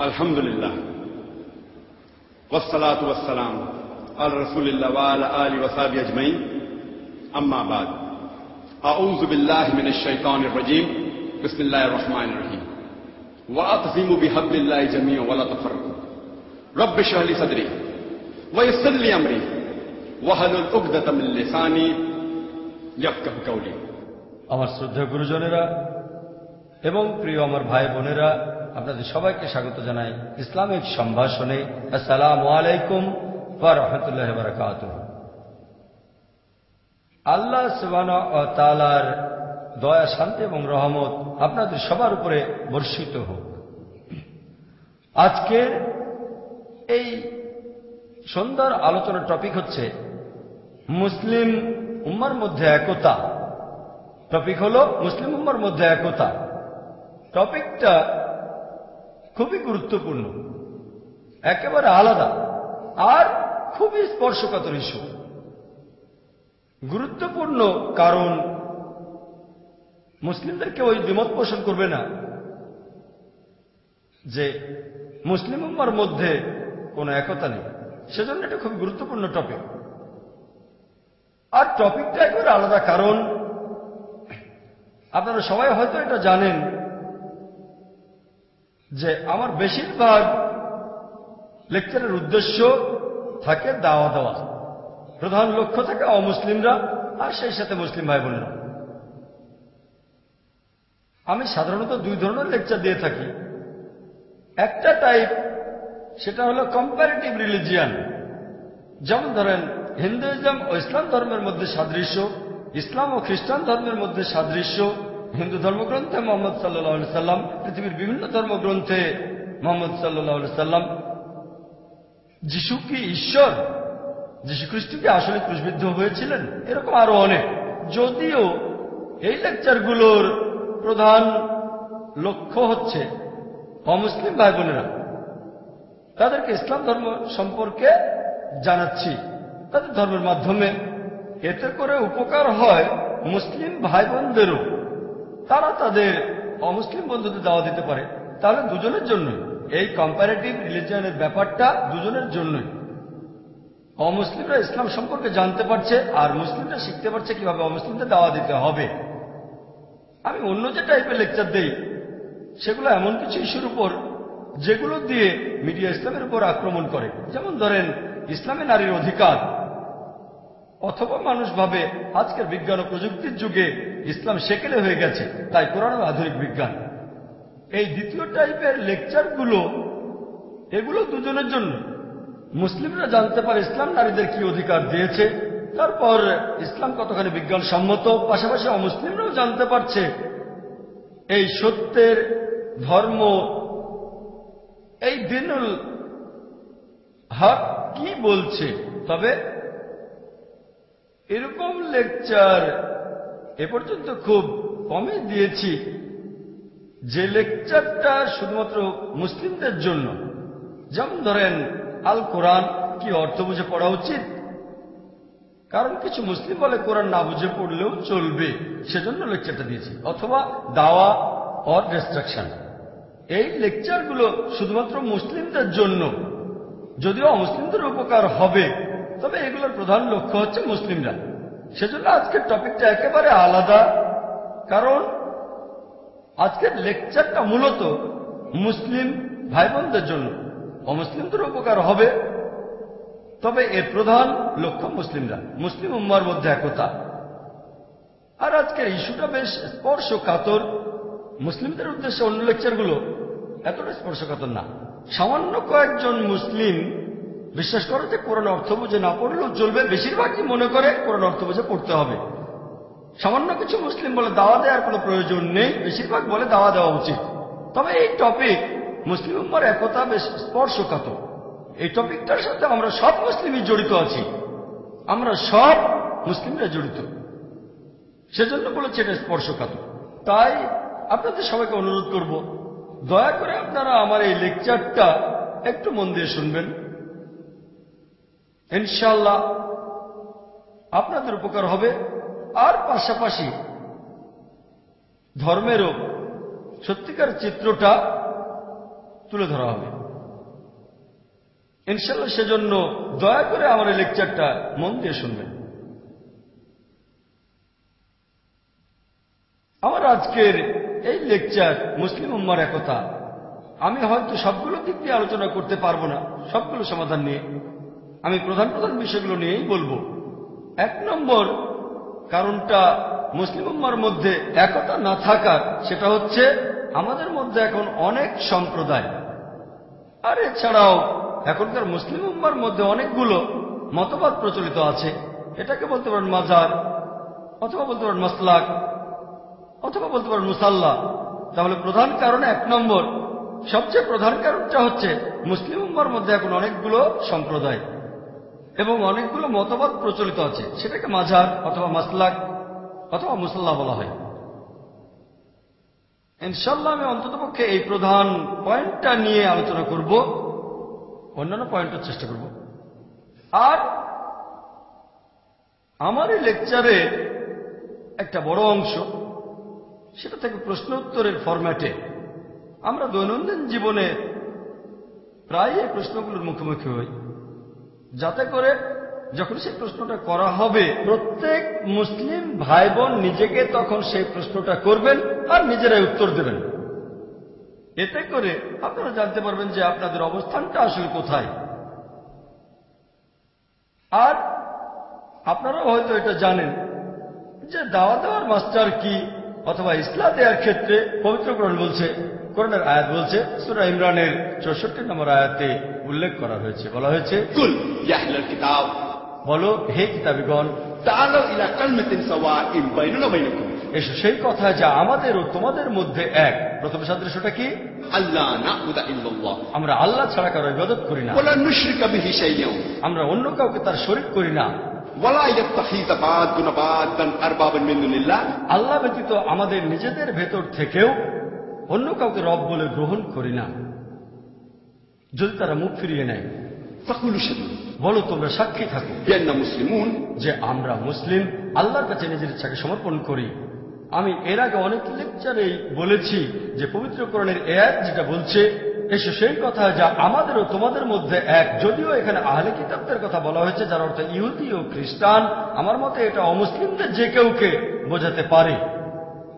الحمد لله والصلاة والسلام على رسول الله وعلى آله وصحبه أجمعين أما بعد أعوذ بالله من الشيطان الرجيم بسم الله الرحمن الرحيم واعتصموا بحبل الله جميعا ولا تفرقوا رب اشرح لي صدري ويسر لي أمري واحلل عقدة من لساني يفقه قولي আমার শ্রদ্ধা গুরুজনেরা এবং প্রিয় আমার ভাই বোনেরা আপনাদের সবাইকে স্বাগত জানাই ইসলামিক সম্ভাষণে। আসসালাম আলাইকুম রহমতুল্লাহ বারকাত আল্লাহ তালার দয়া, শান্তি এবং রহমত আপনাদের সবার উপরে বর্ষিত হোক। আজকের এই সন্ধ্যার আলোচনার টপিক হচ্ছে মুসলিম উম্মার মধ্যে একতা। টপিক হল মুসলিম উম্মার মধ্যে একতা। টপিকটা খুবই গুরুত্বপূর্ণ। একেবারে আলাদা আর খুবই স্পর্শকাতর ইস্যু। গুরুত্বপূর্ণ কারণ, মুসলিমদেরকে ওই বিমত পোষণ করবে না যে মুসলিম উম্মার মধ্যে কোনো একতা নেই। সেজন্য এটা খুবই গুরুত্বপূর্ণ টপিক আর টপিকটা একেবারে আলাদা কারণ, আপনারা সবাই হয়তো এটা জানেন যে আমার বেশিরভাগ লেকচারের উদ্দেশ্য থাকে দাওয়া দেওয়া। প্রধান লক্ষ্য থাকে অমুসলিমরা আর সেই সাথে মুসলিম ভাই বোনেরা আমি সাধারণত দুই ধরনের লেকচার দিয়ে থাকি। একটা টাইপ সেটা হলো কম্পারেটিভ রিলিজিয়ান যেমন ধরেন হিন্দুইজম ও ইসলাম ধর্মের মধ্যে সাদৃশ্য, ইসলাম ও খ্রিস্টান ধর্মের মধ্যে সাদৃশ্য হিন্দু ধর্মগ্রন্থে মোহাম্মদ সাল্লাহ সাল্লাম, পৃথিবীর বিভিন্ন ধর্মগ্রন্থে মোহাম্মদ সাল্লাহ সাল্লাম যিশু কি ঈশ্বর যিশু খ্রিস্ট কি আসলে ক্রুশবিদ্ধ হয়েছিলেন, এরকম আরও অনেক। যদিও এই লেকচারগুলোর প্রধান লক্ষ্য হচ্ছে অমুসলিম ভাই বোনেরা তাদেরকে ইসলাম ধর্ম সম্পর্কে জানাচ্ছি। তাদের ধর্মের মাধ্যমে এতে করে উপকার হয় মুসলিম ভাই বোনদেরও তারা তাদের অমুসলিম বন্ধুদের দাওয়া দিতে পারে। তাহলে দুজনের জন্যই। এই কম্পারেটিভ রিলিজিয়নের ব্যাপারটা দুজনের জন্যই। অমুসলিমরা ইসলাম সম্পর্কে জানতে পারছে আর মুসলিমরা শিখতে পারছে কীভাবে অমুসলিমদের দাওয়া দিতে হবে। আমি অন্য যে টাইপের লেকচার দেই, সেগুলো এমন কিছু ইস্যুর উপর, যেগুলো দিয়ে মিডিয়া ইসলামের উপর আক্রমণ করে। যেমন ধরেন, ইসলামে নারীর অধিকার। অথবা মানুষ ভাবে, আজকের বিজ্ঞান ও প্রযুক্তির যুগে ইসলাম সেকেলে হয়ে গেছে, তাই কোরআন আধুনিক বিজ্ঞান। এই দ্বিতীয় টাইপের লেকচারগুলো, এগুলো দুজনের জন্য। মুসলিমরা জানতে পারে ইসলাম নারীদের কি অধিকার দিয়েছে, তারপর ইসলাম কতখানি বিজ্ঞান সম্মত পাশাপাশি অমুসলিমরাও জানতে পারছে এই সত্যের ধর্ম। এই দিনুল হক কি বলছে? তবে এরকম লেকচার এ পর্যন্ত খুব কমই দিয়েছি। যে লেকচারটা শুধুমাত্র মুসলিমদের জন্য, যেমন ধরেন, আল কোরআন কি অর্থ বুঝে পড়া উচিত? কারণ কিছু মুসলিম বলে কোরআন না বুঝে পড়লেও চলবে, সেজন্য লেকচারটা দিয়েছি। অথবা দাওয়া অর ডিস্ট্রাকশন এই লেকচারগুলো শুধুমাত্র মুসলিমদের জন্য, যদিও অমুসলিমদের উপকার হবে তবে এগুলোর প্রধান লক্ষ্য হচ্ছে মুসলিমরা। সেজন্য আজকের টপিকটা একেবারে আলাদা। কারণ আজকের লেকচারটা মূলত মুসলিম ভাই বোনদের জন্য। অমুসলিমদের উপকার হবে। তবে এর প্রধান লক্ষ্য মুসলিমরা। মুসলিম উম্মার মধ্যে একতা। আর আজকের ইস্যুটা বেশ স্পর্শকাতর। মুসলিমদের উদ্দেশ্যে অন্য লেকচারগুলো এতটা স্পর্শকাতর না। সামান্য কয়েকজন মুসলিম বিশ্বাস করে যে কোরআন অর্থ বুঝে না পড়লেও চলবে। বেশিরভাগই মনে করে কোরআন অর্থ বুঝে পড়তে হবে। সামান্য কিছু মুসলিম বলে দাওয়া দেওয়ার কোনো প্রয়োজন নেই। বেশিরভাগ বলে দাওয়া দেওয়া উচিত। তবে এই টপিক মুসলিম উম্মার একতা বেশ স্পর্শকাতর। এই টপিকটার সাথে আমরা সব মুসলিমই জড়িত আছি। আমরা সব মুসলিমরা জড়িত। সেজন্য বলেছে এটা স্পর্শকাতর। তাই আপনাদের সবাইকে অনুরোধ করব, দয়া করে আপনারা আমার এই লেকচারটা একটু মন দিয়ে শুনবেন। ইনশাল্লাহ আপনাদের উপকার হবে। আর পাশাপাশি ধর্মেরও সত্যিকার চিত্রটা তুলে ধরা হবে। ইনশাল্লাহ সেজন্য দয়া করে আমার এই লেকচারটা মন দিয়ে শুনবেন। আমার আজকের এই লেকচার মুসলিম উম্মার একতা। আমি হয়তো সবগুলো দিক দিয়ে আলোচনা করতে পারব না, সবগুলো সমাধান নিয়ে। আমি প্রধান প্রধান বিষয়গুলো নিয়েই বলব। এক নম্বর কারণটা মুসলিম উম্মার মধ্যে একতা না থাকার, সেটা হচ্ছে আমাদের মধ্যে এখন অনেক সম্প্রদায়। আর এছাড়াও এখনকার মুসলিম উম্মার মধ্যে অনেকগুলো মতবাদ প্রচলিত আছে। এটাকে বলতে পারেন মাজার, অথবা বলতে পারেন মাসলাক, অথবা বলতে পারেন মুসাল্লা। তাহলে প্রধান কারণ এক নম্বর। সবচেয়ে প্রধান কারণটা হচ্ছে মুসলিম উম্মার মধ্যে এখন অনেকগুলো সম্প্রদায়। এবং অনেকগুলো মতবাদ প্রচলিত আছে। সেটাকে মাঝার অথবা মাসলাক অথবা মুসাল্লা বলা হয়। ইনশাল্লাহ আমি অন্ততপক্ষে এই প্রধান পয়েন্টটা নিয়ে আলোচনা করব। অন্যান্য পয়েন্টের চেষ্টা করব। আর আমার এই লেকচারে একটা বড় অংশ, সেটা থেকে প্রশ্ন উত্তরের ফরম্যাটে আমরা দৈনন্দিন জীবনে প্রায় এই প্রশ্নগুলোর মুখোমুখি হই। যাতে করে যখন সেই প্রশ্নটা করা হবে, প্রত্যেক মুসলিম ভাই বোন নিজেকে তখন সেই প্রশ্নটা করবেন আর নিজেরাই উত্তর দেবেন। এতে করে আপনারা জানতে পারবেন যে আপনাদের অবস্থানটা আসলে কোথায়। আর আপনারাও হয়তো এটা জানেন যে দাওয়া দেওয়ার মাস্টার কি অথবা ইসলা দেওয়ার ক্ষেত্রে পবিত্র কোরআন বলছে কোরআনের আয়াত বলছে সুরা ইমরানের চৌষট্টি নম্বর আয়াতে উল্লেখ করা হয়েছে। বলা হয়েছে বলো হে কিতাবিগণ এসো সেই কথা যা আমাদের ও তোমাদের মধ্যে এক। প্রথম সাদৃশ্যটা কি? আল্লাহ আমরা আল্লাহ ছাড়া কারও ইবাদত করি না। আমরা অন্য কাউকে তার শরীর করি না। আল্লাহ ব্যতীত আমাদের নিজেদের ভেতর থেকেও অন্য কাউকে রব বলে গ্রহণ করি না। যদি তারা মুখ ফিরিয়ে নেয় বলো তোমরা সাক্ষী থাকো। মুসলিম যে আমরা মুসলিম আল্লাহর কাছে নিজের ইচ্ছাকে সমর্পণ করি। আমি এর আগে অনেক লেকচারেই বলেছি যে পবিত্র কোরণের এক যেটা বলছে এসে সেই কথা যা আমাদেরও তোমাদের মধ্যে এক। যদিও এখানে আহলে কিতাবদের কথা বলা হয়েছে যার অর্থ ইহুদি ও খ্রিস্টান আমার মতে এটা অমুসলিমদের যে কেউকে বোঝাতে পারে।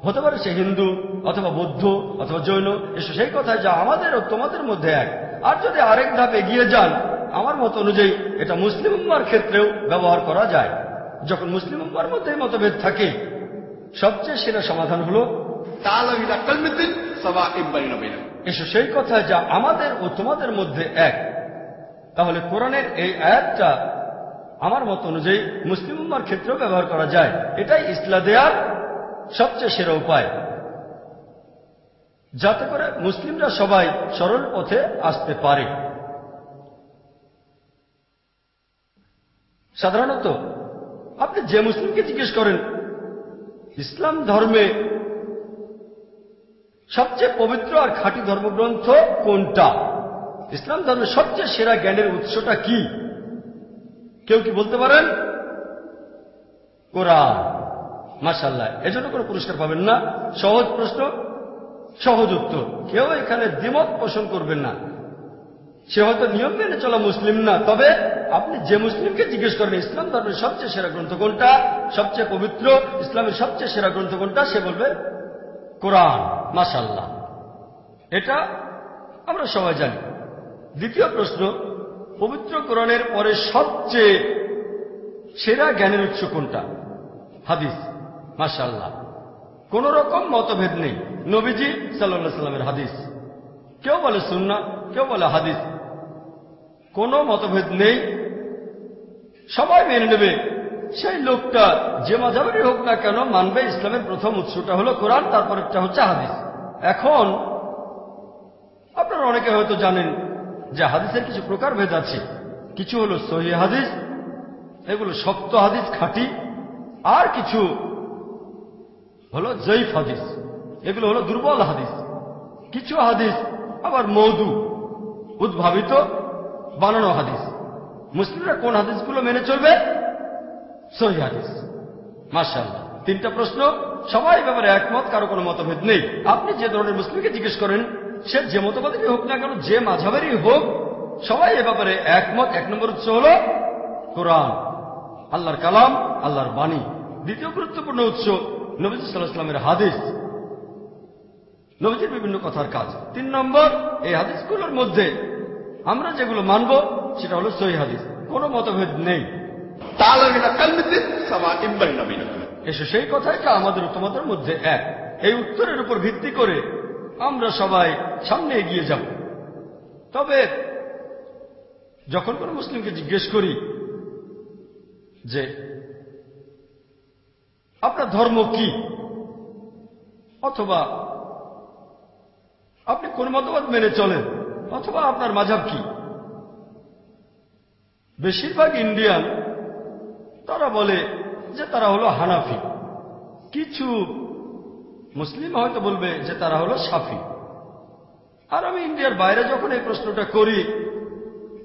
হতে পারে সে হিন্দু অথবা বৌদ্ধ অথবা জৈন এসব সেই কথায় যা আমাদের ও তোমাদের মধ্যে এক। আর যদি আরেক ধাপ এগিয়ে যান আমার মত অনুযায়ী এটা মুসলিম উম্মার ক্ষেত্রেও ব্যবহার করা যায়। যখন মুসলিম উম্মার মধ্যে মতভেদ থাকে সবচেয়ে সেরা সমাধান হল এসো সেই কথা যা আমাদের ও তোমাদের মধ্যে এক। তাহলে কোরআনের এই আয়াতটা আমার মত অনুযায়ী মুসলিম উম্মার ক্ষেত্রেও ব্যবহার করা যায়। এটাই ইসলা দেয়ার সবচেয়ে সেরা উপায়। যাতে করে মুসলিমরা সবাই সরল পথে আসতে পারে। সাধারণত আপনি যে মুসলিমকে জিজ্ঞেস করেন, ইসলাম ধর্মে সবচেয়ে পবিত্র আর খাঁটি ধর্মগ্রন্থ কোনটা? ইসলাম ধর্মের সবচেয়ে সেরা জ্ঞানের উৎসটা কি? কেউ কি বলতে পারেন? কোরআন। মাসাল্লাহ এজন্য কোনো পুরস্কার পাবেন না। সহজ প্রশ্ন, সহজ উত্তর। কেউ এখানে দ্বিমত পোষণ করবেন না। সে হয়তো নিয়ম মেনে চলা মুসলিম না, তবে আপনি যে মুসলিমকে জিজ্ঞেস করেন ইসলাম ধর্মের সবচেয়ে সেরা গ্রন্থ কোনটা, সবচেয়ে পবিত্র, ইসলামের সবচেয়ে সেরা গ্রন্থ কোনটা, সে বলবে, কোরআন মাসাল্লাহ এটা আমরা সবাই জানি। দ্বিতীয় প্রশ্ন, পবিত্র কোরআনের পরে সবচেয়ে সেরা জ্ঞানের উৎস কোনটা? হাদিস। মাসাল্লাহ কোন রকম মতভেদ নেই। নবীজি সাল্লা সাল্লামের হাদিস। কেউ বলে সুন্না কেউ বলে হাদিস। কোনো মতভেদ নেই। সবাই মেনে নেবে, সেই লোকটা যে মাঝাবেরই হোক না কেন মানবে ইসলামের প্রথম উৎসটা হলো কোরআন, তারপরেরটা হচ্ছে হাদিস। এখন, আপনারা অনেকে হয়তো জানেন যে হাদিসের কিছু প্রকারভেদ আছে। কিছু হলো সহি হাদিস, এগুলো শক্ত হাদিস, খাঁটি। আর কিছু হলো জৈফ হাদিস। এগুলো হলো দুর্বল হাদিস। কিছু হাদিস আবার মৌদু, উদ্ভাবিত, বানানো হাদিস। মুসলিমরা কোন হাদিসগুলো মেনে চলবে? সহি হাদিস। মার্শাল তিনটা প্রশ্ন, সবাই ব্যাপারে একমত, কারও কোনো মতভেদ নেই। আপনি যে ধরনের মুসলিমকে জিজ্ঞেস করেন, সে যে মতবাদেরই হোক না কেন, যে মাঝাবেরই হোক, সবাই এ ব্যাপারে একমত। এক নম্বর উৎস হল কোরআন। আল্লাহর কালাম, আল্লাহর বাণী। দ্বিতীয় গুরুত্বপূর্ণ উৎস নবীজ হাদিস। নবীজির বিভিন্ন কথার কাজ। তিন নম্বর এই হাদিসগুলোর মধ্যে আমরা যেগুলো মানব সেটা হলো সহি হাদিস। কোনো মতভেদ নেই। এসে সেই কথাটা আমাদের তোমাদের মধ্যে এক। এই উত্তরের উপর ভিত্তি করে আমরা সবাই সামনে এগিয়ে যাব। তবে যখন কোনো মুসলিমকে জিজ্ঞেস করি যে আপনার ধর্ম কি? অথবা আপনি কোন মতবাদ মেনে চলেন? অথবা আপনার মাঝাব কি? বেশিরভাগ ইন্ডিয়ান তারা বলে যে তারা হলো হানাফি। কিছু মুসলিম হয়তো বলবে যে তারা হলো সাফি। আর আমি ইন্ডিয়ার বাইরে যখন এই প্রশ্নটা করি,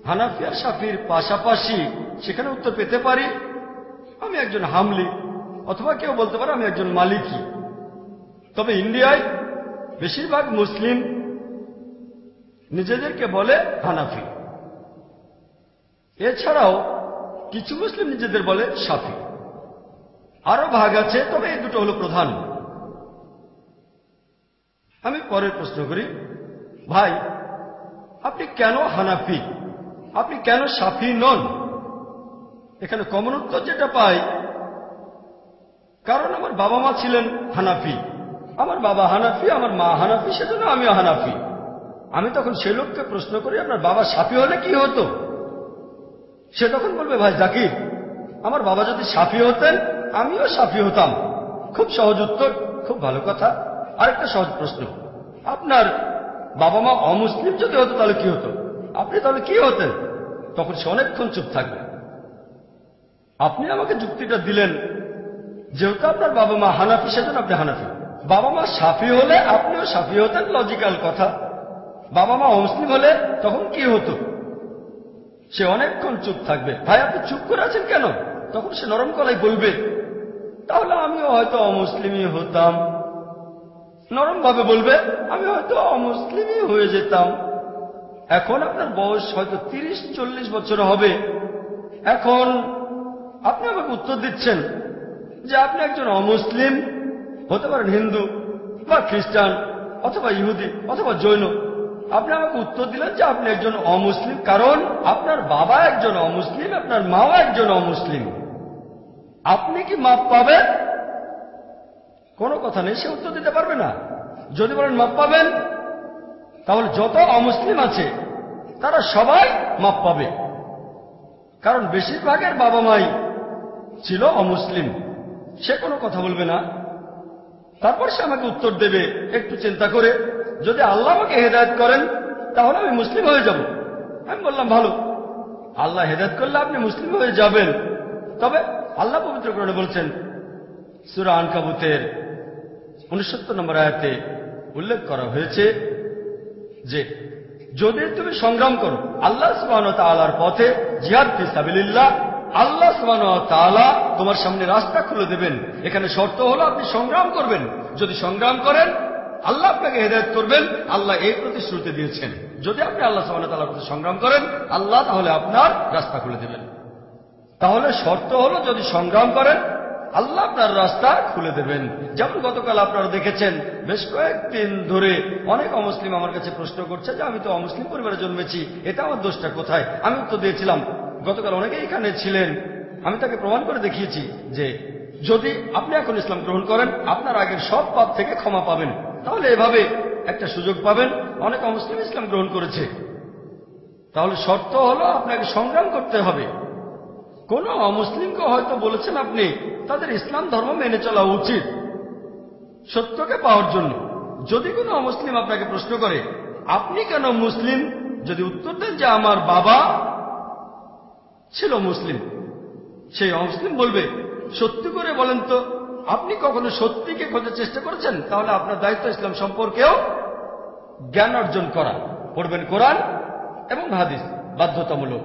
হানাফি আর সাফির পাশাপাশি সেখানে উত্তর পেতে পারি? আমি একজন হামলি। অথবা কেউ বলতে পারে আমি একজন মালিকি। তবে ইন্ডিয়ায় বেশিরভাগ মুসলিম নিজেদেরকে বলে হানাফি। এছাড়াও কিছু মুসলিম নিজেদের বলে সাফি। আরও ভাগ আছে, তবে এই দুটো হলো প্রধান। আমি পরের প্রশ্ন করি, ভাই, আপনি কেন হানাফি? আপনি কেন সাফি নন? এখানে কমন উত্তর যেটা পাই কারণ আমার বাবা মা ছিলেন হানাফি। আমার বাবা হানাফি, আমার মা হানাফি, সেজন্য আমিও হানাফি। আমি তখন সে লোককে প্রশ্ন করি, আপনার বাবা সাফি হলে কি হতো? সে তখন বলবে, ভাই জাকির, আমার বাবা যদি সাফি হতেন, আমিও সাফি হতাম। খুব সহজ উত্তর, খুব ভালো কথা। আরেকটা সহজ প্রশ্ন, আপনার বাবা মা অমুসলিম যদি হতো, তাহলে কি হতো? আপনি তাহলে কি হতেন? তখন সে অনেকক্ষণ চুপ থাকবে। আপনি আমাকে যুক্তিটা দিলেন যেহেতু আপনার বাবা মা হানাফি, সেজন্য আপনি হানাফি। বাবা মা সাফি হলে আপনিও সাফি হতেন লজিক্যাল কথা। বাবা মা অমুসলিম হলে তখন কি হতো? সে অনেকক্ষণ চুপ থাকবে। ভাই, আপনি চুপ করে আছেন কেন? তখন সে নরম কলাই বলবে, তাহলে আমিও হয়তো অমুসলিমই হতাম। নরম ভাবে বলবে, আমি হয়তো অমুসলিমই হয়ে যেতাম। এখন আপনার বয়স হয়তো তিরিশ, চল্লিশ বছর হবে। এখন আপনি আমাকে উত্তর দিচ্ছেন যে আপনি একজন অমুসলিম, হতে পারেন হিন্দু, বা খ্রিস্টান, অথবা ইহুদি, অথবা জৈন। আপনি আমাকে উত্তর দিলেন যে আপনি একজন অমুসলিম, কারণ আপনার বাবা একজন অমুসলিম, আপনার মাও একজন অমুসলিম। আপনি কি মাপ পাবেন? কোনো কথা নেই, সে উত্তর দিতে পারবে না। যদি বলেন মাপ পাবেন, তাহলে যত অমুসলিম আছে, তারা সবাই মাপ পাবে। কারণ বেশিরভাগের বাবা মাই ছিল অমুসলিম। সে কোনো কথা বলবে না। তারপর সে আমাকে উত্তর দেবে, একটু চিন্তা করে, যদি আল্লাহ আমাকে হেদায়ত করেন, তাহলে আমি মুসলিম হয়ে যাব। আমি বললাম, ভালো। আল্লাহ হেদায়ত করলে আপনি মুসলিম হয়ে যাবেন। তবে আল্লাহ পবিত্র করে বলছেন, সুরা আনকাবুতের উনসত্তর নম্বর আয়াতে উল্লেখ করা হয়েছে যে, যদি তুমি সংগ্রাম করো, আল্লাহ সুবান তালার পথে জিহাদ ফিসাবিল্লাহ আল্লাহ তালা তোমার সামনে রাস্তা খুলে দেবেন। এখানে শর্ত হলো আপনি সংগ্রাম করবেন। যদি সংগ্রাম করেন, আল্লাহ আপনাকে হেদায়ত করবেন। আল্লাহ এই প্রতিশ্রুতি দিয়েছেন। যদি আপনি আল্লাহ সুবান তালার প্রতি সংগ্রাম করেন, আল্লাহ তাহলে আপনার রাস্তা খুলে দেবেন। তাহলে শর্ত হলো যদি সংগ্রাম করেন, আল্লাহ আপনার রাস্তা খুলে দেবেন। যেমন গতকাল আপনারা দেখেছেন, বেশ কয়েকদিন ধরে অনেক অমুসলিম আমার কাছে প্রশ্ন করছে যে, আমি তো অমুসলিম পরিবারে জন্মেছি, এটা আমার দোষটা কোথায়? আমি উত্তর দিয়েছিলাম গতকাল অনেকে এখানে ছিলেন। আমি তাকে প্রমাণ করে দেখিয়েছি যে যদি আপনি এখন ইসলাম গ্রহণ করেন, আপনার আগের সব পাপ থেকে ক্ষমা পাবেন। তাহলে এভাবে একটা সুযোগ পাবেন। অনেক অমুসলিম ইসলাম গ্রহণ করেছে। তাহলে শর্ত হলো আপনাকে সংগ্রাম করতে হবে। কোন অমুসলিমকে হয়তো বলেছেন আপনি, তাদের ইসলাম ধর্ম মেনে চলা উচিত সত্যকে পাওয়ার জন্য। যদি কোনো অমুসলিম আপনাকে প্রশ্ন করে, আপনি কেন মুসলিম? যদি উত্তর দেন যে, আমার বাবা ছিল মুসলিম। সেই অমুসলিম বলবে, সত্যি করে বলেন তো, আপনি কখনো সত্যিকে খোঁজার চেষ্টা করেছেন? তাহলে আপনার দায়িত্ব ইসলাম সম্পর্কেও জ্ঞান অর্জন করা। পড়বেন কোরআন এবং হাদিস, বাধ্যতামূলক।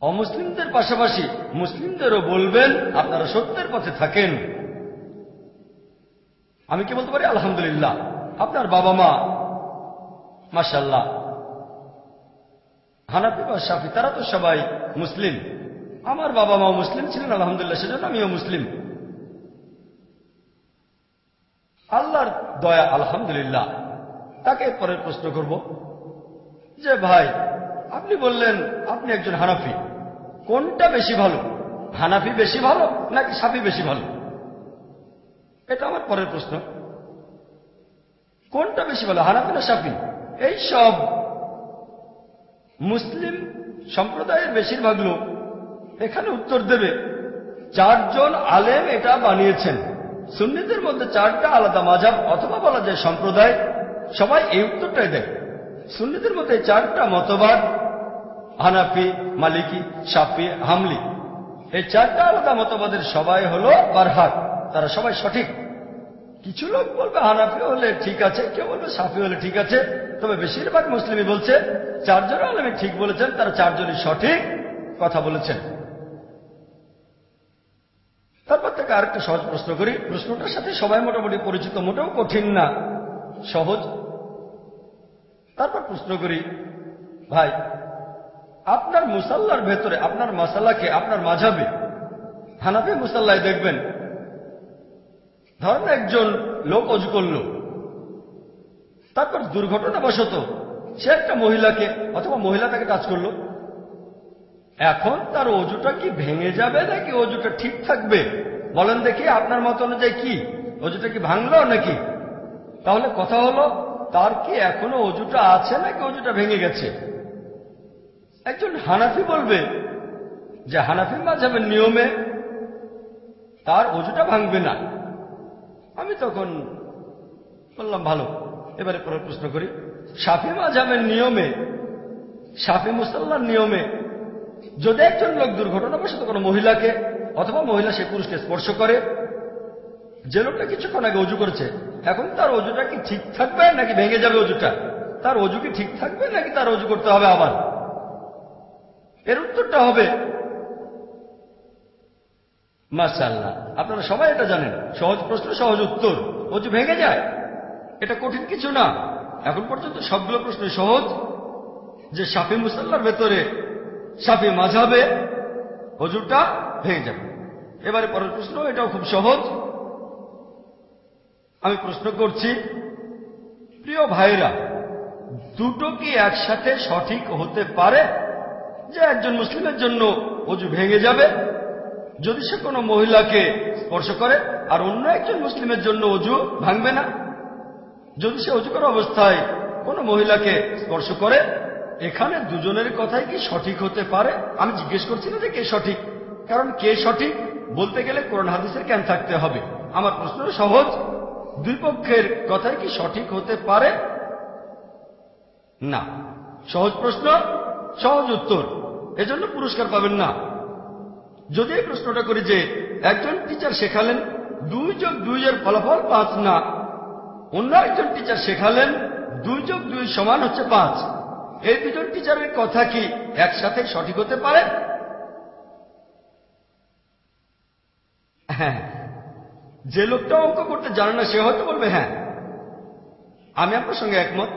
অমুসলিমদের পাশাপাশি মুসলিমদেরও বলবেন, আপনারা সত্যের পথে থাকেন। আমি কি বলতে পারি? আলহামদুলিল্লাহ। আপনার বাবা মা মাসাল্লাহ হানাফি বা শাফি তারা তো সবাই মুসলিম। আমার বাবা মা মুসলিম ছিলেন, আলহামদুলিল্লাহ, সেজন্য আমিও মুসলিম। আল্লাহর দয়া, আলহামদুলিল্লাহ। তাকে পরের প্রশ্ন করব, যে ভাই, আপনি বললেন আপনি একজন হানাফি। কোনটা বেশি ভালো? হানাফি বেশি ভালো নাকি সাফি বেশি ভালো? এটা আমার পরের প্রশ্ন। কোনটা বেশি ভালো, হানাফি না সাফি? এই সব মুসলিম সম্প্রদায়ের বেশিরভাগ লোক এখানে উত্তর দেবে, চারজন আলেম এটা বানিয়েছেন। সুন্নিদের মধ্যে চারটা আলাদা মাঝাব অথবা বলা যায় সম্প্রদায়। সবাই এই উত্তরটাই দেয়। সুন্নিদের মধ্যে চারটা মতবাদ, হানাফি, মালিকি সাফি হামলি। এই চারটা আলাদা মতবাদের সবাই হলো বারহাট তারা সবাই সঠিক। কিছু লোক বলবে হানাফি হলে ঠিক আছে, কেউ বলবে সাফি হলে ঠিক আছে, তবে বেশিরভাগ মুসলিমই বলছে চারজন আলমী ঠিক বলেছেন, তারা চারজনই সঠিক কথা বলেছেন। তারপর থেকে আরেকটা সহজ প্রশ্ন করি। প্রশ্নটার সাথে সবাই মোটামুটি পরিচিত, মোটেও কঠিন না, সহজ। তারপর প্রশ্ন করি, ভাই, আপনার মুসাল্লার ভেতরে, আপনার মাসাল্লাকে আপনার মাঝাবে, হানাফি মুসাল্লায় দেখবেন, ধরেন একজন লোক অজু করল, তারপর দুর্ঘটনাবশত সে একটা মহিলাকে, অথবা মহিলা তাকে টাচ করল। এখন তার অজুটা কি ভেঙে যাবে নাকি অজুটা ঠিক থাকবে? বলেন দেখি আপনার মত অনুযায়ী কি? অজুটা কি ভাঙলো নাকি? তাহলে কথা হলো, তার কি এখনও অজুটা আছে নাকি অজুটা ভেঙে গেছে? একজন হানাফি বলবে যে হানাফি মাঝাবের নিয়মে তার অজুটা ভাঙবে না। আমি তখন বললাম, ভালো, এবারে প্রশ্ন করি। সাফি মাঝাবের নিয়মে সাফি মুসাল্লার নিয়মে যদি একজন লোক দুর্ঘটনাবশত কোনো মহিলাকে অথবা মহিলা সে পুরুষকে স্পর্শ করে, যে লোকটা কিছুক্ষণ আগে অজু করেছে, এখন তার অজুটা কি ঠিক থাকবে নাকি ভেঙে যাবে অজুটা তার অজু কি ঠিক থাকবে নাকি তার অজু করতে হবে আবার? এর উত্তরটা হবে মার্শাল্লাহ আপনারা সবাই এটা জানেন, সহজ প্রশ্ন, সহজ উত্তর অজু ভেঙে যায়, এটা কঠিন কিছু না। এখন পর্যন্ত সবগুলো প্রশ্ন সহজ। যে সাফি মুসাল্লার ভেতরে সাফি মাঝাবে অজুটা ভেঙে যাবে। এবারে পরের প্রশ্ন, এটাও খুব সহজ। আমি প্রশ্ন করছি, প্রিয় ভাইরা দুটো কি একসাথে সঠিক হতে পারে যে একজন মুসলিমের জন্য অজু ভেঙে যাবে? যদি সে কোনো মহিলাকে স্পর্শ করে আর অন্য একজন মুসলিমের জন্য অজু ভাঙবে না? যদি সে অজু করা অবস্থায় কোনো মহিলাকে স্পর্শ করে, এখানে দুজনের কথাই কি সঠিক হতে পারে? আমি জিজ্ঞেস করছি না যে কে সঠিক। কারণ কে সঠিক বলতে গেলে কোরআন হাদিসের জ্ঞান থাকতে হবে। আমার প্রশ্ন সহজ। দুই পক্ষের কথাই কি সঠিক হতে পারে? না। সহজ প্রশ্ন, সহজ উত্তর। এজন্য পুরস্কার পাবেন না। যদি এই প্রশ্নটা করি যে, একজন টিচার শেখালেন দুই যোগ দুই এর ফলাফল পাঁচ না অন্য একজন টিচার শেখালেন, দুই যোগ দুই সমান হচ্ছে পাঁচ। এই দুজন টিচারের কথা কি একসাথে সঠিক হতে পারে? হ্যাঁ। যে লোকটা অঙ্ক করতে জানে না, সে হয়তো বলবে হ্যাঁ। আমি আপনার সঙ্গে একমত।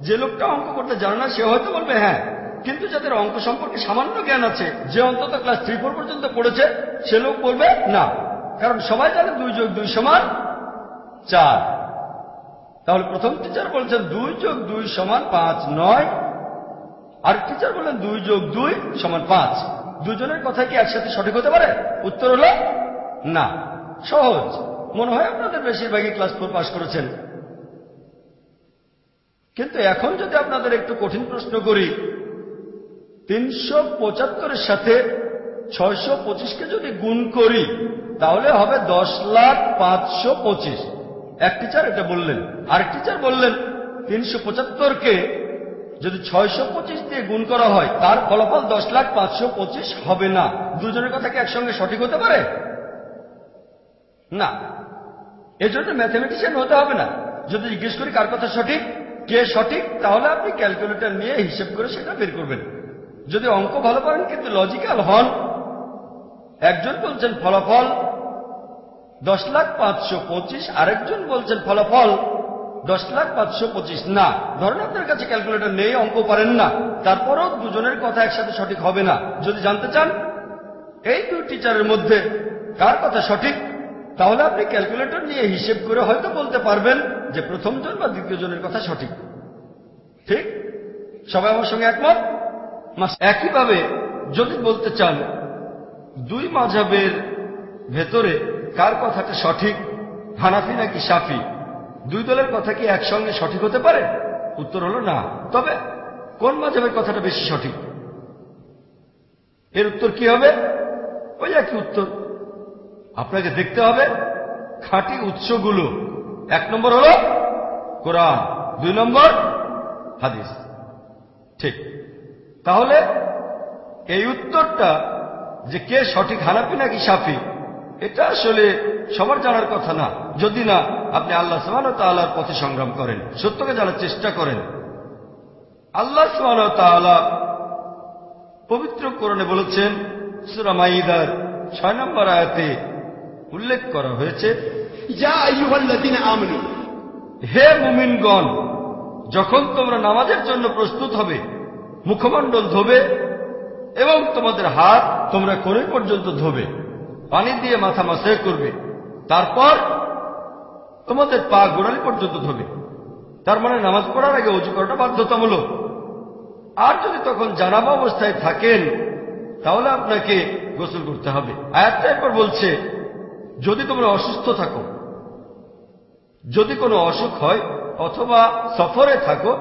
যে লোকটা অঙ্ক করতে জানে না, সে হয়তো বলবে হ্যাঁ। কিন্তু যাদের অঙ্ক সম্পর্কে সামান্য জ্ঞান আছে, যে অন্তত ক্লাস থ্রি ফোর পর্যন্ত পড়েছে, সে লোক বলবে, না। কারণ সবাই জানে দুই যোগ দুই সমান চার। তাহলে প্রথম টিচার বলছেন দুই যোগ দুই সমান পাঁচ নয়। আর টিচার বললেন দুই যোগ দুই সমান পাঁচ। দুজনের কথা কি একসাথে সঠিক হতে পারে? উত্তর হলো না। সহজ। মনে হয় আপনাদের বেশিরভাগই ক্লাস ফোর পাস করেছেন। কিন্তু এখন যদি আপনাদের একটু কঠিন প্রশ্ন করি, তিনশো পঁচাত্তরের সাথে ছয়শো পঁচিশকে যদি গুণ করি, তাহলে হবে দশ লাখ পাঁচশো পঁচিশ। এক টিচার এটা বললেন। আরেক টিচার বললেন, তিনশো পঁচাত্তরকে যদি ছয়শো পঁচিশ দিয়ে গুণ করা হয়, তার ফলাফল দশ লাখ পাঁচশো পঁচিশ হবে না। দুজনের কথা কি একসঙ্গে সঠিক হতে পারে? না। এজন্য ম্যাথামেটিশিয়ান হতে হবে না। যদি জিজ্ঞেস করি কার কথা সঠিক, কে সঠিক, তাহলে আপনি ক্যালকুলেটর নিয়ে হিসেব করে সেটা বের করবেন। যদি অঙ্ক ভালো পারেন কিন্তু লজিক্যাল হন, একজন বলছেন ফলাফল দশ লাখ পাঁচশো পঁচিশ, আরেকজন বলছেন ফলাফল। দশ লাখ পাঁচশো পঁচিশ, না। ধরেন আপনার কাছে ক্যালকুলেটর নেই, অঙ্ক পারেন না। তারপরও দুজনের কথা একসাথে সঠিক হবে না। যদি জানতে চান, এই দুই টিচারের মধ্যে কার কথা সঠিক, তাহলে আপনি ক্যালকুলেটর নিয়ে হিসেব করে হয়তো বলতে পারবেন যে প্রথমজন বা দ্বিতীয় জনের কথা সঠিক। ঠিক? সবাই আমার সঙ্গে একমত? একইভাবে যদি বলতে চান, দুই মাঝাবের ভেতরে কার কথাটা সঠিক? হানাফি নাকি সাফি? দুই দলের কথা কি একসঙ্গে সঠিক হতে পারে? উত্তর হলো না। তবে কোন মাঝাবের কথাটা বেশি সঠিক? এর উত্তর কি হবে? ওই একই উত্তর। আপনাকে দেখতে হবে, খাঁটি উৎসগুলো। এক নম্বর হল কোরআন, দুই নম্বর হাদিস। ঠিক। তাহলে এই উত্তরটা যে কে সঠিক হানাপি নাকি সাফি এটা আসলে সবার জানার কথা না। যদি না আপনি আল্লাহ সুবাহ তাল্লাহার পথে সংগ্রাম করেন সত্যকে জানার চেষ্টা করেন। আল্লাহ সুবাহ তাল্লাহ পবিত্র করণে বলেছেন সুরামাইদার ছয় নম্বর আয়াতে উল্লেখ করা হয়েছে হে মুমিনগণ যখন তোমরা নামাজের জন্য প্রস্তুত হবে মুখমণ্ডল ধোবে এবং তোমাদের হাত তোমরা করে পর্যন্ত ধোবে পানি দিয়ে মাথা মাসায় করবে। তারপর তোমাদের পা গোড়ালি পর্যন্ত ধোবে। তার মানে নামাজ পড়ার আগে অজু করাটা বাধ্যতামূলক। আর যদি তখন জানাবা অবস্থায় থাকেন, তাহলে আপনাকে গোসল করতে হবে। আয়াতটা এরপর বলছে, যদি তোমরা অসুস্থ থাকো, যদি কোনো অসুখ হয়, অথবা সফরে থাকো,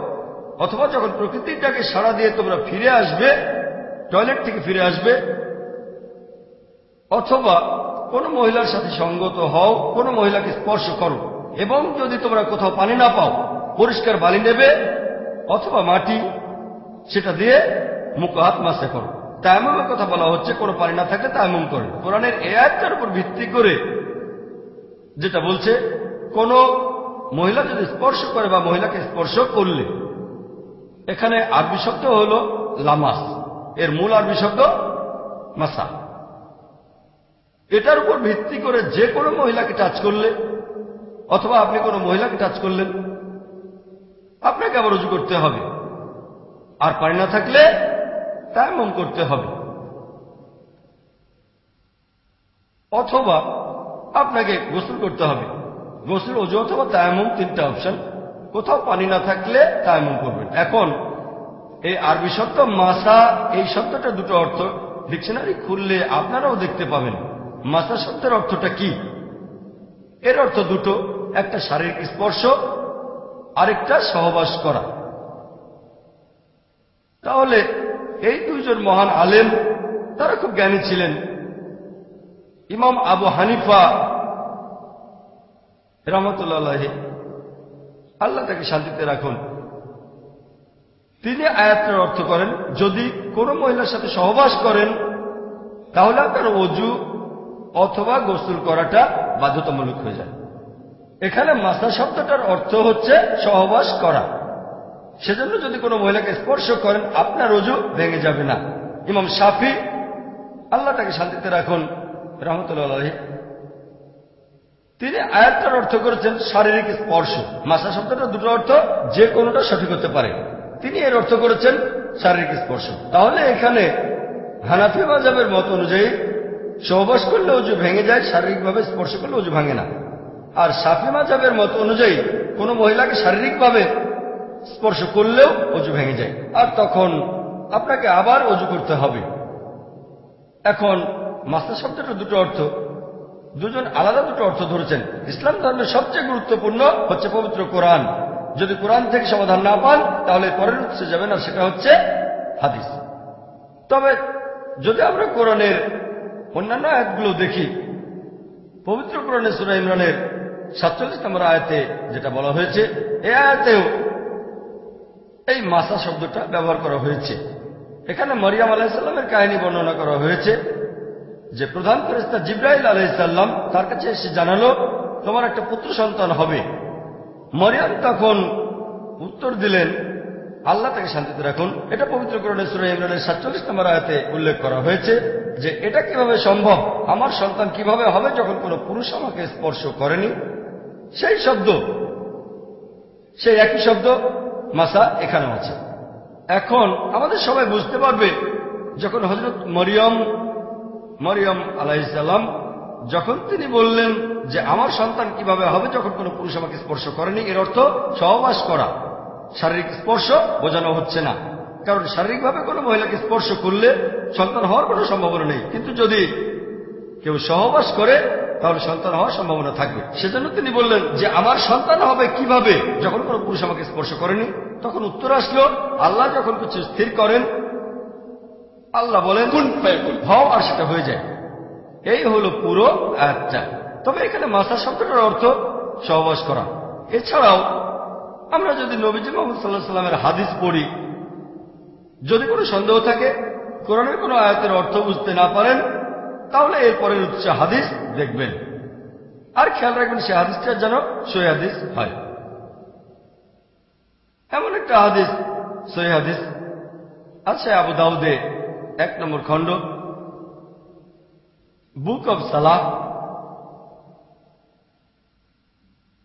অথবা যখন প্রকৃতিটাকে সাড়া দিয়ে তোমরা ফিরে আসবে, টয়লেট থেকে ফিরে আসবে অথবা কোনো মহিলার সাথে সঙ্গত হও, কোনো মহিলাকে স্পর্শ করো। এবং যদি তোমরা কোথাও পানি না পাও, পরিষ্কার বালি নেবে অথবা মাটি, সেটা দিয়ে মুখ হাত মাসে করো। তায়ামের কথা বলা হচ্ছে, কোনো পানি না থাকলে তায়ামুম করে। কোরআনের এ আয়াতটার উপর ভিত্তি করে যেটা বলছে, কোন মহিলা যদি স্পর্শ করে বা মহিলাকে স্পর্শ করলে, এখানে আরবি শব্দ হল লামাস, এর মূল আরবি শব্দ মাসা। এটার উপর ভিত্তি করে যে কোনো মহিলাকে টাচ করলে, অথবা আপনি কোনো মহিলাকে টাচ করলেন, আপনাকে আবার রুজু করতে হবে। আর পানি না থাকলে তায়ামম করতে হবে। অথবা আপনাকে গোসল করতে হবে। গোসল অজু অথবা তায়ামুম তিনটা অপশন কোথাও পানি না থাকলে তায়ামুম করবেন। এখন, এই আরবি শব্দ মাসা, এই শব্দটা দুটো অর্থ। ডিকশনারি খুললে আপনারাও দেখতে পাবেন। মাসা শব্দের অর্থটা কি? এর অর্থ দুটো, একটা শারীরিক স্পর্শ, আরেকটা সহবাস করা। তাহলে এই দুইজন মহান আলেম, তারা খুব জ্ঞানী ছিলেন। ইমাম আবু হানিফা রহমতুল্লাহ আল্লাহ তাকে শান্তিতে রাখুন। তিনি আয়াতের অর্থ করেন, যদি কোনো মহিলার সাথে সহবাস করেন, তাহলে আপনার অজু অথবা গোসল করাটা বাধ্যতামূলক হয়ে যায়। এখানে মাসা শব্দটার অর্থ হচ্ছে সহবাস করা। সেজন্য যদি কোনো মহিলাকে স্পর্শ করেন, আপনার অজু ভেঙে যাবে না। ইমাম সাফি আল্লাহ তাকে শান্তিতে রাখুন, রহমতুল্লাহ তিনি আয়াতটার অর্থ করেছেন শারীরিক স্পর্শ। মাসা শব্দটা দুটো অর্থ যে কোনোটা সঠিক হতে পারে। তিনি এর অর্থ করেছেন শারীরিক স্পর্শ। তাহলে এখানে হানাফি মাজাবের মত অনুযায়ী সহবাস করলে অজু ভেঙে যায়, শারীরিকভাবে স্পর্শ করলে অজু ভাঙে না। আর সাফি মাজাবের মত অনুযায়ী কোনো মহিলাকে শারীরিকভাবে স্পর্শ করলেও অজু ভেঙে যায়। আর তখন আপনাকে আবার অজু করতে হবে। এখন মাস্টার শব্দটা দুটো অর্থ। দুজন আলাদা দুটো অর্থ ধরেছেন। ইসলাম ধর্মের সবচেয়ে গুরুত্বপূর্ণ হচ্ছে পবিত্র কোরআন। যদি কোরআন থেকে সমাধান না পান, তাহলে পরের উৎসে যাবেন আর সেটা হচ্ছে হাদিস। তবে যদি আমরা কোরআনের অন্যান্য আয়াতগুলো দেখি। পবিত্র কোরআনের সুরা ইমরানের সাতচল্লিশ নম্বর আয়াতে যেটা বলা হয়েছে এ আয়াতেও এই মাসা শব্দটা ব্যবহার করা হয়েছে। এখানে মরিয়াম আলাহিসাল্লামের কাহিনী বর্ণনা করা হয়েছে যে প্রধান ফেরেস্তা জিব্রাইল আলাইসাল্লাম তার কাছে এসে জানালো, তোমার একটা পুত্র সন্তান হবে। মরিয়াম তখন উত্তর দিলেন আল্লাহ তাকে শান্তিতে রাখুন। এটা পবিত্র করণে সুরে ইমরানের সাতচল্লিশ নম্বর আয়াতে উল্লেখ করা হয়েছে যে এটা কীভাবে সম্ভব? আমার সন্তান কীভাবে হবে যখন কোনো পুরুষ আমাকে স্পর্শ করেনি? সেই শব্দ, সেই একই শব্দ মাসা এখানেও আছে। এখন আমাদের সবাই বুঝতে পারবে, যখন হজরত মরিয়ম মরিয়ম আলাইসাল্লাম যখন তিনি বললেন যে আমার সন্তান কীভাবে হবে যখন কোনো পুরুষ আমাকে স্পর্শ করেনি, এর অর্থ সহবাস করা। শারীরিক স্পর্শ বোঝানো হচ্ছে না। কারণ শারীরিকভাবে কোনো মহিলাকে স্পর্শ করলে সন্তান হওয়ার কোনো সম্ভাবনা নেই। কিন্তু যদি কেউ সহবাস করে তাহলে সন্তান হওয়ার সম্ভাবনা থাকবে। সেজন্য তিনি বললেন যে আমার সন্তান হবে কীভাবে? যখন কোনো পুরুষ আমাকে স্পর্শ করেনি তখন উত্তর আসলো আল্লাহ যখন কিছু স্থির করেন আল্লাহ বলেন হও আর সেটা হয়ে যায়। এই হলো পুরো আয়াতটা। তবে এখানে মাসা শব্দটার অর্থ সহবাস করা। এছাড়াও আমরা যদি নবীজি মোহাম্মদ সাল্লাহ সাল্লামের হাদিস পড়ি, যদি কোনো সন্দেহ থাকে, কোরআনের কোনো আয়াতের অর্থ বুঝতে না পারেন, তাহলে এরপরের উচ্চ হাদিস দেখবেন। আর খেয়াল রাখবেন, সে হাদিসটা যেন সই হাদিস হয়। এমন একটা হাদিস, সই হাদিস, আছে আবু দাউদে, এক নম্বর খণ্ড। বুক অব সালাহ,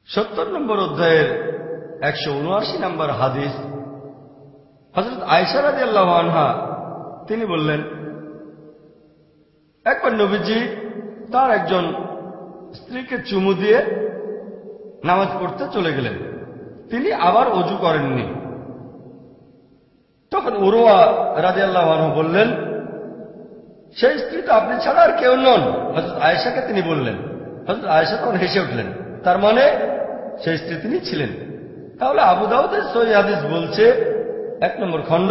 সত্তর নম্বর অধ্যায়ের একশো উনআশি নম্বর হাদিস। হজরত আয়সারাদি আল্লাহ আনহা, তিনি বললেন, একবার নবীজি তার একজন স্ত্রীকে চুমু দিয়ে নামাজ পড়তে চলে গেলেন। তিনি আবার অজু করেননি। তখন উরোয়া রাজি আল্লাহ বললেন, সেই স্ত্রী তো আপনি ছাড়া আর কেউ নন। হজরত আয়েশাকে তিনি বললেন। হজরত আয়েশা তখন হেসে উঠলেন। তার মানে সেই স্ত্রী তিনি ছিলেন। তাহলে আবু দাউদের সই হাদিস বলছে, এক নম্বর খণ্ড,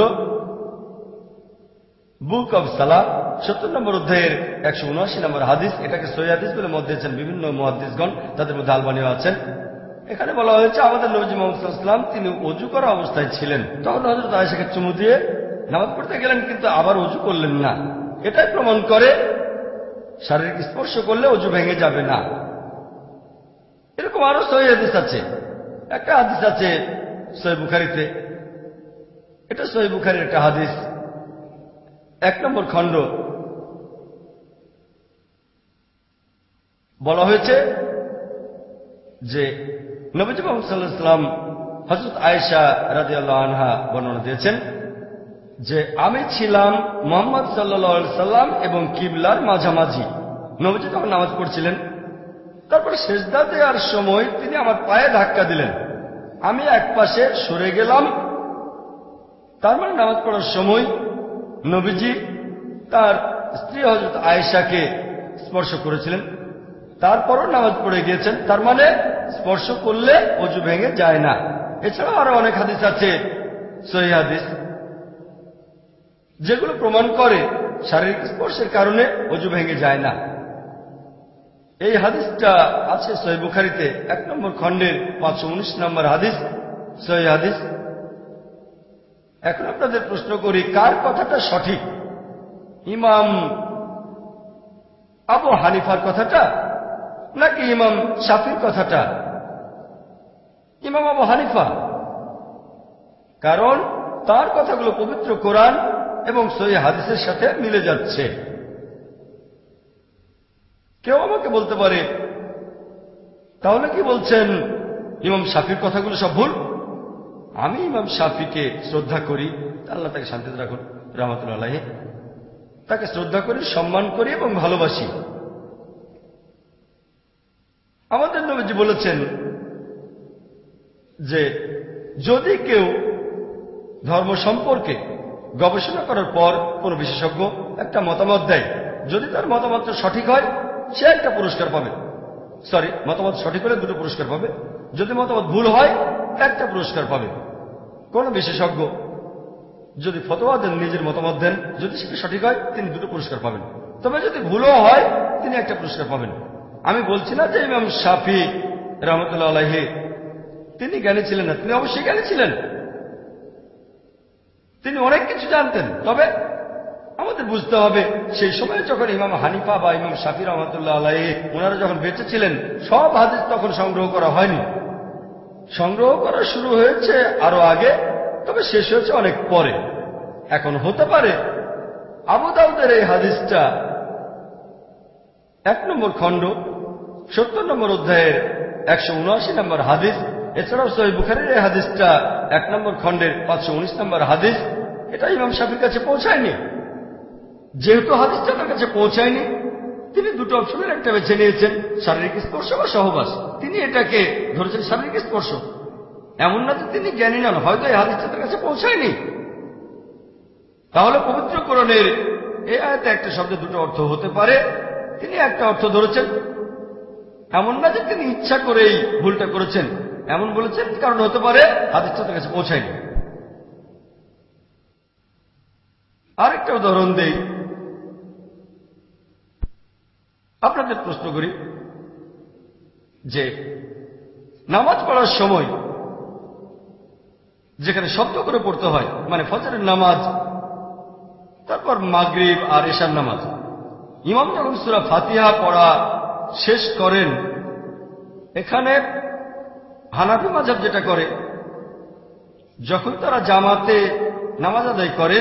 বুক অব সালাহ সত্তর নম্বর অধ্যায়ের একশো উনআশি নম্বর হাদিস, এটাকে সই হাদিস বলে মত দিয়েছেন বিভিন্ন মহাদিসগণ তাদের মধ্যে আলবানিও আছেন। এখানে বলা হয়েছে, আমাদের নবজি মোহাম্মদাম তিনি অজু করা অবস্থায় ছিলেন। তখন হজরত আয়েশাকে চুমু দিয়ে নামাজ পড়তে গেলেন, কিন্তু আবার অজু করলেন না। এটাই প্রমাণ করে, শারীরিক স্পর্শ করলে অজু ভেঙে যাবে না। এরকম আরও সহি হাদিস আছে। একটা হাদিস আছে সহি বুখারিতে। এটা সহি বুখারির একটা হাদিস। এক নম্বর খণ্ড। বলা হয়েছে যে নবীজ মোহাম্মদ হজরত আয়েশা রাজি আনহা বর্ণনা দিয়েছেন যে আমি ছিলাম মোহাম্মদ সাল্লা সাল্লাম এবং কিবলার মাঝামাঝি। নবীজি নামাজ পড়ছিলেন তারপরে শেষদা দেওয়ার সময় তিনি আমার পায়ে ধাক্কা দিলেন। আমি এক পাশে সরে গেলাম। তার মানে নামাজ পড়ার সময় নবীজি তার স্ত্রী হজরত আয়েশাকে স্পর্শ করেছিলেন। তারপরও নামাজ পড়ে গিয়েছেন। তার মানে স্পর্শ করলে অজু ভেঙে যায় না। এছাড়াও আরও অনেক হাদিস আছে, সহি হাদিস, যেগুলো প্রমাণ করে শারীরিক স্পর্শের কারণে অজু ভেঙে যায় না। এই হাদিসটা আছে সহি বুখারিতে, এক নম্বর খণ্ডের পাঁচশো উনিশ নম্বর হাদিস সহি হাদিস। এখন আপনাদের প্রশ্ন করি, কার কথাটা সঠিক? ইমাম আবু হানিফার কথাটা নাকি ইমাম সাফির কথাটা? ইমাম আবু হানিফা। কারণ তার কথাগুলো পবিত্র কোরআন এবং সহি হাদিসের সাথে মিলে যাচ্ছে। কেউ আমাকে বলতে পারে। তাহলে কি বলছেন? ইমাম শাফির কথাগুলো সব ভুল। আমি ইমাম শাফিকে শ্রদ্ধা করি, আল্লাহ তাকে শান্তিতে রাখুন রহমতুল্লাহ তাকে শ্রদ্ধা করি, সম্মান করি এবং ভালোবাসি। আমাদের নবীজি বলেছেন যে, যদি কেউ ধর্ম সম্পর্কে গবেষণা করার পর কোন বিশেষজ্ঞ একটা মতামত দেয়, যদি তার মতামতটা সঠিক হয় সে একটা পুরস্কার পাবে। সরি মতামত সঠিক হলে দুটো পুরস্কার পাবে। যদি মতামত ভুল হয়, একটা পুরস্কার পাবে। কোন বিশেষজ্ঞ যদি ফতোয়া দেন, নিজের মতামত দেন, যদি সেটা সঠিক হয়, তিনি দুটো পুরস্কার পাবেন। তবে যদি ভুলও হয়, তিনি একটা পুরস্কার পাবেন। আমি বলছি না যে ইমাম শাফি রহমতুল্লাহ আলাহি তিনি জ্ঞানী ছিলেন না, তিনি অবশ্যই জ্ঞানী ছিলেন। তিনি অনেক কিছু জানতেন, তবে আমাদের বুঝতে হবে, সেই সময় যখন ইমাম হানিফা বা ইমাম শাফি রহমতুল্লাহ আলাহি ওনারা যখন বেঁচে ছিলেন, সব হাদিস তখন সংগ্রহ করা হয়নি। সংগ্রহ করা শুরু হয়েছে আরও আগে, তবে শেষ হয়েছে অনেক পরে। এখন হতে পারে, আবু দাউদের এই হাদিসটা এক নম্বর খণ্ড, সত্তর নম্বর অধ্যায়ের একশো উনআশি নম্বর হাদিস, এছাড়াও সহি বুখারির এই হাদিসটা এক নম্বর খণ্ডের পাঁচশো উনিশ নম্বর হাদিস, এটা ইমাম সাফির কাছে পৌঁছায়নি। যেহেতু হাদিসটা তার কাছে পৌঁছায়নি, তিনি দুটো অপশনের একটা বেছে নিয়েছেন, শারীরিক স্পর্শ বা সহবাস। তিনি এটাকে ধরেছেন শারীরিক স্পর্শ। এমন না যে তিনি জ্ঞানী নন, হয়তো এই হাদিসটা তার কাছে পৌঁছায়নি। তাহলে পবিত্র কোরণের এই আয়তে একটা শব্দে দুটো অর্থ হতে পারে। তিনি একটা অর্থ ধরেছেন, এমন না যে তিনি ইচ্ছা করেই ভুলটা করেছেন, এমন বলেছেন কারণ হতে পারে হাদিসটা তার কাছে পৌঁছায়নি। আরেকটা উদাহরণ দেই। আপনাদের প্রশ্ন করি যে নামাজ পড়ার সময় যেখানে শব্দ করে পড়তে হয় মানে ফজরের নামাজ, তারপর মাগরিব আর এশার নামাজ। ইমাম যখন সুরা ফাতিহা পড়া শেষ করেন, এখানে হানাফি মাঝাব যেটা করে, যখন তারা জামাতে নামাজ আদায় করে,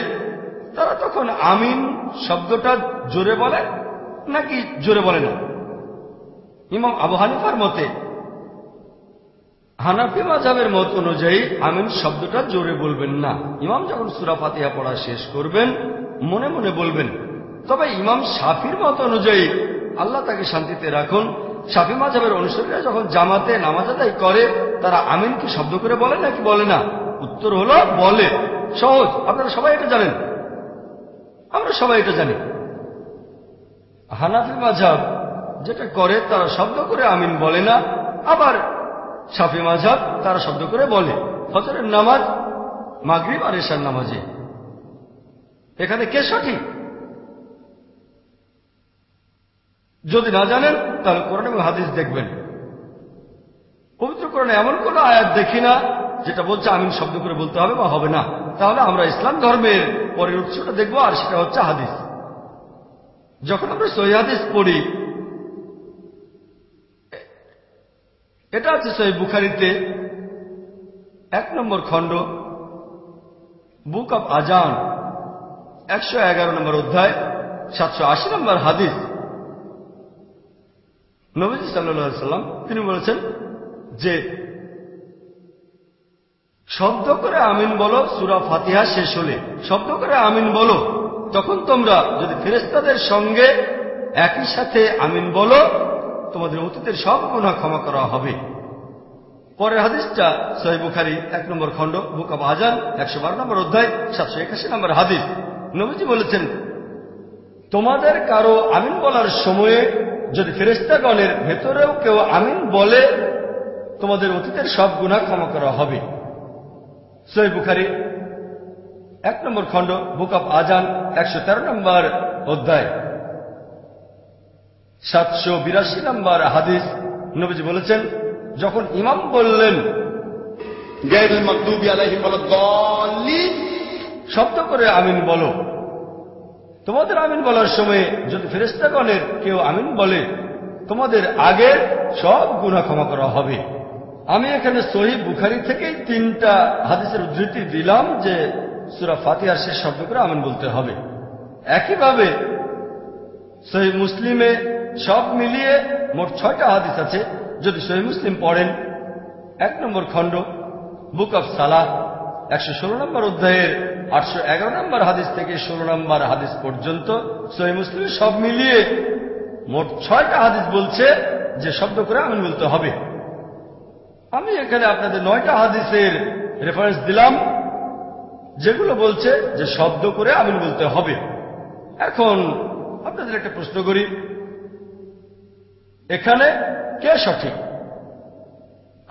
তারা তখন আমিন শব্দটা জোরে বলে নাকি জোরে বলে না? ইমাম আবু হানিফার মতে, হানাফি মাঝাবের মত অনুযায়ী আমিন শব্দটা জোরে বলবেন না। ইমাম যখন সুরা ফাতিহা পড়া শেষ করবেন, মনে মনে বলবেন, তবে ইমাম সাফির মত অনুযায়ী আল্লাহ তাকে শান্তিতে রাখুন। সাফি মাঝাবের অনুসারীরা যখন জামাতে নামাজ আদায় করে, তারা আমিন কি শব্দ করে বলে নাকি বলে না? উত্তর হলো বলে। সহজ। আপনারা সবাই এটা জানেন? আমরা সবাই এটা জানি। হানাফি মাঝাব যেটা করে তারা শব্দ করে আমিন বলে না, আবার সাফি মাঝাব তারা শব্দ করে বলে। ফজরের নামাজ মাগরিব আর এশার নামাজে। এখানে কে সঠিক? যদি না জানেন, তাহলে কোরআন এবং হাদিস দেখবেন। পবিত্র কোরআনে এমন কোন আয়াত দেখি না, যেটা বলছে আমিন শব্দ করে বলতে হবে বা হবে না। তাহলে আমরা ইসলাম ধর্মের পরের উৎসটা দেখব, আর সেটা হচ্ছে হাদিস। যখন আমরা সহি হাদিস পড়ি, এটা আছে সহি বুখারিতে, এক নম্বর খণ্ড, বুক অব আজান একশো এগারো নম্বর অধ্যায়, সাতশো আশি নম্বর হাদিস। নবীজি সাল্লা সাল্লাম, তিনি বলেছেন যে, শব্দ করে আমিন বলো, সুরা ফাতিহা শেষ হলে, শব্দ করে আমিন বলো। তখন তোমরা যদি ফেরেস্তাদের সঙ্গে একই সাথে আমিন বলো, তোমাদের অতীতের সব গুণা ক্ষমা করা হবে। পরের হাদিসটা সহি বুখারি, এক নম্বর খণ্ড, বুক অব আজান, একশো বারো নম্বর অধ্যায়, সাতশো একাশি নম্বর হাদিস। নবীজি বলেছেন, তোমাদের কারও আমিন বলার সময়ে যদি ফেরেস্তাগণের ভেতরেও কেউ আমিন বলে, তোমাদের অতীতের সব গুণা ক্ষমা করা হবে। সহি বুখারি এক নম্বর খণ্ড বুক অব আজান একশো তেরো নম্বর অধ্যায়। সাতশো বিরাশি নম্বর হাদিস নবীজি বলেছেন যখন ইমাম বললেন শব্দ করে আমিন বলো। তোমাদের আমিন বলার সময় যদি ফেরেস্তাগণের কেউ আমিন বলে তোমাদের আগের সব গুণা ক্ষমা করা হবে। আমি এখানে সহি বুখারি থেকে তিনটা হাদিসের উদ্ধৃতি দিলাম যে সুরা ফাতিহার শেষ শব্দ করে আমিন বলতে হবে। একইভাবে সহি মুসলিমে সব মিলিয়ে মোট ছয়টা হাদিস আছে। যদি সহি মুসলিম পড়েন, এক নম্বর খণ্ড, বুক অব সালাহ, একশো ষোলো নম্বর অধ্যায়ের আটশো এগারো নম্বর হাদিস থেকে ষোলো নম্বর হাদিস পর্যন্ত সহি মুসলিম সব মিলিয়ে মোট ছয়টা হাদিস বলছে যে শব্দ করে আমিন বলতে হবে। আমি এখানে আপনাদের নয়টা হাদিসের রেফারেন্স দিলাম। যেগুলো বলছে যে শব্দ করে আমিন বলতে হবে। এখন আপনাদের একটা প্রশ্ন করি। এখানে কে সঠিক?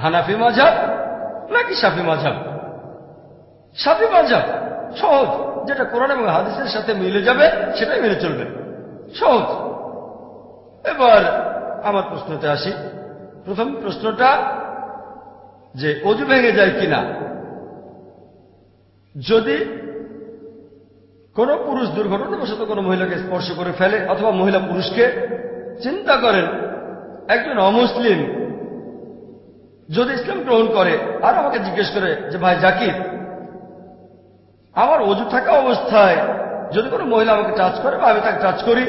হানাফি মাঝাব নাকি সাফি মাঝাব? সাফি মাঝাব সহজ। যেটা কোরআন এবং হাদিসের সাথে মিলে যাবে, সেটাই মেনে চলবে। সহজ। এবার আমার প্রশ্নতে আসি। প্রথম প্রশ্নটা যে, অজু ভেঙে যায় কিনা? যদি কোন পুরুষ দুর্ঘটনাবশত কোনো মহিলাকে স্পর্শ করে ফেলে অথবা মহিলা পুরুষকে চিন্তা করেন, একজন অমুসলিম যদি ইসলাম গ্রহণ করে, আর আমাকে জিজ্ঞেস করে যে, ভাই জাকির, আমার অজু থাকা অবস্থায় যদি কোনো মহিলা আমাকে টাচ করে বা আমি তাকে টাচ করি,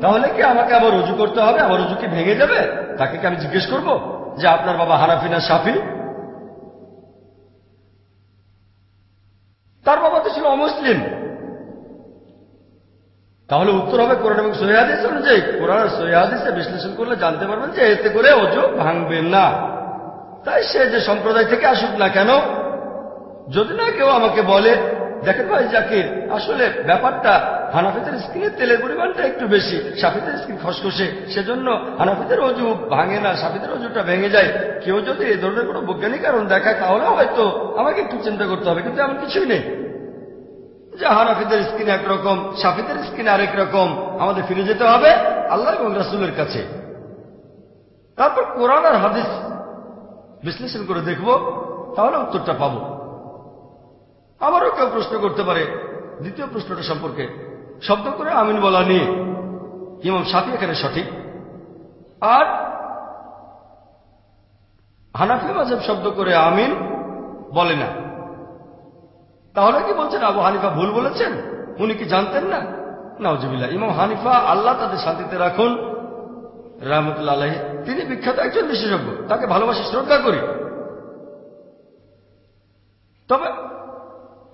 তাহলে কি আমাকে আবার রুজু করতে হবে? আমার রুজু কি ভেঙে যাবে? তাকে কি আমি জিজ্ঞেস করব? যে, আপনার বাবা হানাফি না সাফি? তার বাবা তো ছিল অমুসলিম। তাহলে উত্তর হবে কোরআন এবং সৈহাদিস অনুযায়ী। কোরআন সৈহাদিসে বিশ্লেষণ করলে জানতে পারবেন যে এতে করে অজু ভাঙবে না। তাই সে যে সম্প্রদায় থেকে আসুক না কেন, যদি না কেউ আমাকে বলে, দেখেন ভাই জাকির, আসলে ব্যাপারটা হানাফিদের স্কিনের তেলের পরিমাণটা একটু বেশি, সাফিদের স্কিন খসখসে, সেজন্য হানাফিদের অজু ভাঙে না, সাফিদের অজুটা ভেঙে যায়। কেউ যদি এ ধরনের কোনো বৈজ্ঞানিক কারণ দেখায় তাহলে হয়তো আমাকে একটু চিন্তা করতে হবে, কিন্তু এমন কিছুই নেই। যে হানাফিদের স্কিন একরকম, সাফিদের স্কিন আরেক রকম, আমাদের ফিরে যেতে হবে আল্লাহ এবং রাসুলের কাছে। তারপর কোরআন আর হাদিস বিশ্লেষণ করে দেখব, তাহলে উত্তরটা পাবো। আবারও কেউ প্রশ্ন করতে পারে, দ্বিতীয় প্রশ্নটা সম্পর্কে। শব্দ করে আমিন বলা নিয়ে ইমাম সাফি এখানে সঠিক। আর হানাফি মাঝেব শব্দ করে আমিন বলে না। তাহলে কি বলছেন, আবু হানিফা ভুল বলেছেন? উনি কি জানতেন না? নওয়াজবিল্লা ইমাম হানিফা আল্লাহ তাদের শান্তিতে রাখুন। রহমতুল্লাহ আলহী তিনি বিখ্যাত একজন বিশেষজ্ঞ। তাকে ভালোবাসি, শ্রদ্ধা করি। তবে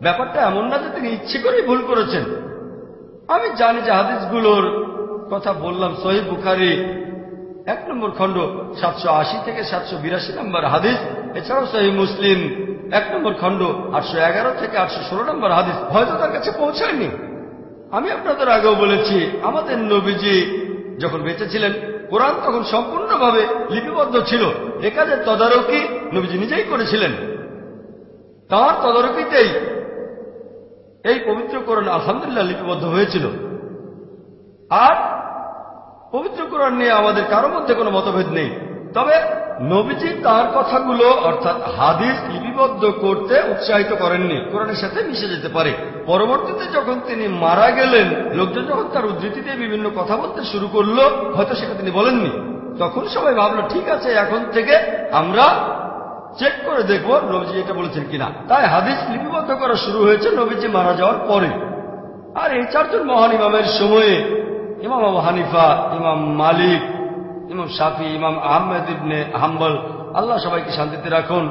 ব্যাপারটা এমন না যে তিনি ইচ্ছে করেই ভুল করেছেন। আমি জানি যে হাদিসগুলোর কথা বললাম, সহি বুখারি, এক নম্বর খণ্ড, সাতশো আশি থেকে সাতশো বিরাশি নম্বর হাদিস, এছাড়াও সহি মুসলিম, এক নম্বর খণ্ড, আটশো এগারো থেকে আটশো ষোলো নম্বর হাদিস, হয়তো তার কাছে পৌঁছায়নি। আমি আপনাদের আগেও বলেছি, আমাদের নবীজি যখন বেঁচে ছিলেন, কোরআন তখন সম্পূর্ণভাবে লিপিবদ্ধ ছিল। এ কাজের তদারকি নবীজি নিজেই করেছিলেন। তার তদারকিতেই এই পবিত্র কোরআন আলহামদুলিল্লাহ লিপিবদ্ধ হয়েছিল। আর পবিত্র কোরআন নিয়ে আমাদের কারও মধ্যে কোনো মতভেদ নেই। তবে নবীজি তার কথাগুলো, অর্থাৎ হাদিস লিপিবদ্ধ করতে উৎসাহিত করেননি। কোরআনের সাথে মিশে যেতে পারে। পরবর্তীতে যখন তিনি মারা গেলেন, লোকজন যখন তার উদ্ধৃতি দিয়ে বিভিন্ন কথা বলতে শুরু করল, হয়তো সেটা তিনি বলেননি। তখন সবাই ভাবলো, ঠিক আছে, এখন থেকে আমরা চেক করে দেখব নবীজি এটা বলেছেন কিনা। তাই হাদিস লিপিবদ্ধ করা শুরু হয়েছে নবীজি মারা যাওয়ার পরে। আর এই চারজন মহান ইমামের সময়ে ইমাম আবু হানিফা, ইমাম মালিক, ইমাম শাফি, ইমাম আহমেদ ইবনে হাম্বল, আল্লাহ সবাইকে শান্তিতে রাখুন।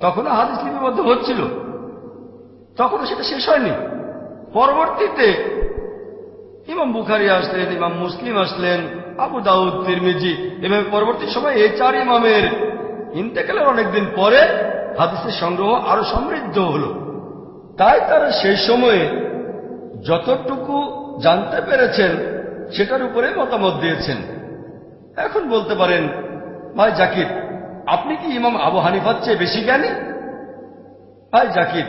তখনও হাদিস লিপিবদ্ধ হচ্ছিল। তখনও সেটা শেষ হয়নি। পরবর্তীতে ইমাম বুখারি আসলেন, ইমাম মুসলিম আসলেন, আবু দাউদ, তিরমিজি, এভাবে পরবর্তী সময় এই চার ইমামের ইন্তেকালের অনেকদিন পরে হাদিসের সংগ্রহ আরও সমৃদ্ধ হল। তাই তারা সেই সময়ে যতটুকু জানতে পেরেছেন, সেটার উপরে মতামত দিয়েছেন। এখন বলতে পারেন, ভাই জাকির, আপনি কি ইমাম আবু হানিফার চেয়ে বেশি জ্ঞানী? ভাই জাকির,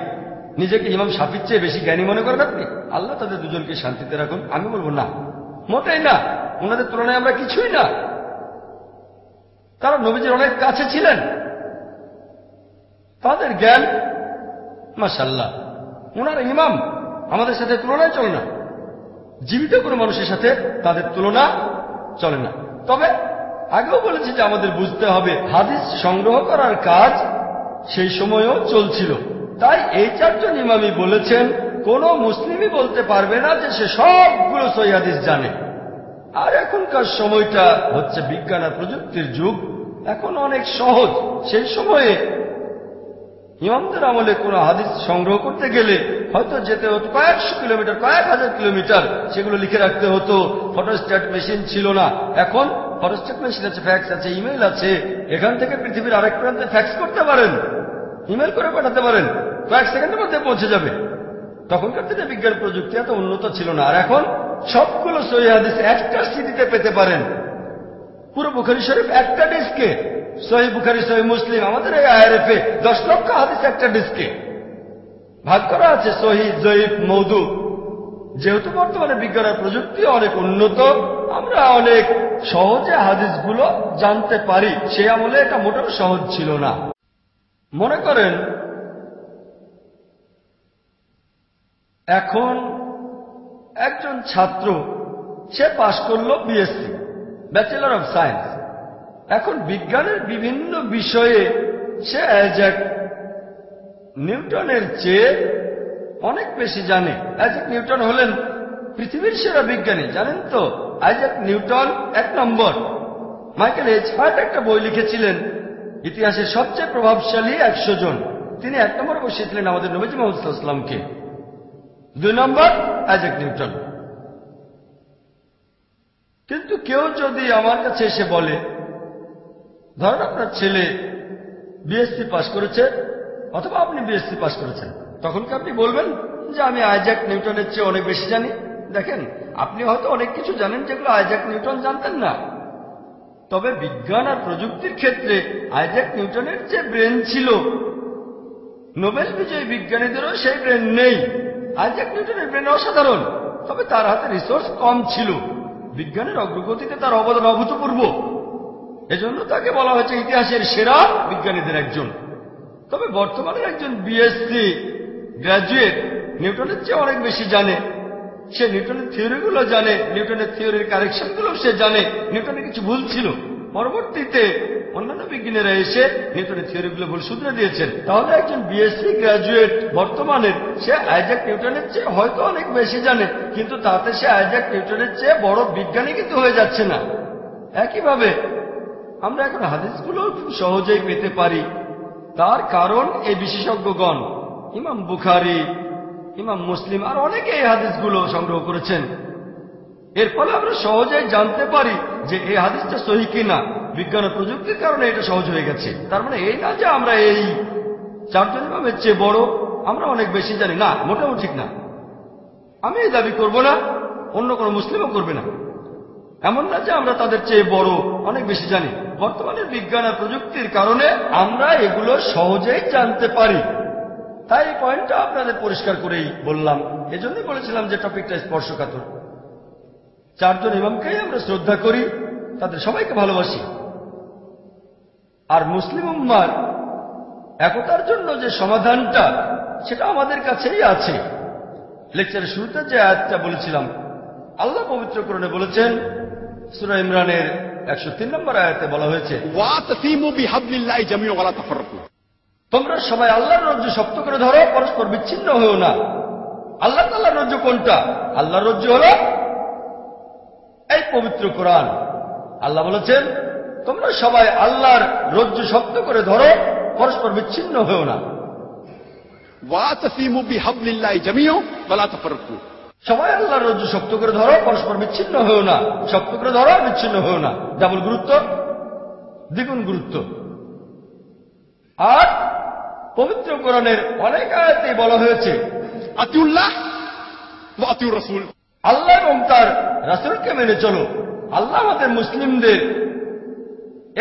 নিজেকে ইমাম সাফির চেয়ে বেশি জ্ঞানী মনে করেন আপনি? আল্লাহ তাদের দুজনকে শান্তিতে রাখুন। আমি বলব, না। মোটেই না। ওনাদের তুলনায় আমরা কিছুই না। তারা নবীজির অনেক কাছে ছিলেন। তাদের জ্ঞান মাসাল্লাহ ওনার ইমাম আমাদের সাথে তুলনায় চলে না। জীবিত কোনো মানুষের সাথে তাদের তুলনা চলে না। তবে আগেও বলেছি যে আমাদের বুঝতে হবে, হাদিস সংগ্রহ করার কাজ সেই সময়ও চলছিল। তাই এই চারজন ইমামি বলেছেন, কোন মুসলিমই বলতে পারবে না যে সে সবগুলো সই হাদিস জানে। আর এখনকার সময়টা হচ্ছে বিজ্ঞান আর প্রযুক্তির যুগ। এখন অনেক সহজ। সেই সময়ে ইমামদের আমলে কোনো হাদিস সংগ্রহ করতে গেলে হয়তো যেতে হতো কয়েকশো কিলোমিটার, কয়েক হাজার কিলোমিটার সেগুলো লিখে রাখতে হতো। ফটোস্ট্যাট মেশিন ছিল না। এখন ফটোস্ট্যাট মেশিন আছে, ফ্যাক্স আছে ইমেল আছে। এখান থেকে পৃথিবীর আরেক প্রান্তে ফ্যাক্স করতে পারেন। ইমেল করে পাঠাতে পারেন। কয়েক সেকেন্ডের মধ্যে পৌঁছে যাবে। তখনকার দিনে বিজ্ঞান প্রযুক্তি এত উন্নত ছিল না। আর এখন সবগুলো সহি হাদিস একটা সিডিতে পেতে পারেন। পুরো বুখারি শরীফ একটা ডিস্কে, সহি বুখারি, সহি মুসলিম, আমাদের এই আইআরএফ এ দশ লক্ষ হাদিস একটা ডিস্কে। ভাগ করা আছে সহি, জয়ীফ, মৌদু। যেহেতু বর্তমানে বিজ্ঞানের প্রযুক্তি অনেক উন্নত, আমরা অনেক সহজে হাদিসগুলো জানতে পারি। সে আমলে এটা মোটেও সহজ ছিল না। মনে করেন, এখন একজন ছাত্র, সে পাশ করল বিএসসি ব্যাচেলর অব সায়েন্স এখন বিজ্ঞানের বিভিন্ন বিষয়ে সে অ্যাজ এক নিউটনের চেয়ে অনেক বেশি জানে। আইজাক নিউটন হলেন পৃথিবীর সেরা বিজ্ঞানী, জানেন তো? আইজাক নিউটন এক নম্বর। মাইকেল এইচ হার্ট একটা বই লিখেছিলেন, ইতিহাসের সবচেয়ে প্রভাবশালী একশো জন। তিনি এক নম্বর বসিয়েছিলেন আমাদের নবীজি মোহাম্মদ ইসলামকে দুই নম্বর আইজাক নিউটন কিন্তু কেউ যদি আমার কাছে এসে বলে, ধরেন আপনার ছেলে বিএসসি পাশ করেছে, অথবা আপনি বিএসসি পাশ করেছেন, তখন কি আপনি বলবেন যে আমি আইজাক নিউটনের চেয়ে অনেক বেশি জানি? দেখেন, আপনি হয়তো অনেক কিছু জানেন যেগুলো আইজাক নিউটন জানতেন না। তবে বিজ্ঞান আর প্রযুক্তির ক্ষেত্রে আইজাক নিউটনের যে ব্রেন ছিল, নোবেল বিজয়ী বিজ্ঞানীদেরও সেই ব্রেন নেই। আইজাক নিউটনের ব্রেন অসাধারণ। তবে তার হাতে রিসোর্স কম ছিল। বিজ্ঞানের অগ্রগতিতে তার অবদান অভূতপূর্ব। এজন্য তাকে বলা হয়েছে ইতিহাসের সেরা বিজ্ঞানীদের একজন। তবে বর্তমানের একজন বিএসসি গ্র্যাজুয়েট নিউটনের চেয়ে অনেক বেশি জানে। সে নিউটনের থিওরিগুলো জানে, নিউটনের থিওরির কারেকশনগুলো সে জানে। নিউটনের কিছু ভুল ছিল। পরবর্তীতে অন্যান্য বিজ্ঞানীরা এসে নিউটনের থিওরিগুলো ভুল শুধরে দিয়েছেন। তাহলে একজন বিএসসি গ্র্যাজুয়েট বর্তমানের সে আইজাক নিউটনের চেয়ে হয়তো অনেক বেশি জানে, কিন্তু তাতে সে আইজাক নিউটনের চেয়ে বড় বিজ্ঞানী কিন্তু হয়ে যাচ্ছে না। একইভাবে আমরা এখন হাদিসগুলো খুব সহজেই পেতে পারি। তার কারণ এই বিশেষজ্ঞগণ, ইমাম বুখারি, ইমাম মুসলিম আর অনেকে এই হাদিসগুলো সংগ্রহ করেছেন। এর ফলে আমরা সহজেই জানতে পারি যে এই হাদিসটা সহি কিনা। বিজ্ঞান ও প্রযুক্তির কারণে এটা সহজ হয়ে গেছে। তার মানে এই না যে আমরা এই চারজন ইমামের চেয়ে বড়, আমরা অনেক বেশি জানি। না, মোটেও ঠিক না। আমি এই দাবি করব না, অন্য কোনো মুসলিমও করবে না। এমন না যে আমরা তাদের চেয়ে বড়, অনেক বেশি জানি। বর্তমানে বিজ্ঞান আর প্রযুক্তির কারণে আমরা এগুলো সহজেই জানতে পারি। তাই এই পয়েন্টটা আপনাদের পরিষ্কার করেই বললাম। এজন্যই বলেছিলাম যে টপিকটা স্পর্শকাতর। চারজন ইমামকেই আমরা শ্রদ্ধা করি তাদের সবাইকে ভালোবাসি। আর মুসলিম উম্মার একতার জন্য যে সমাধানটা সেটা আমাদের কাছেই আছে। লেকচারের শুরুতে যে আয়াতটা বলেছিলাম আল্লাহ পবিত্রকরণে বলেছেন সুরা ইমরানের একশো তিন নম্বর আয়াতে বলা হয়েছে তোমরা সবাই আল্লাহর রজ্জু শক্ত করে ধরো পরস্পর বিচ্ছিন্ন হয়েও না। আল্লাহ তাল্লাহ রজ্জু কোনটা? আল্লাহর রজ্জু হলো এই পবিত্র কোরআন। আল্লাহ বলেছেন তোমরা সবাই আল্লাহর রজ্জু শক্ত করে ধরো পরস্পর বিচ্ছিন্ন হয়েও না। সবাই আল্লাহর রজ্জু শক্ত করে ধরো পরস্পর বিচ্ছিন্ন হয়েও না। শক্ত করে ধরো বিচ্ছিন্ন হয়েও না। ডাবল গুরুত্ব দ্বিগুণ গুরুত্ব। আর পবিত্র কোরআনের অনেক আয়তেই বলা হয়েছে আতিউল্লাহ আতিউর রসুল। আল্লাহ এবং তার রাসুলকে মেনে চলো। আল্লাহ আমাদের মুসলিমদের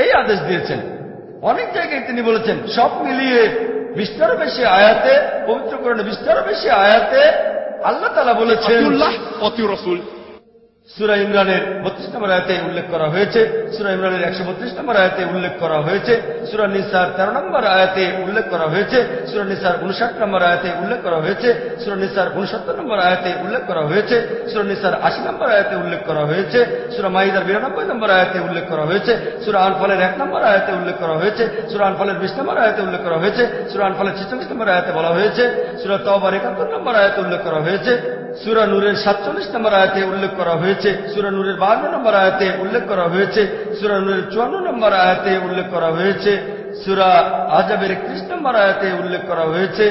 এই আদেশ দিয়েছেন। অনেক জায়গায় তিনি বলেছেন, সব মিলিয়ে বিস্তার বেশি আয়াতে পবিত্রকরণে বিস্তার বেশি আয়াতে আল্লাহ তালা বলেছেন সুরা ইমরানের বত্রিশ নম্বর আয়তে উল্লেখ করা হয়েছে সুরা ইমরানের একশো বত্রিশ নম্বর আয়তে উল্লেখ করা হয়েছে সুরা নিসার তেরো নম্বর আয়তে উল্লেখ করা হয়েছে সুরা নিসার উনষাট নম্বর আয়াতে উল্লেখ করা হয়েছে সুরা নিসার উনসত্তর নম্বর আয়তে উল্লেখ করা হয়েছে সুরা নিসার আশি নম্বর আয়াতে উল্লেখ করা হয়েছে সুরা মাইদার বিরানব্বই নম্বর আয়াতে উল্লেখ করা হয়েছে সুরা আনফলের এক নম্বর আয়তে উল্লেখ করা হয়েছে সুরা আনফলের বিশ নম্বর আয়তে উল্লেখ করা হয়েছে সুরা আনফলের ছেচল্লিশ নম্বর আয়তে বলা হয়েছে সুরা তবার একাত্তর নম্বর আয়তে উল্লেখ করা হয়েছে সুরা নূরের সাতচল্লিশ নম্বর আয়াতে উল্লেখ করা হয়েছে, সুরা নূরের বাহান্ন নম্বর আয়াতে উল্লেখ করা হয়েছে, সুরা নূরের চুয়ান্ন নম্বর আয়াতে উল্লেখ করা হয়েছে, সুরা আজাবের একত্রিশ নম্বর আয়াতে উল্লেখ করা হয়েছে,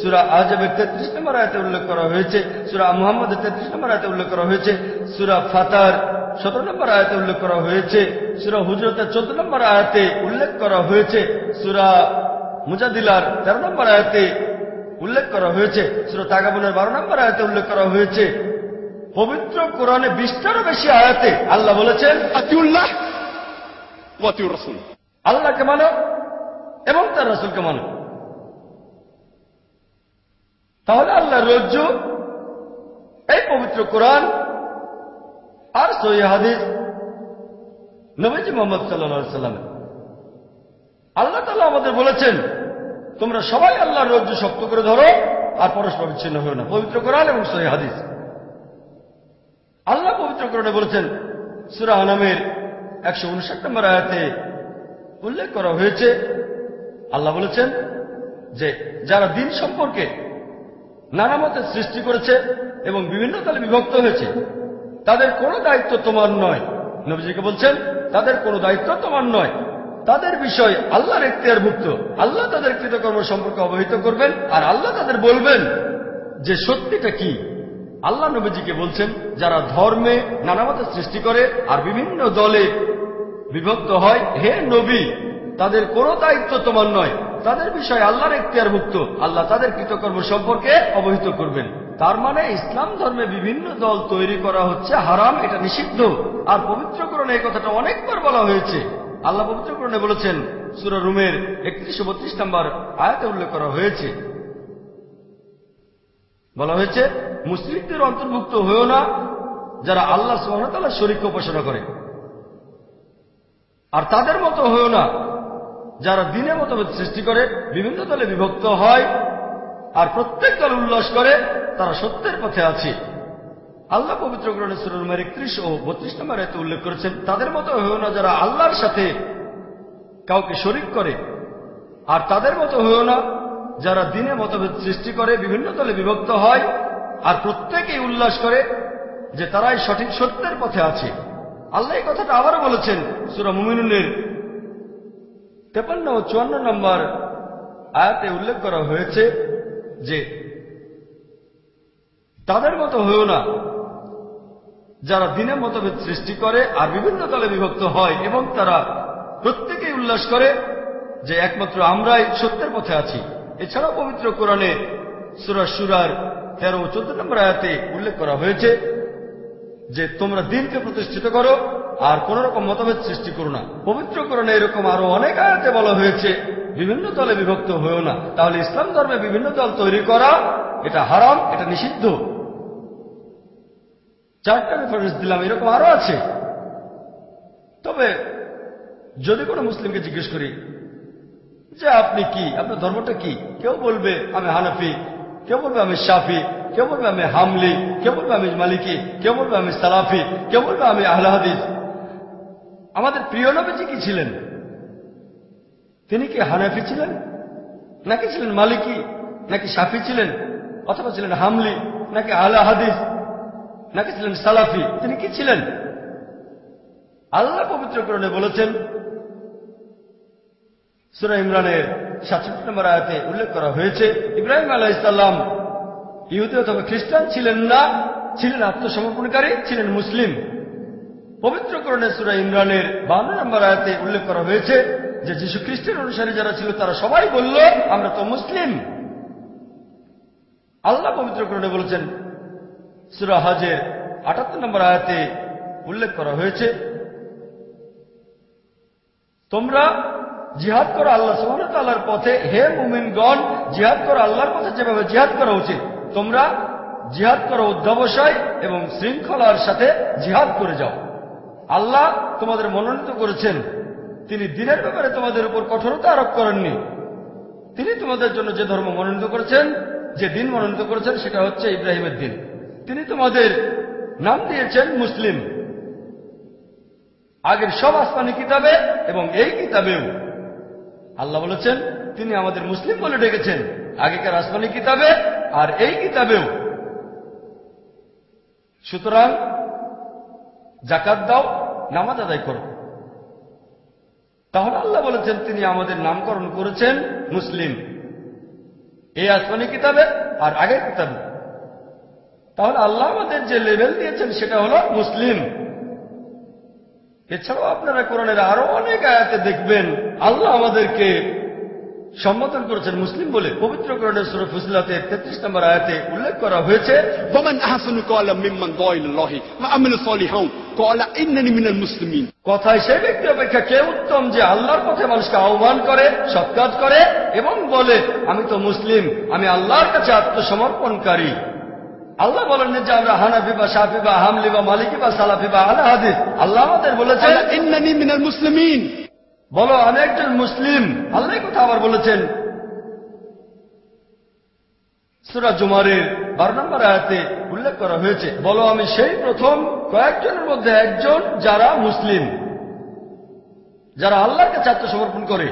সুরা আজাবের তেত্রিশ নম্বর আয়াতে উল্লেখ করা হয়েছে, সুরা মোহাম্মদের তেত্রিশ নম্বর আয়াতে উল্লেখ করা হয়েছে, সুরা ফাতার সতেরো নম্বর আয়াতে উল্লেখ করা হয়েছে, সুরা হুজরতের চোদ্দ নম্বর আয়াতে উল্লেখ করা হয়েছে, সুরা মুজাদিলার তেরো নম্বর আয়াতে উল্লেখ করা হয়েছে সুরত আগামনের বারো নম্বর আয়াতে উল্লেখ করা হয়েছে। পবিত্র কোরআনে বিশটারও বেশি আয়াতে আল্লাহ বলেছেন আতিউল্লাহ রসুল। আল্লাহকে মানো এবং তার রসুলকে মানো। তাহলে আল্লাহ রজ্জু এই পবিত্র কোরআন আর সহি হাদিস নবীজি মোহাম্মদ সাল্লা সাল্লামে আল্লাহ তালা আমাদের বলেছেন তোমরা সবাই আল্লাহর রজ্জু শক্ত করে ধরো আর পরস্পর বিচ্ছিন্ন হও না। পবিত্র কোরআন এবং সহি হাদিস। আল্লাহ পবিত্র কোরআনে বলেছেন, সুরা আনামের একশো উনষাট নম্বর আয়াতে উল্লেখ করা হয়েছে, আল্লাহ বলেছেন যে যারা দিন সম্পর্কে নানা মতের সৃষ্টি করেছে এবং বিভিন্ন দলে বিভক্ত হয়েছে, তাদের কোনো দায়িত্ব তোমার নয়। নবীজিকে বলছেন, তাদের কোনো দায়িত্ব তোমার নয়। তাদের বিষয় আল্লাহর এখতিয়ারভুক্ত আল্লাহ তাদের কৃতকর্ম সম্পর্কে অবহিত করবেন আর আল্লাহ তাদের বলবেন যে সত্যিটা কি। আল্লাহ নবীজিকে বলছেন, যারা ধর্মে নানা সৃষ্টি করে আর বিভিন্ন দলে বিভক্ত হয়, হে নবী, তাদের কোনো দায়িত্ব তোমার নয়। তাদের বিষয় আল্লাহর এখতিয়ারভুক্ত আল্লাহ তাদের কৃতকর্ম সম্পর্কে অবহিত করবেন। তার মানে ইসলাম ধর্মে বিভিন্ন দল তৈরি করা হচ্ছে, হারাম, এটা নিষিদ্ধ। আর পবিত্রকরণে এই কথাটা অনেকবার বলা হয়েছে। আল্লাহ পবিত্রকরণে বলেছেন, সুরা রুমের একত্রিশশো বত্রিশ নম্বর আয়াতে উল্লেখ করা হয়েছে। বলা হয়েছে, মুসলিমদের অন্তর্ভুক্ত হয়েও না, যারা আল্লাহ সোহানতাল্লাহ শরীরকে উপাসনা করে। আর তাদের মতো হয়েও না, যারা দিনে মতভেদ সৃষ্টি করে, বিভিন্ন দলে বিভক্ত হয়, আর প্রত্যেক দল উল্লাস করে, তারা সত্যের পথে আছে। আল্লাহ পবিত্র গ্রহণে সুরুমের একত্রিশ ও বত্রিশ নম্বর এতে উল্লেখ করেছেন, তাদের মতো হয়েও না যারা আল্লাহর সাথে কাউকে শরিক করে, আর তাদের মতো হয়েও না যারা দিনে মতভেদ সৃষ্টি করে, বিভিন্ন দলে বিভক্ত হয়, আর প্রত্যেকেই উল্লাস করে যে তারাই সঠিক সত্যের পথে আছে। আল্লাহ এই কথাটা আবারও বলেছেন সুরা মুমিনুনের তেপান্ন ও চুয়ান্ন নম্বর আয়াতে উল্লেখ করা হয়েছে যে তাদের মতো হয়েও না যারা দিনে মতভেদ সৃষ্টি করে আর বিভিন্ন দলে বিভক্ত হয় এবং তারা প্রত্যেকেই উল্লাস করে যে একমাত্র আমরাই সত্যের পথে আছি। এছাড়াও পবিত্র কোরআনে সুরা সুরার তেরো চোদ্দ নম্বর আয়াতে উল্লেখ করা হয়েছে যে তোমরা দিনকে প্রতিষ্ঠিত করো আর কোন রকম মতভেদ সৃষ্টি করো না। পবিত্র কোরআনে এরকম আরও অনেক আয়াতে বলা হয়েছে, বিভিন্ন দলে বিভক্ত হয়েও না। তাহলে ইসলাম ধর্মে বিভিন্ন দল তৈরি করা, এটা হারাম, এটা নিষিদ্ধ। চারটা রেফারেন্স দিলাম এরকম আরও আছে। তবে যদি কোনো মুসলিমকে জিজ্ঞেস করি, যে আপনি কি? আপনার ধর্মটা কি? কেউ বলবে, আমি হানাফি। কেউ বলবে, আমি শাফি। কেউ বলবে, আমি হামলি। কেউ বলবে, আমি মালিকি। কেউ বলবে, আমি সালাফি। কেউ বলবে, আমি আহলাহাদিস আমাদের প্রিয় নবীজি কি ছিলেন? তিনি কি হানাফি ছিলেন? নাকি ছিলেন মালিকি? নাকি সাফি ছিলেন? অথবা ছিলেন হামলি? নাকি আহলা হাদিস? নাকি ছিলেন সালাফি? তিনি কি ছিলেন? আল্লাহ পবিত্রকরণে বলেছেন, সুরা ইমরানের সাতষট্টি নম্বর আয়াতে উল্লেখ করা হয়েছে, ইব্রাহিম আলাহ ইসলাম ইহুদি অথবা খ্রিস্টান ছিলেন না, ছিলেন আত্মসমর্পণকারী, ছিলেন মুসলিম। পবিত্রকরণের সুরা ইমরানের বান্ন নম্বর আয়াতে উল্লেখ করা হয়েছে যে যীশু খ্রিস্টের অনুসারী যারা ছিল, তারা সবাই বলল, আমরা তো মুসলিম। আল্লাহ পবিত্রকরণে বলেছেন সুরা হাজের আটাত্তর নম্বর আয়াতে উল্লেখ করা হয়েছে, তোমরা জিহাদ করো আল্লাহ সুহামতাল্লাহর পথে। হে মুমিনগণ, জিহাদ করো আল্লাহর পথে যেভাবে জিহাদ করা উচিত। তোমরা জিহাদ করো অধ্যবসায় এবং শৃঙ্খলার সাথে জিহাদ করে যাও। আল্লাহ তোমাদের মনোনীত করেছেন। তিনি দিনের ব্যাপারে তোমাদের উপর কঠোরতা আরোপ করেননি। তিনি তোমাদের জন্য যে ধর্ম মনোনীত করেছেন, যে দিন মনোনীত করেছেন, সেটা হচ্ছে ইব্রাহিমের দিন। তিনি তোমাদের নাম দিয়েছেন মুসলিম। আগের সব আসমানি কিতাবে এবং এই কিতাবেও। আল্লাহ বলেছেন, তিনি আমাদের মুসলিম বলে ডেকেছেন, আগেকার আসমানি কিতাবে আর এই কিতাবেও। সুতরাং জাকাত দাও, নামাজ আদায় করো। তাহলে আল্লাহ বলেছেন, তিনি আমাদের নামকরণ করেছেন মুসলিম। এই আসমানি কিতাবে আর আগের কিতাবে। তাহলে আল্লাহ আমাদের যে লেভেল দিয়েছেন সেটা হল মুসলিম। এছাড়াও আপনারা কোরআনের আরও অনেক আয়াতে দেখবেন আল্লাহ আমাদেরকে সম্বোধন করেছেন মুসলিম বলে। পবিত্র কোরআনের সুর ফুসলাতে তেত্রিশ নম্বর আয়াতে উল্লেখ করা হয়েছে কথায় সে ব্যক্তি অপেক্ষা কে উত্তম যে আল্লাহর পথে মানুষকে আহ্বান করে সৎকাজ করে এবং বলে আমি তো মুসলিম আমি আল্লাহর কাছে আত্মসমর্পণকারী। আল্লাহ বলেন যে আমরা হানাফি বা সাফি বা হামলি বা মালিকি বা সালাফি বা আলা হাদি আল্লাহ আমাদের বলেছেন মুসলিম বলো আমি একজন মুসলিম। আল্লাহ কথা আবার বলেছেন সুরা জুমারের বারো নম্বর আয়াতে উল্লেখ করা হয়েছে বলো আমি সেই প্রথম কয়েকজনের মধ্যে একজন যারা মুসলিম যারা আল্লাহকে ছাত্র সমর্পণ করে।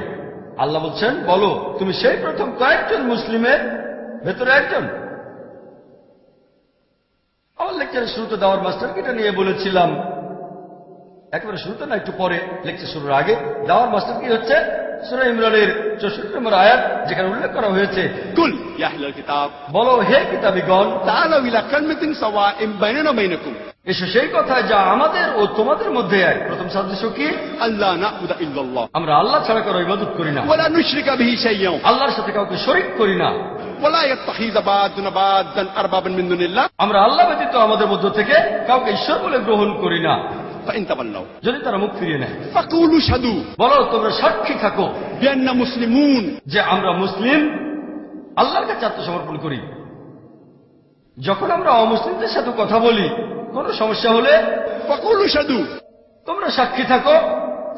আল্লাহ বলছেন বলো তুমি সেই প্রথম কয়েকজন মুসলিমের ভেতরে একজন? আমার লেকচারের শুরুতে দেওয়ার নিয়ে বলেছিলাম। শুরুতে না একটু পরে লেকচার শুরুর আগে মাস্টার কি হচ্ছে? সুরা ইমরানের চৌষট্টি নম্বর আয়াত যেখানে উল্লেখ করা হয়েছে কুল কিতাব। বলো হে কিতাবিগণ সেই কথা যা আমাদের ও তোমাদের মধ্যে এক। প্রথম সাদৃশ্য কি? আল্লাহ আমরা আল্লাহ ছাড়া কারও ইবাদত করি না। আল্লাহর সাথে কাউকে শরিক করি না। আমরা আল্লাহ ব্যতীত আমাদের মধ্য থেকে কাউকে ঈশ্বর বলে গ্রহণ করি না। যদি তারা মুখ ফিরিয়ে নেয়। সাধু বলো তোমরা সাক্ষী থাকো। বিয়ান্না মুসলিমুন। যে আমরা মুসলিম আল্লাহর কাছে আত্মসমর্পণ করি। যখন আমরা অমুসলিমদের সাথে কথা বলি কোন সমস্যা হলে ফাকুলু সাধু তোমরা সাক্ষী থাকো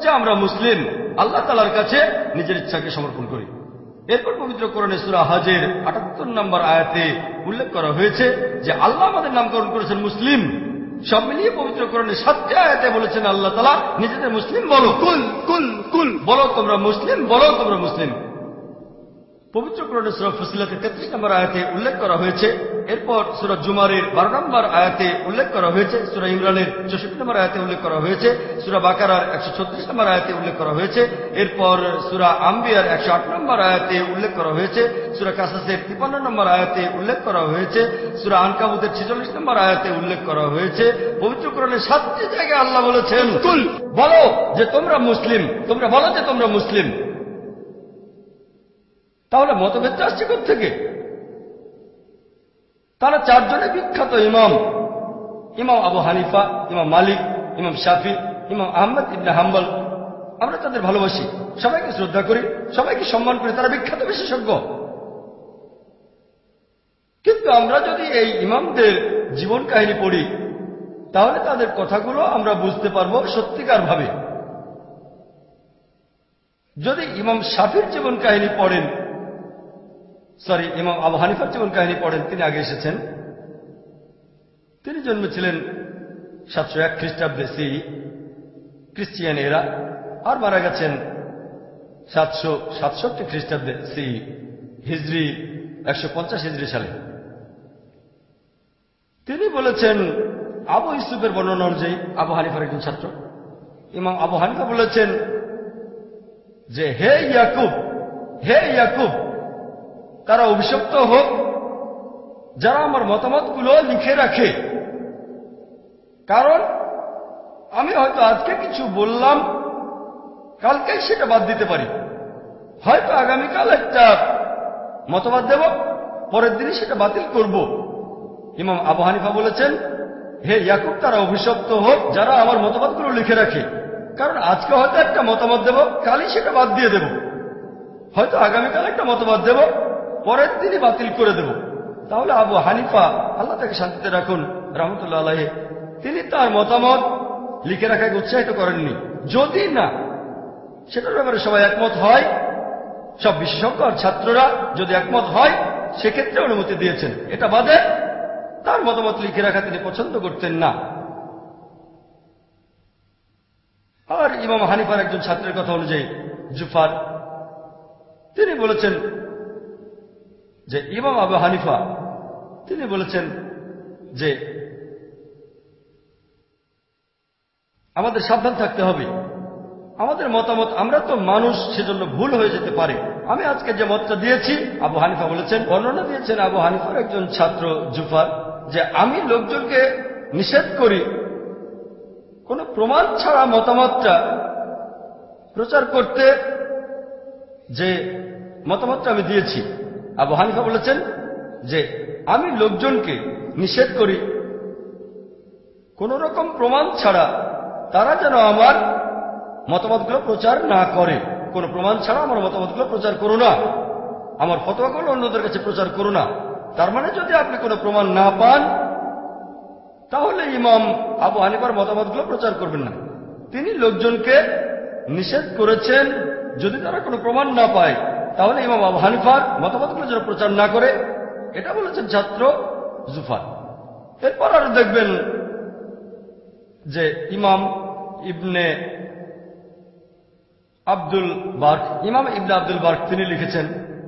যে আমরা মুসলিম। আল্লাহ তালার কাছে নিজের ইচ্ছাকে সমর্পণ করি। এরপর পবিত্র করণে সুরা হাজের আটাত্তর নম্বর আয়াতে উল্লেখ করা হয়েছে যে আল্লাহ আমাদের নামকরণ করেছেন মুসলিম। সব মিলিয়ে পবিত্র করণে সত্যি আয়াতে বলেছেন আল্লাহ তালা নিজেদের মুসলিম বলো। কুল কুল কুল। বলো তোমরা মুসলিম বলো তোমরা মুসলিম। পবিত্র কোরআনে সুরা ফসিলাতে তেত্রিশ নম্বর আয়াতে উল্লেখ করা হয়েছে। এরপর সুরা জুমারের বারো নম্বর আয়াতে উল্লেখ করা হয়েছে। সুরা ইমরানের চৌষট্টি নম্বর আয়াতে উল্লেখ করা হয়েছে। সুরা বাকারার একশো ছত্রিশ নম্বর আয়াতে উল্লেখ করা হয়েছে। এরপর সুরা আম্বিয়ার একশো আট নম্বর আয়াতে উল্লেখ করা হয়েছে। সুরা কাসাসের তিপান্ন নম্বর আয়াতে উল্লেখ করা হয়েছে। সুরা আনকাবুতের ছেচল্লিশ নম্বর আয়াতে উল্লেখ করা হয়েছে। পবিত্র কোরআনের সাতটি জায়গায় আল্লাহ বলেছেন বলো যে তোমরা মুসলিম তোমরা বলো যে তোমরা মুসলিম। তাহলে মতভেদটা আসছে থেকে তারা চারজনে বিখ্যাত ইমাম। ইমাম আবু হানিফা, ইমাম মালিক, ইমাম শাফি, ইমাম আহমদ ইবনে হাম্বল। আমরা তাদের ভালোবাসি। সবাইকে শ্রদ্ধা করি, সবাইকে সম্মান করি, তারা বিখ্যাত বিশেষজ্ঞ। কিন্তু আমরা যদি এই ইমামদের জীবন কাহিনী পড়ি, তাহলে তাদের কথাগুলো আমরা বুঝতে পারব সত্যিকার ভাবে। যদি ইমাম শাফির জীবন কাহিনী পড়েন সরি ইমাম আবু হানিফার জীবন কাহিনী পড়েন, তিনি আগে এসেছেন। তিনি জন্মেছিলেন সাতশো এক খ্রিস্টাব্দে সি খ্রিস্টিয়ান এরা, আর মারা গেছেন সাতশো সাতষট্টি খ্রিস্টাব্দে সি হিজড়ি একশো পঞ্চাশ হিজড়ি সালে। তিনি বলেছেন, আবু ইসুফের বর্ণনা অনুযায়ী আবু হানিফার একজন ছাত্র। ইমাম আবু হানিফা বলেছেন যে, হে ইয়াকুব হে ইয়াকুব তারা অভিশপ্ত হোক, যারা আমার মতামতগুলো লিখে রাখে। কারণ, আমি হয়তো আজকে কিছু বললাম কালকেই সেটা বাদ দিতে পারি। হয়তো আগামীকাল একটা মতবাদ দেব, পরের দিনই সেটা বাতিল করব। ইমাম আবু হানিফা বলেছেন, হে ইয়াকুব, তারা অভিশপ্ত হোক, যারা আমার মতবাদগুলো লিখে রাখে। কারণ আজকে হয়তো একটা মতামত দেব, কালই সেটা বাদ দিয়ে দেব। হয়তো আগামীকাল একটা মতবাদ দেব পরের দিনই বাতিল করে দেব। তাহলে আবু হানিফা আল্লাহ তাকে শান্তিতে রাখুন। রহমতুল্লাহ আলাহে তিনি তার মতামত লিখে রাখাকে উৎসাহিত করেননি। যদি না, সেটার ব্যাপারে সবাই একমত হয়। সব বিশেষজ্ঞ আর ছাত্ররা যদি একমত হয়, সেক্ষেত্রে অনুমতি দিয়েছেন। এটা বাদে তার মতামত লিখে রাখা তিনি পছন্দ করতেন না। আর ইমাম হানিফার একজন ছাত্রের কথা অনুযায়ী, জুফার, তিনি বলেছেন যে ইমাম আবু হানিফা, তিনি বলেছেন যে আমাদের সাবধান থাকতে হবে। আমাদের মতামত, আমরা তো মানুষ, সেজন্য ভুল হয়ে যেতে পারে। আমি আজকে যে মতটা দিয়েছি, আবু হানিফা বলেছেন, বর্ণনা দিয়েছেন আবু হানিফার একজন ছাত্র জুফার, যে আমি লোকজনকে নিষেধ করি, কোনো প্রমাণ ছাড়া মতামতটা প্রচার করতে যে মতামতটা আমি দিয়েছি আবু হানিফা বলেছেন যে, আমি লোকজনকে নিষেধ করি। কোন রকম প্রমাণ ছাড়া তারা যেন আমার মতামতগুলো প্রচার না করে। কোনো প্রমাণ ছাড়া আমার মতামতগুলো প্রচার করো না। আমার ফতোয়াগুলো অন্যদের কাছে প্রচার করো না। তার মানে যদি আপনি কোনো প্রমাণ না পান, তাহলে ইমাম আবু হানিফার মতামতগুলো প্রচার করবেন না। তিনি লোকজনকে নিষেধ করেছেন যদি তারা কোনো প্রমাণ না পায়। তাহলে ইমাম আবু হানিফার মতামতগুলো যেন প্রচার না করে, এটা বলেছেন ছাত্র জুফার। এরপর আর দেখবেন যে ইমাম ইবনে আব্দুল বার্ক, ইমাম ইবনে আব্দুল বার্ক তিনি লিখেছেন,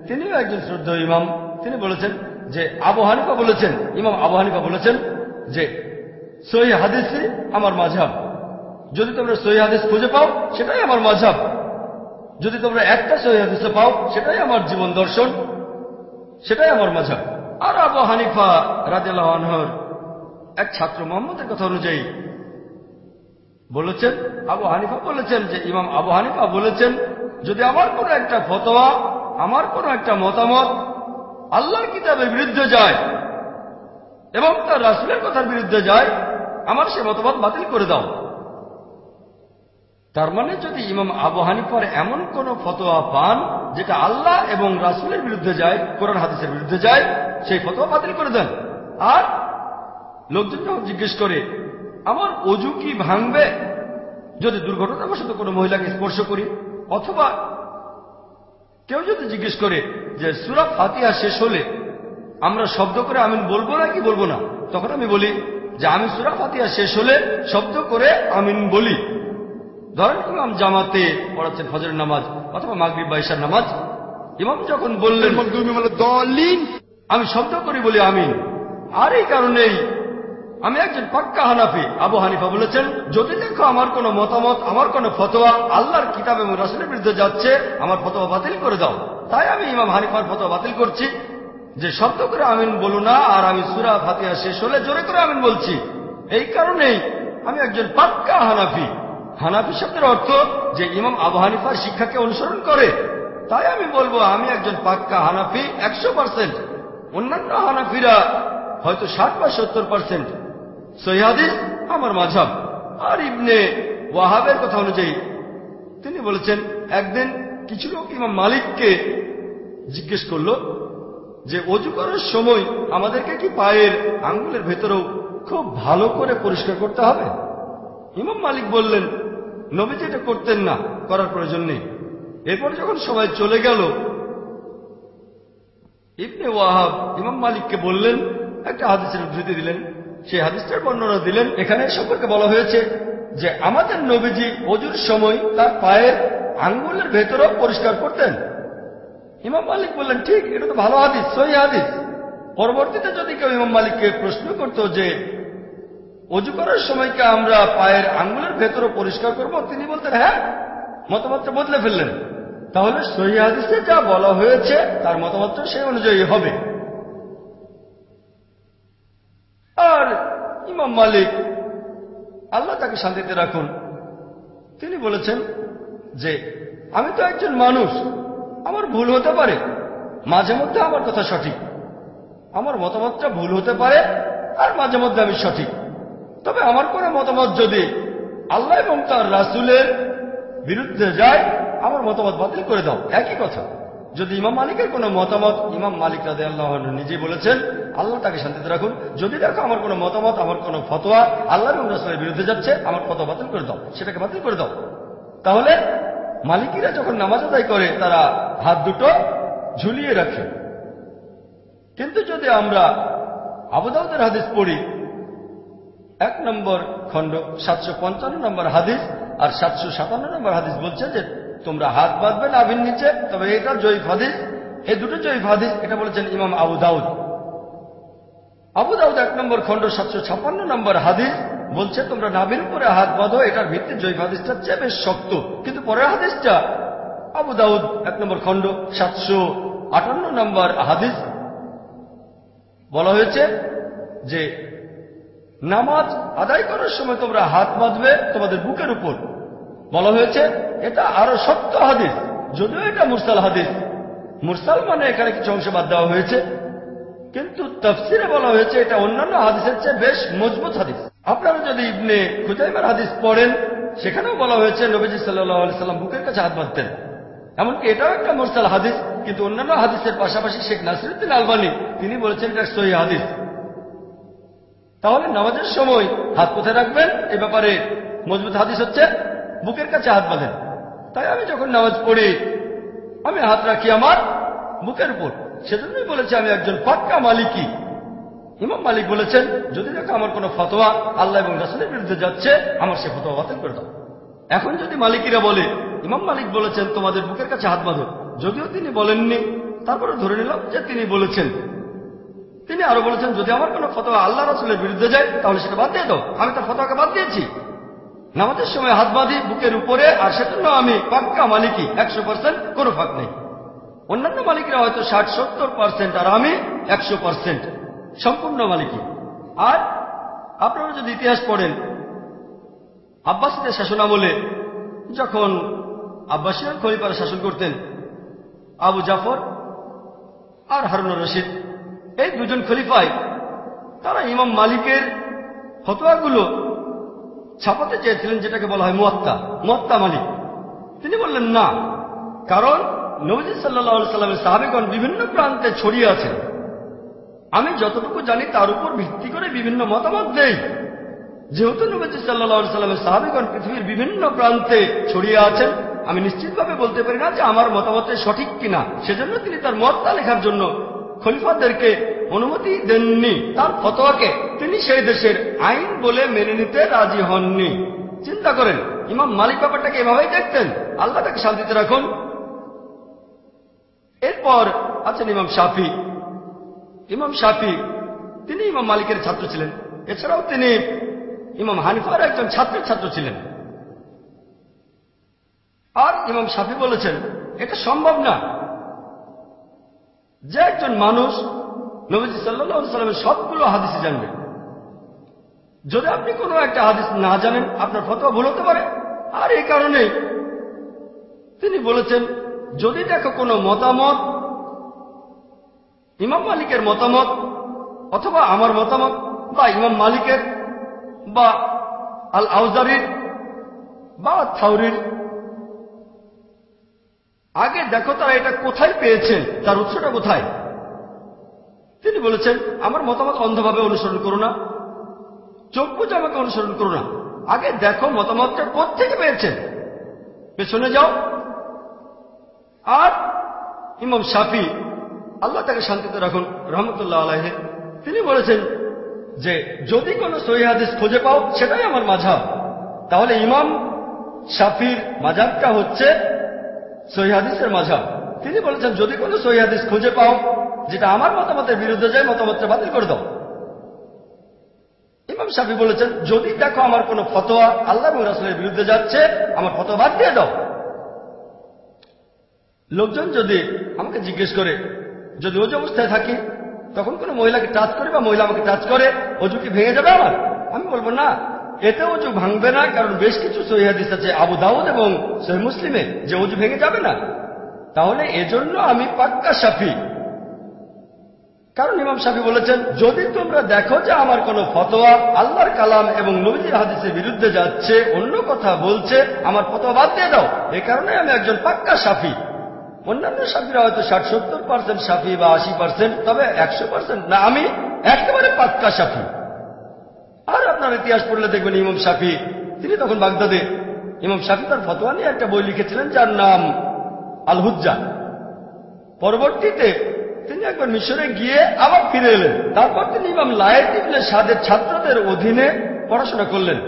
তিনিও একজন শ্রদ্ধেয় ইমাম, তিনি বলেছেন যে আবু হানিফা বলেছেন, ইমাম আবু হানিফা বলেছেন যে, সহি হাদিসই আমার মাঝাব যদি তোমরা সহি হাদিস খুঁজে পাও, সেটাই আমার মাঝাব যদি তোমরা একটা সহি হাদিসে পাও, সেটাই আমার জীবন দর্শন, সেটাই আমার মাঝাব। আর আবু হানিফা আনহর এক ছাত্র মোহাম্মদের কথা অনুযায়ী বলেছেন, আবু হানিফা বলেছেন যে, ইমাম আবু হানিফা বলেছেন, যদি আমার কোনো একটা ফতোয়া, আমার কোনো একটা মতামত আল্লাহর কিতাবের বিরুদ্ধে যায় এবং তার রাসুলের কথার বিরুদ্ধে যায়, আমার সে মতবাদ বাতিল করে দাও। তার মানে যদি ইমাম আবু হানিফার এমন কোন ফতোয়া পান, যেটা আল্লাহ এবং রাসুলের বিরুদ্ধে যায়, কোরআন হাদিসের বিরুদ্ধে যায়, সেই ফতোয়া বাতিল করে দেন। আর লোকজন যখন জিজ্ঞেস করে, আমার অজু কি ভাঙবে? যদি দুর্ঘটনাবশত কোনো মহিলাকে স্পর্শ করি? অথবা কেউ যদি জিজ্ঞেস করে যে, সুরা ফাতিহা শেষ হলে আমরা শব্দ করে আমিন বলব না কি বলব না? তখন আমি বলি যে, আমি সুরা ফাতিহা শেষ হলে শব্দ করে আমিন বলি। ধরেন করলাম জামাতে পড়াচ্ছেন ফজরের নামাজ অথবা মাগরিব বাইশার নামাজ ইমাম যখন বললেন দলিন আমি শব্দ করি বলি আমি আর এই কারণেই আমি একজন পাক্কা হানাফি আবু হানিফা বলেছেন যদি দেখো আমার কোন মতামত আমার কোন ফতোয়া আল্লাহর কিতাব এবং রাসুলের বিরুদ্ধে যাচ্ছে আমার ফতোয়া বাতিল করে দাও। তাই আমি ইমাম হানিফার ফতোয়া বাতিল করছি। যে শব্দ করে আমিন বলো না আর আমি সুরা ফাতিয়া শেষ হলে জোরে করে আমিন বলছি। এই কারণেই আমি একজন পাক্কা হানাফি হানাফি শব্দের অর্থ যে ইমাম আবু হানিফার শিক্ষাকে অনুসরণ করে। তাই আমি বলব, আমি একজন পাক্কা হানাফি, একশো পার্সেন্ট অন্যান্য হানাফিরা হয়তো ষাট বা সত্তর পার্সেন্ট সৈহাদিস আমার মাঝাব আর ইবনে ওয়াহাবের কথা অনুযায়ী, তিনি বলেছেন, একদিন কিছু লোক ইমাম মালিককে জিজ্ঞেস করল যে, অজু করার সময় আমাদেরকে কি পায়ের আঙ্গুলের ভেতরেও খুব ভালো করে পরিষ্কার করতে হবে? ইমাম মালিক বললেন নবীজি এটা করতেন না, করার প্রয়োজন নেই। এরপর যখন সবাই চলে গেল, ইবনে ওয়াহাব ইমাম মালিককে বললেন, একটা হাদিসের উদ্ধৃতি দিলেন। সেই হাদিসটার বর্ণনা দিলেন, এখানে সম্পর্কে বলা হয়েছে যে আমাদের নবীজি অজুর সময় তার পায়ের আঙ্গুলের ভেতরেও পরিষ্কার করতেন। ইমাম মালিক বললেন, ঠিক, এটা তো ভালো হাদিস, সহি হাদিস। পরবর্তীতে যদি কেউ ইমাম মালিককে প্রশ্ন করত যে অজু করার সময়কে আমরা পায়ের আঙ্গুলের ভেতরও পরিষ্কার করব? তিনি বলতেন হ্যাঁ মতামতটা বদলে ফেললেন। তাহলে সহি হাদিসে যা বলা হয়েছে, তার মতামতটা সেই অনুযায়ী হবে। আর ইমাম মালিক আল্লাহ তাকে শান্তিতে রাখুন। তিনি বলেছেন যে, আমি তো একজন মানুষ, আমার ভুল হতে পারে, মাঝে মধ্যে আমার কথা সঠিক। আমার মতামতটা ভুল হতে পারে, আর মাঝে মধ্যে আমি সঠিক। তবে আমার কোনো মতামত যদি আল্লাহ এবং তার রাসুলের বিরুদ্ধে যায়, আমার মতামত বাতিল করে দাও। একই কথা। যদি ইমাম মালিকের কোনো মতামত, ইমাম মালিক রাদে আল্লাহ নিজেই বলেছেন, আল্লাহ তাকে শান্তিতে রাখুন। যদি দেখো আমার কোনো মতামত, আমার কোনো ফতোয়া আল্লাহ এবং রাসুলের বিরুদ্ধে যাচ্ছে, আমার ফতোয়া বাতিল করে দাও। সেটাকে বাতিল করে দাও। তাহলে মালিকিরা যখন নামাজ আদায় করে, তারা হাত দুটো ঝুলিয়ে রাখে। কিন্তু যদি আমরা আবুদাউদের হাদিস পড়ি এক নম্বর খণ্ড, সাতশো পঞ্চান্ন নম্বর হাদিস আর সাতশো সাতান্ন নম্বর হাদিস বলছে যে, তোমরা হাত বাঁধবে নাভির নিচে, তবে এটা জয়ীফ হাদিস। এই দুটো জয়ীফ হাদিস, এটা বলেছেন ইমাম আবু দাউদ। আবু দাউদ এক নম্বর খণ্ড, সাতশো ছাপ্পান্ন নম্বর হাদিস বলছে, তোমরা নাভির উপরে হাত বাঁধো, এটার ভিত্তি জয়ীফ হাদিসটা চেয়ে বেশ শক্ত। কিন্তু পরের হাদিসটা, আবু দাউদ এক নম্বর খণ্ড, সাতশো আটান্ন নম্বর হাদিস বলা হয়েছে যে নামাজ আদায় করার সময় তোমরা হাত বাঁধবে তোমাদের বুকের উপর। বলা হয়েছে, এটা আরও শক্ত হাদিস, যদিও এটা মুরসাল হাদিস। মুরসাল মানে এখানে কিছু অংশ বাদ দেওয়া হয়েছে। কিন্তু তফসিরে বলা হয়েছে, এটা অন্যান্য হাদিসের চেয়ে বেশ মজবুত হাদিস। আপনারা যদি ইবনে খুজাইমার হাদিস পড়েন, সেখানেও বলা হয়েছে, নবীজি সাল্লাহ সাল্লাম বুকের কাছে হাত বাঁধতেন। এমনকি এটাও একটা মোরসাল হাদিস, কিন্তু অন্যান্য হাদিসের পাশাপাশি শেখ নাসিরুদ্দিন আলবানি, তিনি বলেছেন এটা সহি হাদিস। তাহলে নামাজের সময় হাত কোথায় রাখবেন? এ ব্যাপারে মজবুত হাদিস হচ্ছে, বুকের কাছে হাত বাঁধেন। তাই আমি যখন নামাজ পড়ি, আমি হাত রাখি আমার বুকের উপর। সেজন্যই বলেছে আমি একজন পাক্কা মালিকই। ইমাম মালিক বলেছেন, যদি দেখো আমার কোনো ফতোয়া আল্লাহ এবং রাসুলের বিরুদ্ধে যাচ্ছে, আমার সে ফতোয়া বাতিল করে দাও। এখন যদি মালিকিরা বলে, ইমাম মালিক বলেছেন তোমাদের বুকের কাছে হাত বাঁধো। যদিও তিনি বলেননি, তারপরে ধরে নিলাম যে তিনি বলেছেন তিনি আরও বলেছেন, যদি আমার কোনো ফতোয়া আল্লাহ রাসুলের বিরুদ্ধে যায়, তাহলে সেটা বাদ দিয়ে দাও। আমি তার ফতোয়াকে বাদ দিয়েছি। নামাজের সময় হাত বাঁধি, বুকের উপরে, আর সেজন্য আমি পাক্কা মালিকই, একশো পার্সেন্ট কোনো ফাঁক নেই। অন্যান্য মালিকরা হয়তো ষাট, সত্তর পার্সেন্ট আর আমি একশো পার্সেন্ট সম্পূর্ণ মালিকই। আর আপনারা যদি ইতিহাস পড়েন, আব্বাসীদের শাসন আমলে যখন আব্বাসীয় খলিফারা শাসন করতেন, আবু জাফর আর হারুন রশিদ এই দুজন খলিফায় তারা ইমাম মালিকের ফতোয়াগুলো ছাপাতে চেয়েছিলেন যেটাকে বলা হয় মোয়াত্তা মোয়াত্তা মালিক। তিনি বললেন, না, কারণ নবজি সাল্লাহ সাল্লামের সাহাবিগণ বিভিন্ন প্রান্তে ছড়িয়ে আছেন। আমি যতটুকু জানি তার উপর ভিত্তি করে বিভিন্ন মতামত দেই। যেহেতু নবজি সাল্লাহ সাল্লামের সাহাবিগণ পৃথিবীর বিভিন্ন প্রান্তে ছড়িয়ে আছেন, আমি নিশ্চিতভাবে বলতে পারি না যে আমার মতামতে সঠিক কিনা। সেজন্য তিনি তার মতটা লেখার জন্য খলিফাদেরকে অনুমতি দেননি। তার ফতোয়াকে তিনি সেই দেশের আইন বলে মেনে নিতে রাজি হননি। চিন্তা করেন, ইমাম মালিক ব্যাপারটাকে এভাবেই দেখতেন। আল্লাহ তাকে শান্তিতে রাখুন। এরপর আছেন ইমাম শাফি। ইমাম শাফি, তিনি ইমাম মালিকের ছাত্র ছিলেন। এছাড়াও তিনি ইমাম হানিফার একজন ছাত্রের ছাত্র ছিলেন। আর ইমাম শাফি বলেছেন, এটা সম্ভব না। যে একজন মানুষ নবীজি সাল্লাহ সাল্লামের সবগুলো হাদিসে জানবে। যদি আপনি কোনো একটা হাদিস না জানেন, আপনার ফতোয়া ভুল হতে পারে। আর এই কারণে তিনি বলেছেন, যদি দেখো কোনো মতামত, ইমাম মালিকের মতামত অথবা আমার মতামত বা ইমাম মালিকের বা আল আউজারির বা থাউরির আগে দেখো তারা এটা কোথায় পেয়েছেন তার উৎসটা কোথায়? তিনি বলেছেন, আমার মতামত অন্ধভাবে অনুসরণ করো না। চোখ বুঝে আমাকে অনুসরণ করো না। আগে দেখো মতামতটা কোথেকে পেয়েছেন পেছনে যাও। আর ইমাম শাফি, আল্লাহ তাকে শান্তিতে রাখুন, রহমতুল্লাহ আলাহে তিনি বলেছেন যে, যদি কোনো সহি খুঁজে পাও, সেটাই আমার মাঝাব তাহলে ইমাম শাফির মাঝাবটা হচ্ছে সহিহাদিসের মাঝাব। তিনি বলেছেন, যদি কোনো সহিহাদিস খুঁজে পাও, যেটা আমার মতামতের বিরুদ্ধে যায়, মতামতটা বাতিল করে দাও। ইমাম শাফি বলেছেন, যদি দেখো আমার কোনো ফতোয়া আল্লাহ রাসুলের বিরুদ্ধে যাচ্ছে, আমার ফতোয়া বাদ দিয়ে দাও। লোকজন যদি আমাকে জিজ্ঞেস করে, যদি ওজ অবস্থায় থাকি, তখন কোনো মহিলাকে টাচ করে বা মহিলা আমাকে টাচ করে, অজু কি ভেঙে যাবে আমার? আমি বলব, না। এতে অজু ভাঙবে না, কারণ বেশ কিছু সহিহাদিস আছে, আবু দাউদ এবং সহি মুসলিমে, যে অজু ভেঙে যাবে না। তাহলে এজন্য আমি পাক্কা সাফি। কারণ ইমাম সাফি বলেছেন, যদি তোমরা দেখো যে আমার কোন ফতোয়া আল্লাহর কালাম এবং নবীজির হাদিসের বিরুদ্ধে যাচ্ছে, অন্য কথা বলছে, আমার ফতোয়া বাদ দিয়ে দাও। এ কারণে আমি একজন পাক্কা সাফি। অন্যান্য সাফিরা হয়তো ষাট, সত্তর পার্সেন্ট সাফি বা আশি পার্সেন্ট তবে একশো পার্সেন্ট না, আমি একেবারে পাক্কা সাফি। আর আপনার ইতিহাস পড়লে দেখবেন ইমাম শাফি। তিনি তখন বাগদাদে। ইমাম শাফি তার ফতোয়া নিয়ে একটা বই লিখেছিলেন যার নাম আলহুজ্জা। পরবর্তীতে তিনি একবার মিশরে গিয়ে আবার ফিরে এলেন। তারপর তিনি ইমাম লায়েত ইবনে সাদের ছাত্রদের অধীনে পড়াশোনা করলেন।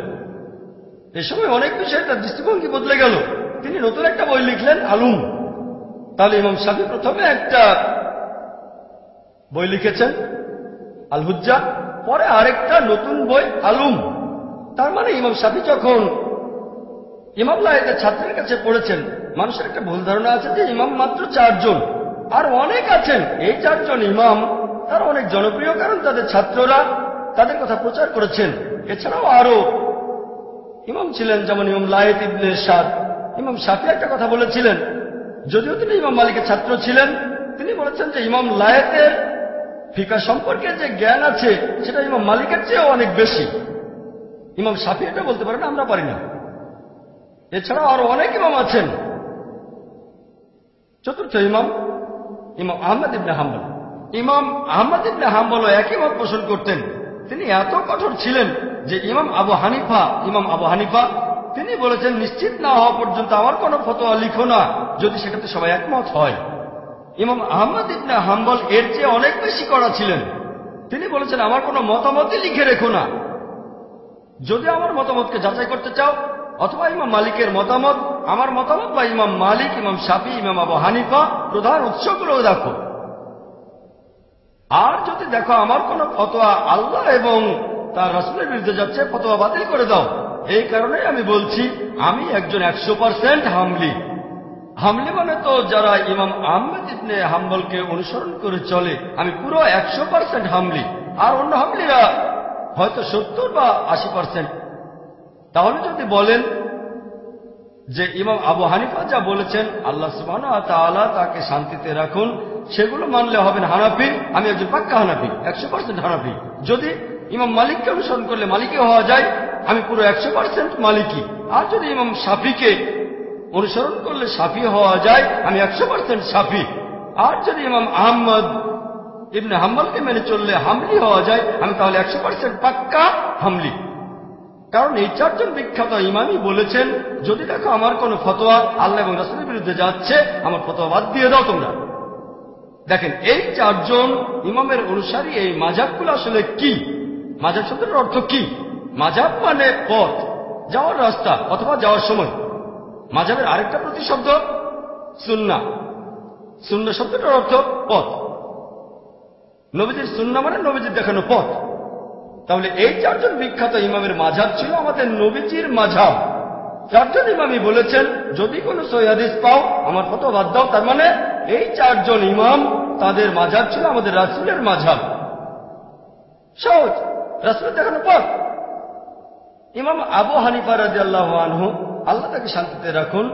এ সময় অনেক বিষয়ে তার দৃষ্টিভঙ্গি বদলে গেল। তিনি নতুন একটা বই লিখলেন আলুম। তাহলে ইমাম শাফি প্রথমে একটা বই লিখেছেন আল হুজ্জা পরে আরেকটা নতুন বই, আলুম। তার মানে ইমাম সাফি যখন ইমাম লাহেদের ছাত্রের কাছে পড়েছেন, মানুষের একটা ভুল ধারণা আছে যে ইমাম মাত্র চারজন। আর অনেক আছেন। এই চারজন ইমাম, তারা অনেক জনপ্রিয় কারণ তাদের ছাত্ররা তাদের কথা প্রচার করেছেন। এছাড়াও আরও ইমাম ছিলেন যেমন ইমাম লায়েত ইবনে সাদ। ইমাম সাফি একটা কথা বলেছিলেন, যদিও তিনি ইমাম মালিকের ছাত্র ছিলেন, তিনি বলেছেন যে ইমাম লায়েতের ফিকা সম্পর্কে যে জ্ঞান আছে, সেটা ইমাম মালিকের চেয়েও অনেক বেশি। ইমাম সাফি এটা বলতে পারেন, আমরা পারি না। এছাড়াও আরও অনেক ইমাম আছেন। চতুর্থ ইমাম ইমাম আহমদ ইবনে হাম্বল। ইমাম আহমদ ইবনে হাম্বলও একই মত পোষণ করতেন। তিনি এত কঠোর ছিলেন যে ইমাম আবু হানিফা, ইমাম আবু হানিফা, তিনি বলেছেন, নিশ্চিত না হওয়া পর্যন্ত আমার কোনো ফতোয়া লিখো না, যদি সেটাতে সবাই একমত হয়। ইমাম আহমদ ইবনে হাম্বল এর চেয়ে অনেক বেশি করা ছিলেন। তিনি বলেছেন, আমার কোনো মতামতই লিখে রেখো না। যদি আমার মতামতকে যাচাই করতে চাও, অথবা ইমাম মালিকের মতামত, আমার মতামত বা ইমাম মালিক, ইমাম শাফি, ইমাম আবু হানিফা, প্রধান উৎসগুলো দেখো। আর যদি দেখো আমার কোন ফতোয়া আল্লাহ এবং তার রসুলের বিরুদ্ধে যাচ্ছে, ফতোয়া বাতিল করে দাও। এই কারণে আমি বলছি, আমি একজন একশো পার্সেন্ট হামলি। হামলি মানে তো যারা ইমাম আহমেদ ইবনে হাম্বলকে অনুসরণ করে চলে, আমি পুরো একশো পার্সেন্ট হামলি। আর অন্য হামলিরা হয়তো সত্তর বা আশি পার্সেন্ট তাহলে যদি বলেন যে ইমাম আবু হানিফা যা বলেছেন, আল্লাহ সুবাহ তাকে শান্তিতে রাখুন, সেগুলো মানলে হবেন হানাফি। আমি একজন পাক্কা হানাফি, একশো পার্সেন্ট হানাফি। যদি ইমাম মালিককে অনুসরণ করলে মালিকে হওয়া যায়, আমি পুরো একশো পার্সেন্ট মালিকই। আর যদি ইমাম সাফিকে অনুসরণ করলে সাফি হওয়া যায়। আমি একশো পার্সেন্ট সাফি। আর যদি ইমাম আহম্মদ ইবনে হাম্বলকে মেনে চললে হামলি হওয়া যায়, আমি তাহলে একশো পার্সেন্ট পাক্কা হামলি। কারণ এই চারজন বিখ্যাত ইমামই বলেছেন, যদি দেখো আমার কোন ফতোয়া আল্লাহ এবং রাসুলের বিরুদ্ধে যাচ্ছে, আমার ফতোয়া বাদ দিয়ে দাও তোমরা। দেখেন, এই চারজন ইমামের অনুসারী এই মাজাবগুলো আসলে কি? মাজাব শব্দের অর্থ কি? মাজাব মানে পথ, যাওয়ার রাস্তা অথবা যাওয়ার সময়। মাজাবের আরেকটা প্রতিশব্দ সুন্না সুন্না শব্দটার অর্থ পথ। নবীজির সুন্না মানে নবীজির দেখানো পথ। তাহলে এই চারজন বিখ্যাত ইমামের মাঝাব ছিল আমাদের নবীজির মাঝাব। চারজন ইমামই বলেছেন, যদি কোনো সৈহাদিস পাও, আমার ফটো বাদ দাও। তার মানে এই চারজন ইমাম তাদের মাঝাব ছিল আমাদের রাসুলের মাঝাব। সহজ। রাসুলের দেখানো পথ। ইমাম আবু হানিফা রাজি আল্লাহ আনহু আল্লাহ তাকে শান্তিতে রাখুন।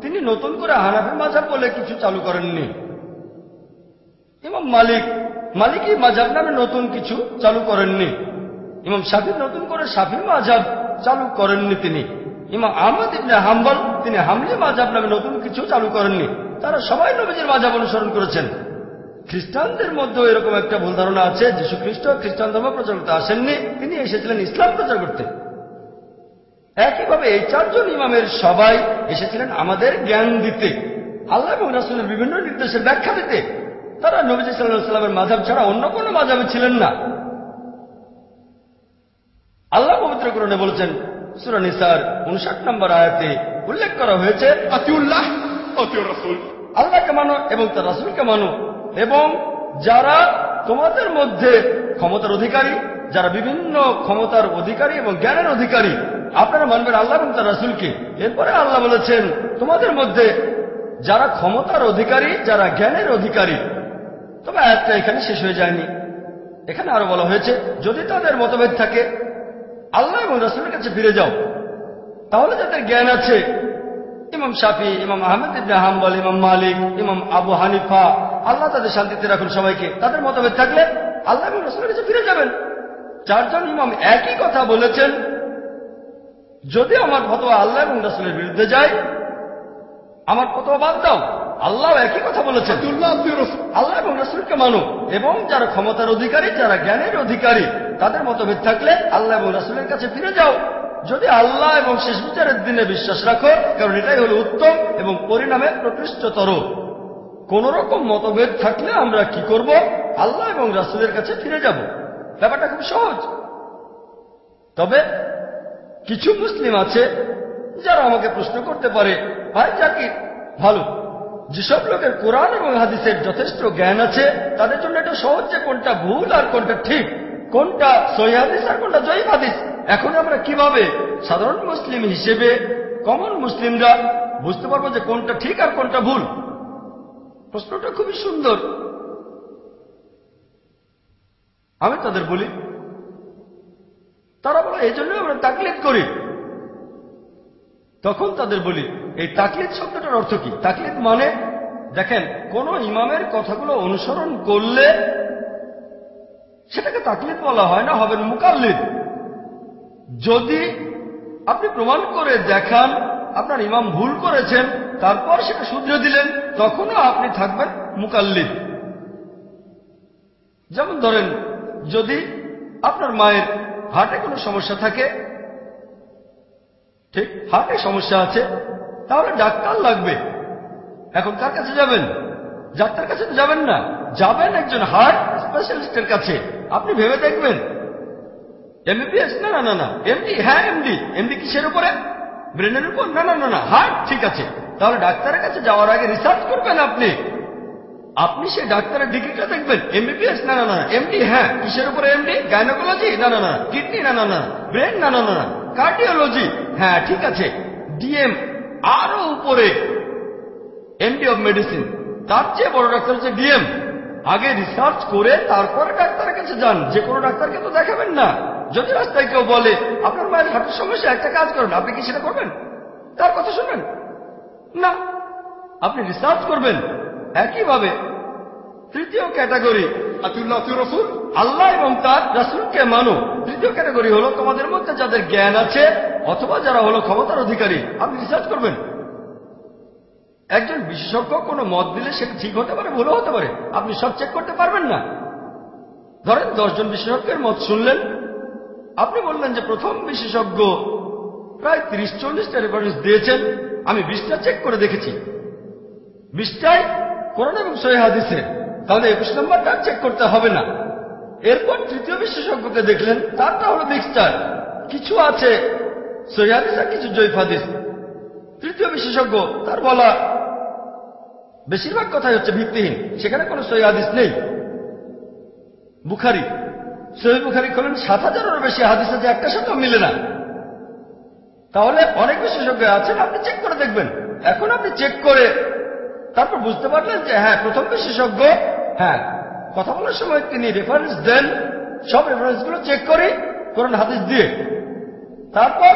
তিনি নতুন করে হানাফি মাঝাব বলে কিছু চালু করেননি। ইমাম মালিক মালিকই মাঝাব নামে নতুন কিছু চালু করেননি। ইমাম শাফির নতুন করে শাফির মাঝাব চালু করেননি তিনি। ইমাম আহমদ ইবনে হাম্বল, তিনি হামলি মাঝাব নামে নতুন কিছু চালু করেননি। তারা সবাই নবীজির মাঝাব অনুসরণ করেছেন। খ্রিস্টানদের মধ্যে এরকম একটা ভুল ধারণা আছে যীশু খ্রিস্ট খ্রিস্টান ধর্ম প্রচার করতে আসেননি। তিনি এসেছিলেন ইসলাম প্রচার করতে। একইভাবে এই চারজন ইমামের সবাই এসেছিলেন আমাদের জ্ঞান দিতে। আল্লাহ এবং রাসুলের বিভিন্ন নির্দেশের ব্যাখ্যা দিতে। তারা নবীজ সাল্লামের মাঝাব ছাড়া অন্য কোনো মাঝাবে ছিলেন না। আল্লাহ পবিত্র করণে বলেছেন সুরানিসার উনষাট নম্বর আয়াতে উল্লেখ করা হয়েছে, আতিউল্লাহ আল্লাহকে মানো এবং তার রাসুলকে মানো। এবং যারা তোমাদের মধ্যে ক্ষমতার অধিকারী, যারা বিভিন্ন ক্ষমতার অধিকারী এবং জ্ঞানের অধিকারী আপনারা মানবেন আল্লাহ এবং তার রাসুলকে। এরপরে আল্লাহ বলেছেন, তোমাদের মধ্যে যারা ক্ষমতার অধিকারী, যারা জ্ঞানের অধিকারী, তবে আয়াতটা এখানে শেষ হয়ে যায়নি। এখানে আরও বলা হয়েছে, যদি তাদের মতভেদ থাকে, আল্লাহ এবং রাসুলের কাছে ফিরে যাও। তাহলে যাদের জ্ঞান আছে, ইমাম শাফি, ইমাম আহমেদ ইবনে হাম্বল, ইমাম মালিক, ইমাম আবু হানিফা, আল্লাহ তাদের শান্তিতে রাখুন সবাইকে। তাদের মতভেদ থাকলে আল্লাহ এবং রসুলের কাছে ফিরে যাবেন। চারজন ইমাম একই কথা বলেছেন যদি আমার ফতোয়া আল্লাহ এবং রাসুলের বিরুদ্ধে যায় আমার ফতোয়া বাদ দাও। আল্লাহ একই কথা বলেছেন। আল্লাহ এবং রসুলকে মানো এবং যারা ক্ষমতার অধিকারী যারা জ্ঞানের অধিকারী তাদের মতভেদ থাকলে আল্লাহ এবং রসুলের কাছে ফিরে যাও। যদি আল্লাহ এবং শেষ বিচারের দিনে বিশ্বাস রাখো কারণ এটাই হলো উত্তম এবং পরিণামে প্রকৃষ্টতর। কোন রকম মতভেদ থাকলে আমরা কি করব? আল্লাহ এবং রাসুলের কাছে ফিরে যাব। ব্যাপারটা খুব সহজ। তবে কিছু মুসলিম আছে যারা আমাকে প্রশ্ন করতে পারে, ভাই জাকির, ভালো। যেসব লোকের কোরআন এবং হাদিসের যথেষ্ট জ্ঞান আছে, তাদের জন্য এটা সহজ যে কোনটা ভুল আর কোনটা ঠিক। কোনটা হাদিস আর কোনটা জয়ীফ হাদিস? এখন আমরা কীভাবে সাধারণ মুসলিম হিসেবে কমন মুসলিমরা বুঝতে পারব যে কোনটা ঠিক আর কোনটা ভুল? প্রশ্নটা খুবই সুন্দর। আমি তাদের বলি তারা বলে, এই জন্য আমরা তাকলিদ করি। তখন তাদের বলি, এই তাকলিদ শব্দটার অর্থ কি? তাকলিদ মানে দেখেন, কোন ইমামের কথাগুলো অনুসরণ করলে সেটাকে তাকলিদ বলা হয় না, হবেন মুকাল্লিদ। যদি আপনি প্রমাণ করে দেখান, আপনার ইমাম ভুল করেছেন, তারপর সেটা শুধরে দিলেন, তখনও আপনি থাকবেন মুকাল্লিদ। যেমন ধরেন, যদি আপনার মায়ের হার্টে কোনো সমস্যা থাকে? ঠিক হার্টে সমস্যা আছে, তাহলে ডাক্তার লাগবে। এখন কার কাছে যাবেন? ডাক্তার কাছে তো যাবেন না। যাবেন একজন হার্ট স্পেশালিস্টের কাছে। আপনি ভেবে দেখবেন। এমবিবিএস? না না না না। এমডি? হ্যাঁ এমডি। এমডি কিসের উপরে? ব্রেনের উপর? না না না না, হার্ট ঠিক আছে। তাহলে ডাক্তারের কাছে যাওয়ার আগে রিসার্চ করবেন আপনি। আপনি সেই ডাক্তারের ডিগ্রিটা দেখবেন এমবিবিএস না না না এমডি হ্যাঁ কিসের উপরে এমডি গাইনোকোলজি না না না কিডনি না না না ব্রেন না না না কার্ডিওলজি হ্যাঁ ঠিক আছে ডিএম আরও উপরে এমডি অফ মেডিসিন তার চেয়ে বড় ডাক্তার হচ্ছে ডিএম আগে রিসার্চ করে তারপরে ডাক্তারের কাছে যান, যে কোনো ডাক্তারকে তো দেখাবেন না। যদি রাস্তায় কেউ বলে, আপনার মায়ের হাঁটুর সমস্যা একটা কাজ করেন, আপনি কি সেটা করবেন? তার কথা শুনবেন? না। আপনি রিসার্চ করবেন একইভাবে তৃতীয় ক্যাটাগরি। আতিউল্লাহ আতিউর রসুল। আল্লাহ এবং তার রাসুলকে মানো। তৃতীয় ক্যাটাগরি হলো তোমাদের মধ্যে যাদের জ্ঞান আছে অথবা যারা হলো ক্ষমতার অধিকারী। আপনি রিসার্চ করবেন। একজন বিশেষজ্ঞ কোনো মত দিলে সেটা ঠিক হতে পারে, ভুলও হতে পারে। আপনি সব চেক করতে পারবেন না। ধরেন দশজন বিশেষজ্ঞের মত শুনলেন। আপনি বললেন যে প্রথম বিশেষজ্ঞ প্রায় তিরিশ চল্লিশটা রেফারেন্স দিয়েছেন। আমি বিশটা চেক করে দেখেছি। বিশটাই কোরআন এবং সহি হাদিসে, তাহলে একুশ নম্বরটা চেক করতে হবে না। এরপর তৃতীয় বিশেষজ্ঞকে দেখলেন তারটা হলো মিক্সচার কিছু আছে সহি হাদিস আর কিছু জৈফ হাদিস। তৃতীয় বিশেষজ্ঞ, তার বলা বেশিরভাগ কথাই হচ্ছে ভিত্তিহীন, সেখানে কোনো সহি হাদিস নেই। বুখারি, সহি বুখারি খোলেন সাত হাজারেরও বেশি হাদিস আছে, একটা সাথে মিলে না। তাহলে অনেক বিশেষজ্ঞ আছেন, আপনি চেক করে দেখবেন। এখন আপনি চেক করে তারপর বুঝতে পারলেন যে হ্যাঁ প্রথম বিশেষজ্ঞ হ্যাঁ কথা বলার সময় তিনি রেফারেন্স দেন, সব রেফারেন্সগুলো চেক করি, কোরআন, হাদিস দিয়ে। তারপর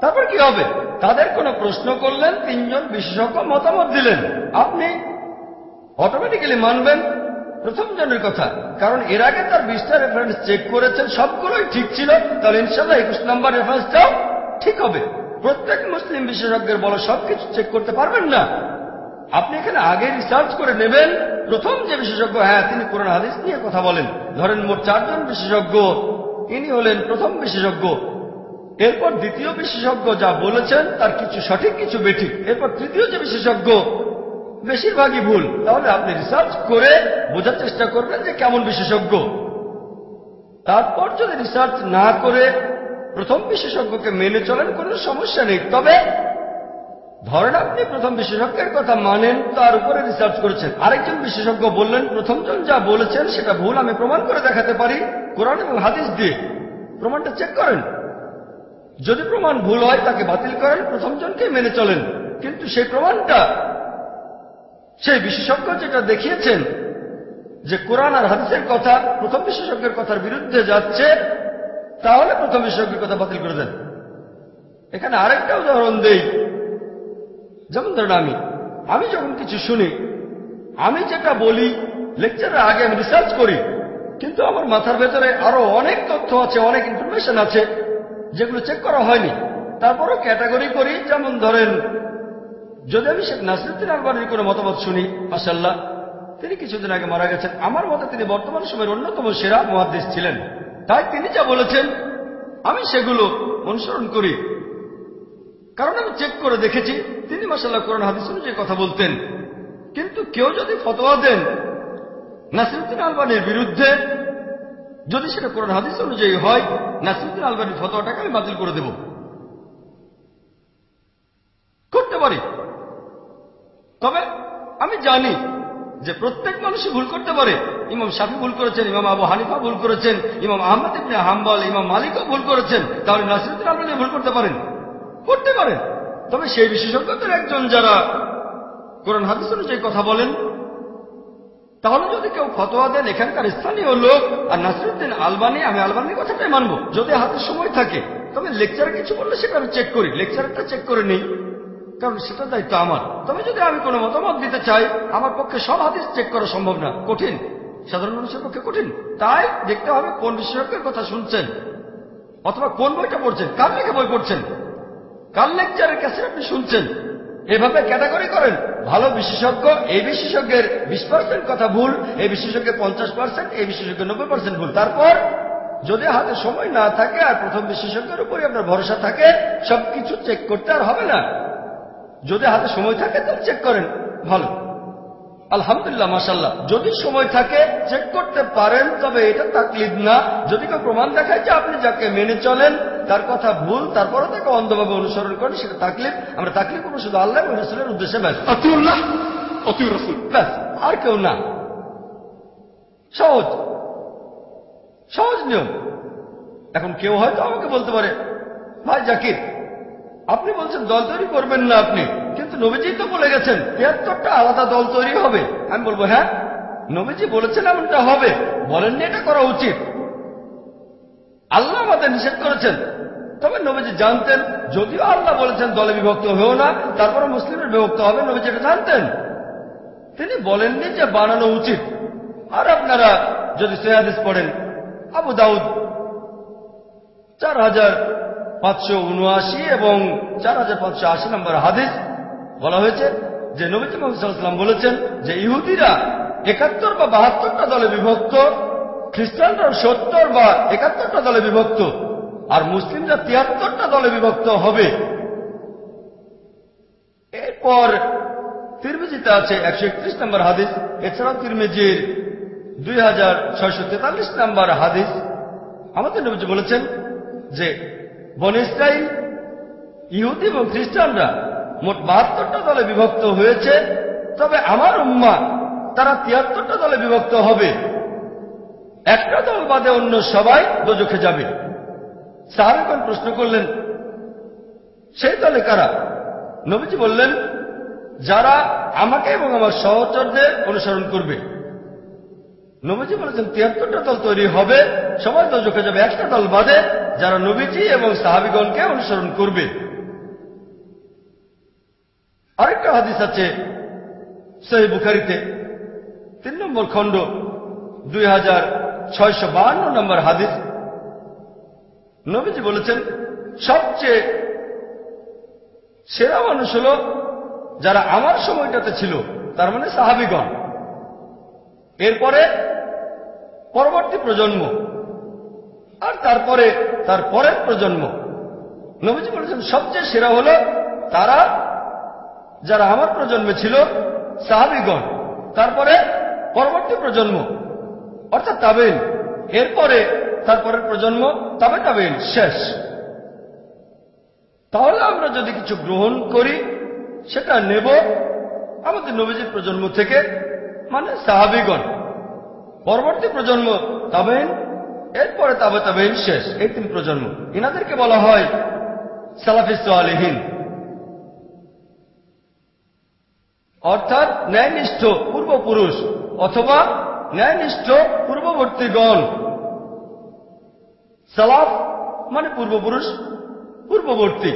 তারপর কি হবে? তাদের কোনো প্রশ্ন করলেন, তিনজন বিশেষজ্ঞ মতামত দিলেন। আপনি অটোমেটিক্যালি মানবেন, প্রথম জনের কথা। কারণ এর আগে তার বিশটা রেফারেন্স চেক করেছেন, সবগুলোই ঠিক ছিল, তাহলে ইনশাল্লাহ একুশ নম্বর রেফারেন্সটাও ঠিক হবে। প্রত্যেক মুসলিম বিশেষজ্ঞের বলা, সবকিছু চেক করতে পারবেন না। আপনি এখানে আগে রিসার্চ করে নেবেন। প্রথম যে বিশেষজ্ঞ হ্যাঁ তিনি কোরআন হাদিস নিয়ে কথা বলেন। ধরেন মোট চারজন বিশেষজ্ঞ ইনি হলেন প্রথম বিশেষজ্ঞ। এরপর দ্বিতীয় বিশেষজ্ঞ যা বলেছেন, তার কিছু সঠিক, কিছু বেঠিক। এরপর তৃতীয় যে বিশেষজ্ঞ, বেশিরভাগই ভুল। তাহলে আপনি রিসার্চ করে বোঝার চেষ্টা করবেন যে কেমন বিশেষজ্ঞ। তারপর যদি রিসার্চ না করে প্রথম বিশেষজ্ঞকে মেনে চলেন, কোনো সমস্যা নেই। তবে ধরেন আপনি প্রথম বিশেষজ্ঞের কথা মানেন, তার উপরে রিসার্চ করেছেন। আরেকজন বিশেষজ্ঞ বললেন, প্রথমজন যা বলেছেন, সেটা ভুল, আমি প্রমাণ করে দেখাতে পারি। কোরআন এবং হাদিস দিয়ে। প্রমাণটা চেক করেন। যদি প্রমাণ ভুল হয়, তাকে বাতিল করেন প্রথমজনকে মেনে চলেন। কিন্তু সেই প্রমাণটা, সেই বিশেষজ্ঞ যেটা দেখিয়েছেন, যে কোরআন আর হাদিসের কথা, প্রথম বিশেষজ্ঞের কথার বিরুদ্ধে যাচ্ছে, তাহলে প্রথম বিশেষজ্ঞের কথা বাতিল করে দেন। এখানে আরেকটা উদাহরণ দেই। যেমন ধরেন আমি আমি যখন কিছু শুনি, আমি যেটা বলি লেকচারের আগে আমি রিসার্চ করি, কিন্তু আমার মাথার ভেতরে আরও অনেক তথ্য আছে, অনেক ইনফরমেশন আছে, যেগুলো চেক করা হয়নি। তারপরও ক্যাটাগরি করি, যেমন ধরেন, যদি আমি শেখ নাসরুদ্দিন আলবানির কোনো মতামত শুনি মাসাল্লাহ তিনি কিছুদিন আগে মারা গেছেন। আমার মতে তিনি বর্তমান সময়ের অন্যতম সেরা মহাদেশ ছিলেন। তাই তিনি যা বলেছেন, আমি সেগুলো অনুসরণ করি। কারণ আমি চেক করে দেখেছি তিনি মাসাল্লাহ কোরআন হাদিস অনুযায়ী কথা বলতেন। কিন্তু কেউ যদি ফতোয়া দেন, নাসিরুদ্দিন আলবানির বিরুদ্ধে যদি সেটা কোরআন হাদিস অনুযায়ী হয়, নাসিরুদ্দিন আলবানির ফতোয়াটাকে আমি বাতিল করে দেব। করতে পারি। তবে আমি জানি যে প্রত্যেক মানুষই ভুল করতে পারে। ইমাম শাফি ভুল করেছেন, ইমাম আবু হানিফা ভুল করেছেন, ইমাম আহমদ ইবনে হাম্বল, ইমাম মালিকও ভুল করেছেন। তাহলে নাসিরুদ্দিন আলবানি ভুল করতে পারেন। করতে পারেন। তবে সেই বিশেষজ্ঞদের একজন যারা কোরআন হাদিস অনুযায়ী কথা বলেন, তাহলে যদি কেউ ফতোয়া দেন, এখানকার স্থানীয় লোক, আর নাসিরুদ্দিন আলবানি, আমি আলবানির কথাটাই মানব, যদি হাতে সময় থাকে, তবে লেকচারে কিছু বললে সেটা আমি চেক করি লেকচারটা চেক করে নিই, কারণ সেটা দায়িত্ব আমার। তবে যদি আমি কোনো মতামত দিতে চাই, আমার পক্ষে সব হাদিস চেক করা সম্ভব না, কঠিন। সাধারণ মানুষের পক্ষে কঠিন। তাই দেখতে হবে কোন বিশেষজ্ঞের কথা শুনছেন, অথবা কোন বইটা পড়ছেন, কার লেখা বই পড়ছেন। কার লেকচারের কাছে আপনি শুনছেন। এভাবে ক্যাটাগরি করেন। ভালো বিশেষজ্ঞ, এই বিশেষজ্ঞের বিশ পার্সেন্ট কথা ভুল, এই বিশেষজ্ঞের পঞ্চাশ পার্সেন্ট এই বিশেষজ্ঞের নব্বই পার্সেন্ট ভুল। তারপর, যদি হাতে সময় না থাকে আর প্রথম বিশেষজ্ঞের উপরে আপনার ভরসা থাকে, সবকিছু চেক করতে আর হবে না। যদি হাতে সময় থাকে, তাহলে চেক করেন। ভালো। আলহামদুলিল্লাহ মাসাল্লাহ যদি সময় থাকে চেক করতে পারেন তবে এটা তাকলিদ না। যদি কেউ প্রমাণ দেখায় যে আপনি যাকে মেনে চলেন তার কথা ভুল তারপরে তাকে অন্ধভাবে অনুসরণ করেন সেটা তাকলিফ আমরা তাকলিফ করব শুধু আল্লাহ রসুলের উদ্দেশ্যে ব্যাস। রসুল। ব্যাস আর কেউ না। সহজ। সহজ নিয়ম। এখন কেউ হয়তো আমাকে বলতে পারে ভাই জাকির আপনি বলছেন দল তৈরি করবেন না আপনি। কিন্তু নবীজি তো বলে গেছেন, তিয়াত্তরটা আলাদা দল তৈরি হবে। আমি বলব হ্যাঁ নবীজি বলেছেন এমনটা হবে। বলেননি এটা করা উচিত। আল্লাহ আমাদের নিষেধ করেছেন। তবে নবীজি জানতেন, যদিও আল্লাহ বলেছেন দলে বিভক্ত হয়েও না তারপরে মুসলিমের বিভক্ত হবে, নবীজি এটা জানতেন। তিনি বলেননি যে বানানো উচিত। আর আপনারা যদি সৈয়াদিস পড়েন, আবু দাউদ, চার হাজার পাঁচশো উনআশি এবং চার হাজার পাঁচশো আশি নম্বর হাদিস বলা হয়েছে যে নবীজ মোহাম্মদাম বলেছেন যে ইহুদিরা একাত্তর বা বাহাত্তরটা দলে বিভক্ত, খ্রিস্টানরা সত্তর বা একাত্তরটা দলে বিভক্ত, আর মুসলিমরা তিয়াত্তরটা দলে বিভক্ত হবে। এরপর তিরমিজিতে আছে একশো একত্রিশ নম্বর হাদিস, এছাড়াও তিরমিজির দুই হাজার ছয়শো তেতাল্লিশ নম্বর হাদিস। আমাদের নবীজি বলেছেন যে বন ইহুদি এবং খ্রিস্টানরা মোট বাহাত্তরটা দলে বিভক্ত হয়েছে, তবে আমার উম্মা তারা তিয়াত্তরটা দলে বিভক্ত হবে। একটা দল বাদে অন্য সবাই দোজখে যাবে। সাহাবেগণ প্রশ্ন করলেন, সেই দলে কারা? নবীজি বললেন, যারা আমাকে এবং আমার সহচরদের অনুসরণ করবে। নবীজি বলেছেন, তিয়াত্তরটা দল তৈরি হবে, সবাই দোজখে যাবে। একটা দল বাদে যারা নবীজি এবং সাহাবিগণকে অনুসরণ করবে। আরেকটা হাদিস আছে সহি বুখারিতে। তিন নম্বর খণ্ড, দুই হাজার ছয়শো বাহান্ন নম্বর হাদিস। নবীজি বলেছেন, সবচেয়ে সেরা মানুষ হল যারা আমার সময়টাতে ছিল, তার মানে সাহাবিগণ। এরপরে পরবর্তী প্রজন্ম। আর তারপরে, তার পরের প্রজন্ম। নবীজি বলেছেন, সবচেয়ে সেরা হল তারা, যারা আমার প্রজন্মে ছিল, সাহাবিগণ। তারপরে পরবর্তী প্রজন্ম, অর্থাৎ তাবেন এরপরে তারপরের প্রজন্ম, তবে তাবেন শেষ। তাহলে আমরা যদি কিছু গ্রহণ করি, সেটা নেব আমাদের নবীজির প্রজন্ম থেকে মানে সাহাবিগণ। পরবর্তী প্রজন্ম তাবেন এরপরে তাবে তাবেন শেষ, এই তিন প্রজন্ম। এনাদেরকে বলা হয় সালাফিস আলিহীন অর্থাৎ ন্যায়নিষ্ঠ পূর্বপুরুষ অথবা ন্যায়নিষ্ঠ পূর্ববর্তীগণ। সালাফ মানে পূর্বপুরুষ, পূর্ববর্তী।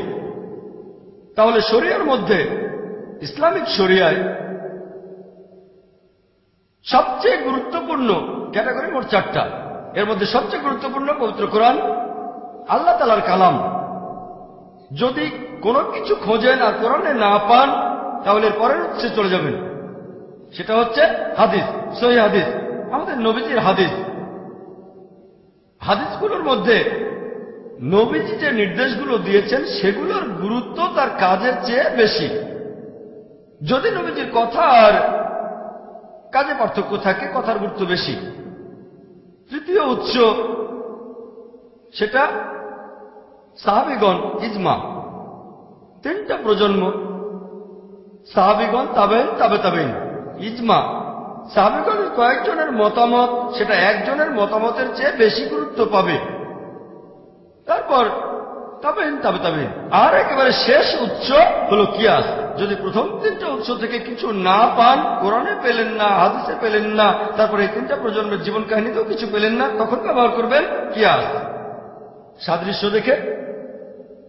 তাহলে শরিয়ার মধ্যে ইসলামিক শরিয়ায় সবচেয়ে গুরুত্বপূর্ণ ক্যাটাগরি মোট চারটা। এর মধ্যে সবচেয়ে গুরুত্বপূর্ণ পবিত্র কোরআন, আল্লাহ তালার কালাম। যদি কোনো কিছু খোঁজেন আর কোরআনে না পান, তাহলে পরের উৎসে চলে যাবেন। সেটা হচ্ছে হাদিস, সহি হাদিস, আমাদের নবীজির হাদিস। হাদিসগুলোর মধ্যে নবীজি যে নির্দেশগুলো দিয়েছেন, সেগুলোর গুরুত্ব তার কাজের চেয়ে বেশি। যদি নবীজির কথা আর কাজে পার্থক্য থাকে, কথার গুরুত্ব বেশি। তৃতীয় উৎস সেটা সাহাবিগণ, ইজমা। তিনটা প্রজন্ম, সাহাবিগণ তাবেন তাবে তাবেন ইজমা। সাহাবিগণের কয়েকজনের মতামত, সেটা একজনের মতামতের চেয়ে বেশি গুরুত্ব পাবে। তারপর তাবেন তাবে তাবেন আর একেবারে শেষ উৎস হল কিয়াস। যদি প্রথম তিনটা উৎস থেকে কিছু না পান, কোরআনে পেলেন না, হাদিসে পেলেন না, তারপরে এই তিনটা প্রজন্মের জীবন কাহিনীতেও কিছু পেলেন না, তখন ব্যবহার করবেন কিয়াস সাদৃশ্য দেখে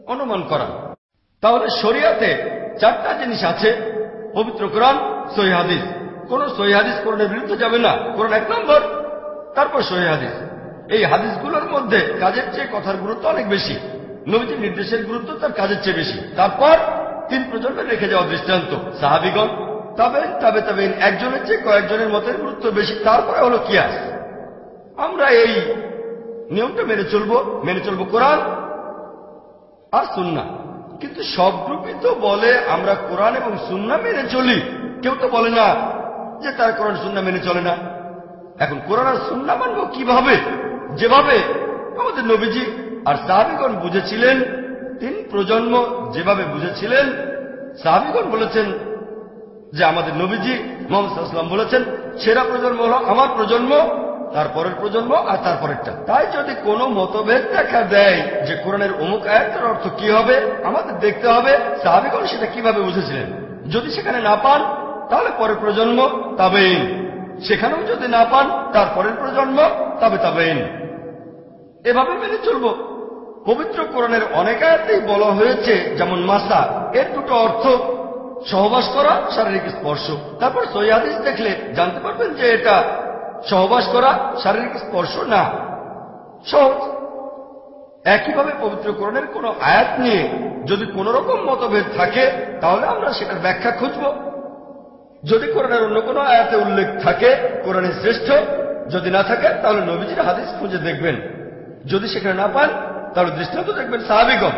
অনুমান করা। তাহলে শরিয়াতে চারটা জিনিস আছে, পবিত্র কোরআন, সহি হাদিস। কোন সহি হাদিস কোরআনের বিরুদ্ধে যাবে না, কোরআন এক নম্বর, তারপর সহি হাদিস। এই হাদিসগুলোর মধ্যে কাজের চেয়ে কথার গুরুত্ব অনেক বেশি। নবীজির নির্দেশের গুরুত্ব তার কাজের চেয়ে বেশি। তারপর তিন প্রজন্মের রেখে যাওয়া দৃষ্টান্ত, সাহাবিগণ, তবে তবে তবে একজনের চেয়ে কয়েকজনের মতের গুরুত্ব বেশি, তারপরে হলো কিয়াস। আমরা এই নিয়মটা মেনে চলবো মেনে চলবো কোরআন আর সুন্না কিন্তু সব গ্রুপই তো বলে আমরা কোরআন এবং সুন্না মেনে চলি। কেউ তো বলে না যে তার কোরআন সুন্না মেনে চলে না। এখন কোরআন আর সুন্না মানব কীভাবে? যেভাবে আমাদের নবীজি আর সাহাবিগণ বুঝেছিলেন তিন প্রজন্ম যেভাবে বুঝেছিলেন, সাহাবিগণ বলেছেন যে আমাদের নবীজি মোহাম্মদ বলেছেন, সেরা প্রজন্ম হল আমার প্রজন্ম, তারপরের প্রজন্ম আর তারপরেরটা। তাই যদি কোনো মতভেদ দেখা দেয় যে কোরআনের অমুক আয়াতের অর্থ কি হবে, আমাদের দেখতে হবে সাহাবিগণ সেটা কীভাবে বুঝেছিলেন। যদি সেখানে না পান, তাহলে পরের প্রজন্ম তাবেইন সেখানেও যদি না পান, তারপরের প্রজন্ম তবে তাবেইন এভাবে মেনে চলব। পবিত্র কোরআনের অনেক আয়াতেই বলা হয়েছে, যেমন মাসা, এর দুটো অর্থ, সহবাস করা, শারীরিক স্পর্শ। তারপর সৈয়াদিস দেখলে জানতে পারবেন যে এটা সহবাস করা, শারীরিক স্পর্শ না। সহজ। একইভাবে পবিত্র কোরআনের কোন আয়াত নিয়ে যদি কোন রকম মতভেদ থাকে, তাহলে আমরা সেটার ব্যাখ্যা খুঁজব। যদি কোরআনের অন্য কোনো আয়াতে উল্লেখ থাকে, কোরআনের শ্রেষ্ঠ, যদি না থাকে, তাহলে নবীজির হাদিস খুঁজে দেখবেন। যদি সেখানে না পান তাহলে দৃষ্টান্ত দেখবেন সাহাবিগম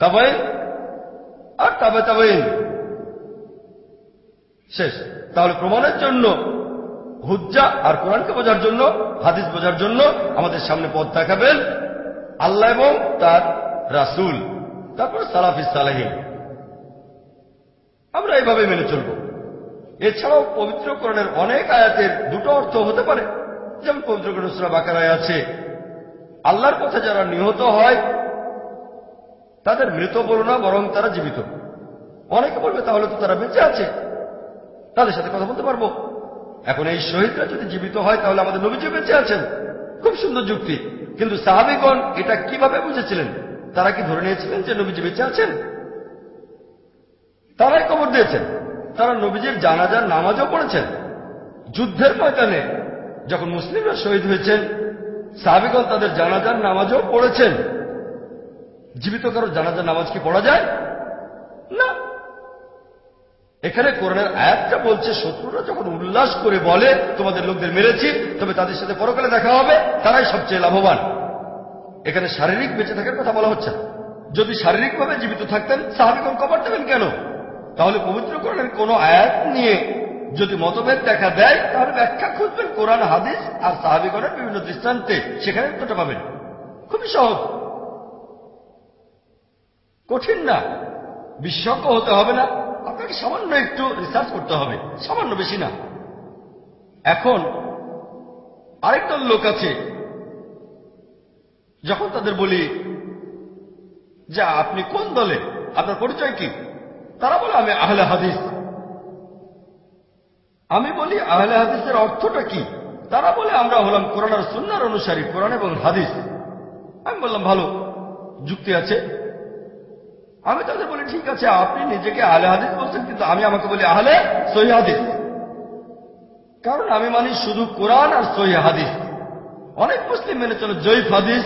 তবে আর তবে তবে শেষ। তাহলে প্রমাণের জন্য হুজ্জা আর কোরআনকে বোঝার জন্য, হাদিস বোঝার জন্য আমাদের সামনে পথ দেখাবেন আল্লাহ এবং তার রাসুল, তারপর সালাফিস সালাহিন। আমরা এইভাবে মেনে চলব। এছাড়াও পবিত্র অনেক আয়াতের দুটো অর্থ হতে পারে। যেমন পবিত্র কোরআন সুরা বাকারায় আছে আল্লাহর পথে যারা নিহত হয়, তাদের মৃত বলো না, বরং তারা জীবিত। অনেকে বলবে, তাহলে তো তারা বেঁচে আছে। তাদের সাথে কথা বলতে পারব। এখন এই শহীদরা যদি জীবিত হয়, তাহলে আমাদের নবীজি বেঁচে আছেন। খুব সুন্দর যুক্তি। কিন্তু সাহাবিগণ এটা কীভাবে বুঝেছিলেন? তারা কি ধরে নিয়েছিলেন যে নবীজি বেঁচে আছেন? তারাই কবর দিয়েছেন। তারা নবীজির জানাজার নামাজও পড়েছেন। যুদ্ধের ময়দানে যখন মুসলিমরা শহীদ হয়েছেন সাহাবিগণ তাদের জানাজার নামাজও পড়েছেন। জীবিত কারও জানাজার নামাজ কি পড়া যায়? না। এখানে কোরআনের আয়াতটা বলছে, শত্রুরা যখন উল্লাস করে বলে, তোমাদের লোকদের মেরেছি, তবে তাদের সাথে পরকালে দেখা হবে, তারাই সবচেয়ে লাভবান। এখানে শারীরিক বেঁচে থাকার কথা বলা হচ্ছে। যদি শারীরিকভাবে জীবিত থাকতেন, সাহাবিগণ কবর দেবেন কেন? তাহলে পবিত্র কোরআনের কোন আয়াত নিয়ে যদি মতভেদ দেখা দেয়, তাহলে ব্যাখ্যা খুঁজবেন, কোরআন, হাদিস আর সাহাবিগণের বিভিন্ন দৃষ্টান্তে। সেখানে উত্তরটা পাবেন। খুবই সহজ। কঠিন না। বিশ্বজ্ঞ হতে হবে না। আপনাকে সামান্য একটু রিসার্চ করতে হবে। সামান্য বেশি না। এখন আরেকটা লোক আছে, যখন তাদের বলি, যে, আপনি কোন দলে? আপনার পরিচয় কি? তারা বলে, আমি আহলে হাদিস। আমি বলি, আহলে হাদিসের অর্থটা কি? তারা বলে, আমরা হলাম কোরআন আর সুন্নার অনুসারী, কোরআন এবং হাদিস। আমি বললাম, ভালো, যুক্তি আছে। আমি তাদের বলি, ঠিক আছে, আপনি নিজেকে আহলে হাদিস বলছেন, কিন্তু আমি আমাকে বলি, আহলে সহি হাদিস। কারণ আমি মানি শুধু কোরআন আর সহি হাদিস। অনেক মুসলিম মেনে চলে জৈফ হাদিস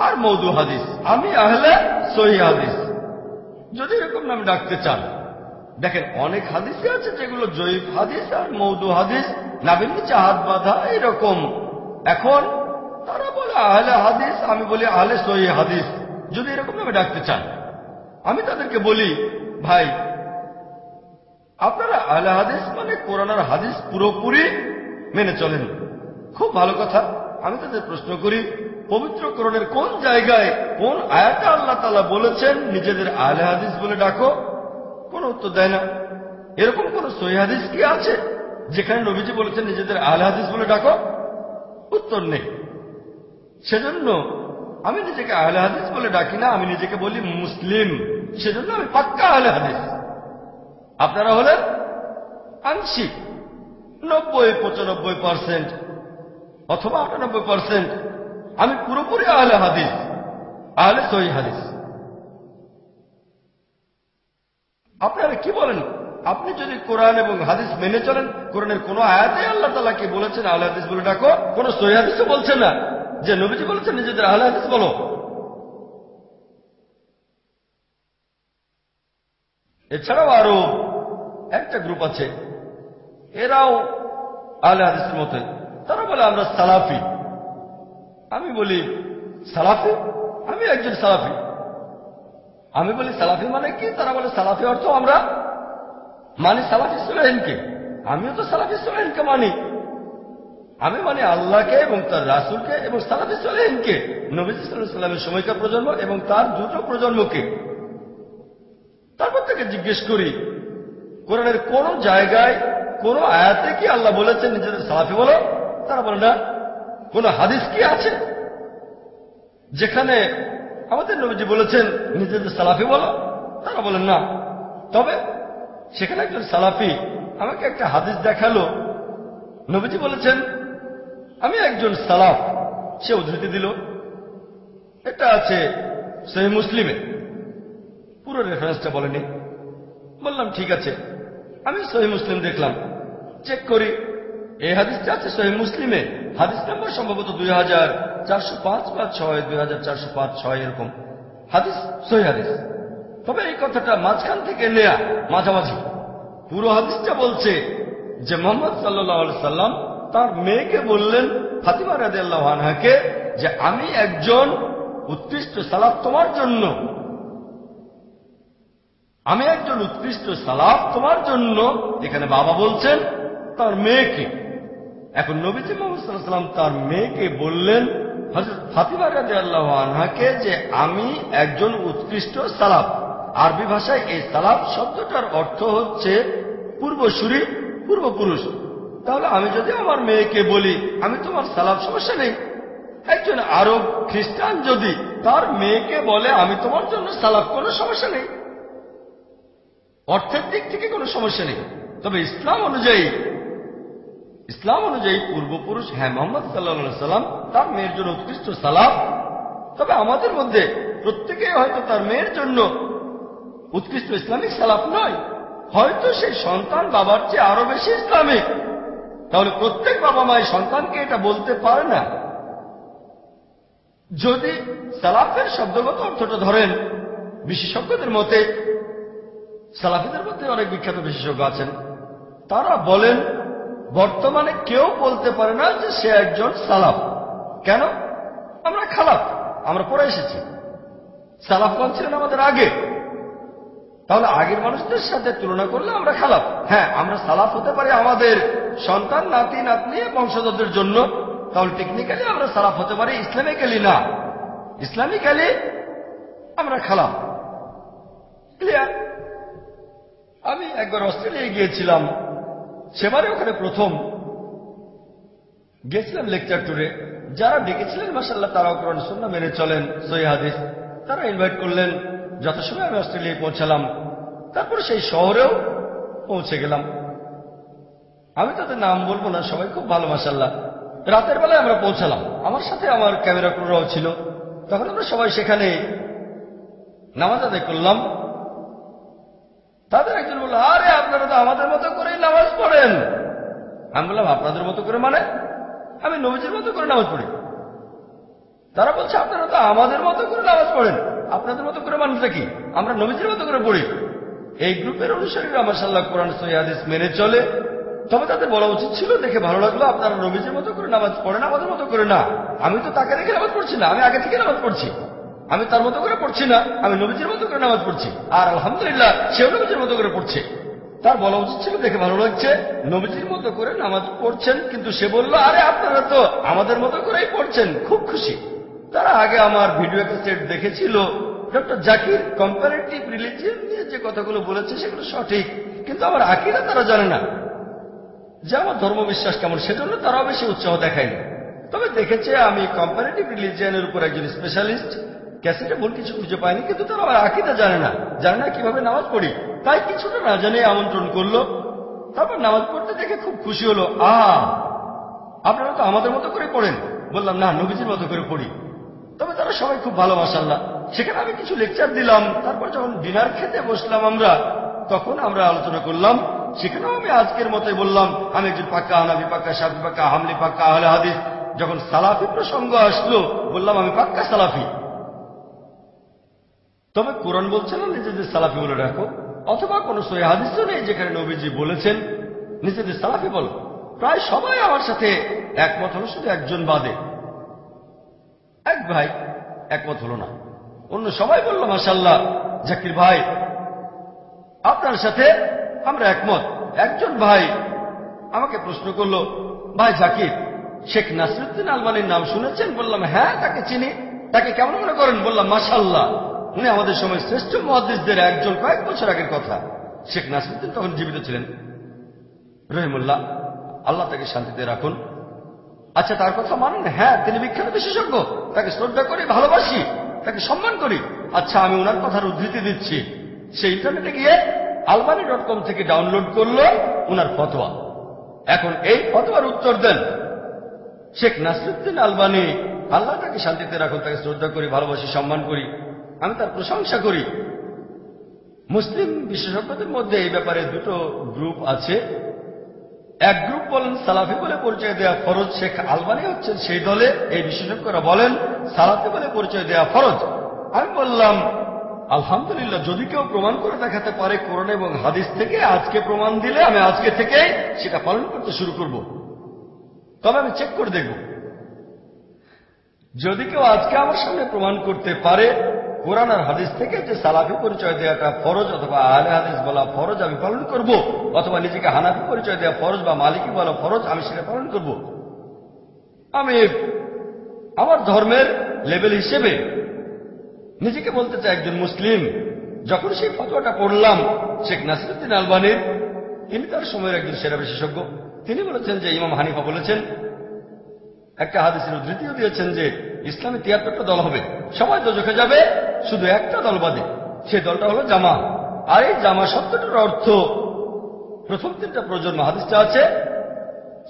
আর মৌদু হাদিস। আমি আহলে সহি হাদিস। যদি এরকম নাম ডাকতে চান দেখেন, অনেক হাদিসই আছে যেগুলো জৈব হাদিস আর মৌদু হাদিস নাবির নিচে হাত বাঁধা এরকম। এখন তারা বলে, আহলে হাদিস? আমি বলি, আহলে সহি হাদিস। যদি এরকম নামে ডাকতে চান। আমি তাদেরকে বলি, ভাই, আপনারা আহলে হাদিস মানে কোরআন আর হাদিস পুরোপুরি মেনে চলেন। খুব ভালো কথা। আমি তাদের প্রশ্ন করি, পবিত্র কোরআনের কোন জায়গায় কোন আয়াতে আল্লাহ তালা বলেছেন, নিজেদের আহলে হাদিস বলে ডাকো? কোন উত্তর দেয় না। এরকম কোন সহি হাদিস কি আছে? যেখানে নবীজি বলেছেন, নিজেদের আহলে হাদিস বলে ডাকো? উত্তর নেই। সেজন্য আমি নিজেকে আহলে হাদিস বলে ডাকি না, আমি নিজেকে বলি মুসলিম। সেজন্য আমি পাক্কা আহলে হাদিস। আপনারা হলেন আংশিক নব্বই, পঁচানব্বই পার্সেন্ট অথবা আটানব্বই পার্সেন্ট। আমি পুরোপুরি আহলে হাদিস, আহলে সহি হাদিস। আপনারা কি বলেন? আপনি যদি কোরআন এবং হাদিস মেনে চলেন, কোরআনের কোন আয়াতে আল্লাহ তালা কি বলেছেন, আহলে হাদিস বলে ডাকো, কোন সহি হাদিসও বলছেন না। যে নবীজি বলেছেন, নিজেদের আহলে হাদিস বলো। এছাড়াও আরও একটা গ্রুপ আছে, এরাও আহলে হাদিসের মতে। তারা বলে, আমরা সালাফি। আমি বলি, সালাফি? আমি একজন সালাফি। আমি বলি সালাফি মানে কি? তারা বলে সালাফি অর্থ আমরা মানি সালাফি সুলাইনকে আমিও তো সালাফি সুলাইনকে মানি। আমি মানে আল্লাহকে এবং তার রাসুলকে এবং সালাফি সুলাইনকে নবী সময়কার প্রজন্ম এবং তার দুটো প্রজন্মকে। তারপর থেকে জিজ্ঞেস করি, কোরআনের কোন জায়গায়, কোন আয়াতে কি আল্লাহ বলেছেন নিজেদের সালাফি বলো? তারা বলে না। কোন হাদিস কি আছে? যেখানে আমাদের নবীজি বলেছেন, নিজেদের সালাফি বলো। তারা বলেন, না। তবে সেখানে একজন সালাফি আমাকে একটা হাদিস দেখাল। নবীজি বলেছেন, আমি একজন সালাফ। সে উদ্ধৃতি দিল। এটা আছে সেই মুসলিমে। পুরো রেফারেন্সটা বলেনি। বললাম, ঠিক আছে, আমি সহি মুসলিম দেখলাম। চেক করি। এই হাদিসটা আছে সহি মুসলিমে। হাদিস নাম্বার সম্ভবত দুই হাজার বা ছয়, দুই এরকম। হাদিস হাদিস। তবে এই কথাটা মাঝখান থেকে নেয়া, মাঝামাঝি। পুরো হাদিসটা বলছে যে মোহাম্মদ সাল্লাহ সাল্লাম তার মেয়েকে বললেন ফাতিমা যে আমি একজন উৎকৃষ্ট সালাদ তোমার জন্য, আমি একজন উৎকৃষ্ট সালাদ তোমার জন্য, এখানে বাবা বলছেন তার মেয়েকে। এখন নবীজি মোহাম্মদ সাল্লাম তার মেয়েকে বললেন হজরত আল্লাহ আনহাকে যে আমি একজন উৎকৃষ্ট সালাব আরবি ভাষায় এই সালাব শব্দটার অর্থ হচ্ছে পূর্বসূরি, পূর্বপুরুষ। তাহলে আমি যদি আমার মেয়েকে বলি, আমি তোমার সালাব সমস্যা নেই। একজন আরব খ্রিস্টান যদি তার মেয়েকে বলে, আমি তোমার জন্য সালাব কোনো সমস্যা নেই। অর্থের দিক থেকে কোনো সমস্যা নেই। তবে ইসলাম অনুযায়ী ইসলাম অনুযায়ী পূর্বপুরুষ হ্যাঁ মোহাম্মদ সাল্লা সাল্লাম তার মেয়ের জন্য উৎকৃষ্ট সালাম। তবে আমাদের মধ্যে প্রত্যেকে হয়তো তার মেয়ের জন্য উৎকৃষ্ট ইসলামিক সালাফ নয়। হয়তো সেই সন্তান বাবার চেয়ে আরও বেশি ইসলামিক। তাহলে প্রত্যেক বাবা মায়ের সন্তানকে এটা বলতে পারে না। যদি সালাফের শব্দগত অর্থটা ধরেন, বিশেষজ্ঞদের মতে, সালাফিদের মধ্যে অনেক বিখ্যাত বিশেষজ্ঞ আছেন। তারা বলেন বর্তমানে কেউ বলতে পারে না যে সে একজন সালাফ। কেন? আমরা খালাফ, আমরা পড়ে এসেছি। সালাফগণ ছিলেন আমাদের আগে। তাহলে আগের মানুষদের সাথে তুলনা করলে আমরা খালাফ। হ্যাঁ আমরা সালাফ হতে পারি আমাদের সন্তান, নাতি, নাতনি, বংশধরদের জন্য। তাহলে টেকনিক্যালি আমরা সালাফ হতে পারি ইসলামিক্যালি না। ইসলামিক্যালি আমরা খালাফ। ক্লিয়ার আমি একবার অস্ট্রেলিয়ায় গিয়েছিলাম। সেবারে ওখানে প্রথম। গেছিলাম লেকচার ট্যুরে যারা ডেকেছিলেন মাসাল্লাহ তারাও কোরআন সন্না মেনে চলেন, সহি হাদিস। তারা ইনভাইট করলেন, যথাসময় আমি অস্ট্রেলিয়ায় পৌঁছালাম। তারপর সেই শহরেও পৌঁছে গেলাম। আমি তাদের নাম বলব না, সবাই খুব ভালো মাসাল্লাহ রাতের বেলায় আমরা পৌঁছালাম। আমার সাথে আমার ক্যামেরা ক্রুরাও ছিল। তখন আমরা সবাই সেখানে নামাজ আদায় করলাম। তাদের একজন বলল, আরে, আপনারা তো আমাদের মতো করেই নামাজ পড়েন। আমি বললাম, আপনাদের মতো করে মানে? আমি নবীজির মতো করে নামাজ পড়ি। তারা বলছে, আপনারা তো আমাদের মতো করে নামাজ পড়েন। আপনাদের মতো করে মানুষটা কি? আমরা নবীজির মতো করে পড়ি। এই গ্রুপের অনুসারীরা মাসাল্লাহ কোরআন সৈয়াদিস মেনে চলে। তবে তাদের বলা উচিত ছিল, দেখে ভালো লাগল, আপনারা নবীজির মতো করে নামাজ পড়েন, আমাদের মতো করে না। আমি তো তাকে রেখে নামাজ পড়ছি না, আমি আগে থেকে নামাজ পড়ছি। আমি তার মতো করে পড়ছি না, আমি নবীজির মতো করে নামাজ পড়ছি। আর আলহামদুলিল্লাহ, সেও নবীজির মতো করে পড়ছে। তার বলা উচিত ছিল, দেখে ভালো লাগছে, নবীজির মতো করে নামাজ পড়ছেন, কিন্তু সে বলল, আরে, আপনারা তো আমাদের মতো করেই পড়ছেন, খুব খুশি। তারা আগে আমার ভিডিও ক্যাসেট দেখেছিল। ডক্টর জাকির কম্পারেটিভ রিলিজিয়ন নিয়ে যে কথাগুলো বলেছে, সেগুলো সঠিক, কিন্তু আমার আকিরা তারা জানে না। যে আমার ধর্মবিশ্বাস কেমন, সেজন্য তারাও বেশি উৎসাহ দেখায়নি। তবে দেখেছে, আমি কম্পারেটিভ রিলিজিয়ানের উপর একজন স্পেশালিস্ট ক্যাসেটে ভুল কিছু খুঁজে পায়নি, কিন্তু তারা আকিদা জানে না। জানে না কীভাবে নামাজ পড়ি। তাই কিছুটা না জানে আমন্ত্রণ করল। তারপর নামাজ পড়তে দেখে খুব খুশি হলো। আ আপনারা তো আমাদের মতো করে পড়েন। বললাম, না, নবীজির মতো করে পড়ি। তবে তারা সবাই খুব ভালো মাসাল্লাহ সেখানে আমি কিছু লেকচার দিলাম। তারপর যখন ডিনার খেতে বসলাম আমরা, তখন আমরা আলোচনা করলাম। সেখানেও আমি আজকের মতোই বললাম, আমি একজন পাক্কা হানাবি পাক্কা সাফি পাক্কা হামলি পাক্কা আহলে হাদিস। যখন সালাফি প্রসঙ্গ আসলো, বললাম, আমি পাক্কা সালাফি। তবে কোরআন বলছে না, নিজেদের সালাফি বলে রাখো অথবা কোন সহি নেই যেখানে নবীজি বলেছেন, নিজেদের সালাফি বলো। প্রায় সবাই আমার সাথে একমত হলো, শুধু একজন বাদে। এক ভাই একমত হলো না। অন্য সবাই বলল মাসাল্লাহ জাকির ভাই, আপনার সাথে আমরা একমত। একজন ভাই আমাকে প্রশ্ন করল, ভাই জাকির, শেখ নাসরুদ্দিন আলমানির নাম শুনেছেন? বললাম হ্যাঁ তাকে চিনি। তাকে কেমন মনে করেন? বললাম মাসাল্লাহ উনি আমাদের সময় শ্রেষ্ঠ মহাদেশদের একজন কয়েক বছর আগের কথা। শেখ নাসিরুদ্দিন তখন জীবিত ছিলেন। রহিমুল্লাহ, আল্লাহ তাকে শান্তিতে রাখুন। আচ্ছা তার কথা মানেন? হ্যাঁ তিনি বিখ্যাত বিশেষজ্ঞ। তাকে শ্রদ্ধা করি, ভালোবাসি, তাকে সম্মান করি। আচ্ছা আমি ওনার কথার উদ্ধৃতি দিচ্ছি। সে ইন্টারনেটে গিয়ে আলবানি ডট কম থেকে ডাউনলোড করল ওনার ফতোয়া। এখন এই ফতোয়ার উত্তর দেন। শেখ নাসরুদ্দিন আলবানি, আল্লাহ তাকে শান্তিতে রাখুন, তাকে শ্রদ্ধা করি, ভালোবাসি, সম্মান করি। আমি তার প্রশংসা করি। মুসলিম বিশেষজ্ঞদের মধ্যে এই ব্যাপারে দুটো গ্রুপ আছে। এক গ্রুপ বলেন সালাফি বলে পরিচয় দেওয়া ফরজ, শেখ আলবানি হচ্ছেন সেই দলে। এই বিশেষজ্ঞরা বলেন, সালাফি বলে পরিচয় দেওয়া ফরজ। আমি বললাম, আলহামদুলিল্লাহ, যদি কেউ প্রমাণ করে দেখাতে পারে কোরআন এবং হাদিস থেকে, আজকে প্রমাণ দিলে আমি আজকে থেকে সেটা পালন করতে শুরু করব। তবে আমি চেক করে দেখব। যদি কেউ আজকে আমার সামনে প্রমাণ করতে পারে কোরআন আর হাদিস থেকে যে সালাফি পরিচয় দেওয়াটা ফরজ অথবা আহলে হাদিস বলা ফরজ, আমি পালন করব। অথবা নিজেকে হানাফি পরিচয় দেওয়া ফরজ বা মালিকি বলা ফরজ, আমি সেটা পালন করব। আমি আমার ধর্মের লেভেল হিসেবে নিজেকে বলতে চাই একজন মুসলিম। যখন সেই ফতোয়াটা পড়লাম, শেখ নাসিরুদ্দিন আলবানির তিনি তার সময়ের একজন সেরা বিশেষজ্ঞ। তিনি বলেছেন যে ইমাম হানিফা বলেছেন, একটা হাদিসের উদ্ধৃতিও দিয়েছেন যে ইসলামে তিয়াত্তরটা দল হবে। সবাই দোজখে যাবে, শুধু একটা দল বাদে। সে দলটা হলো জামা। আর এই জামা শব্দটার অর্থ, প্রথম তিনটা প্রজন্ম হাদিসটা আছে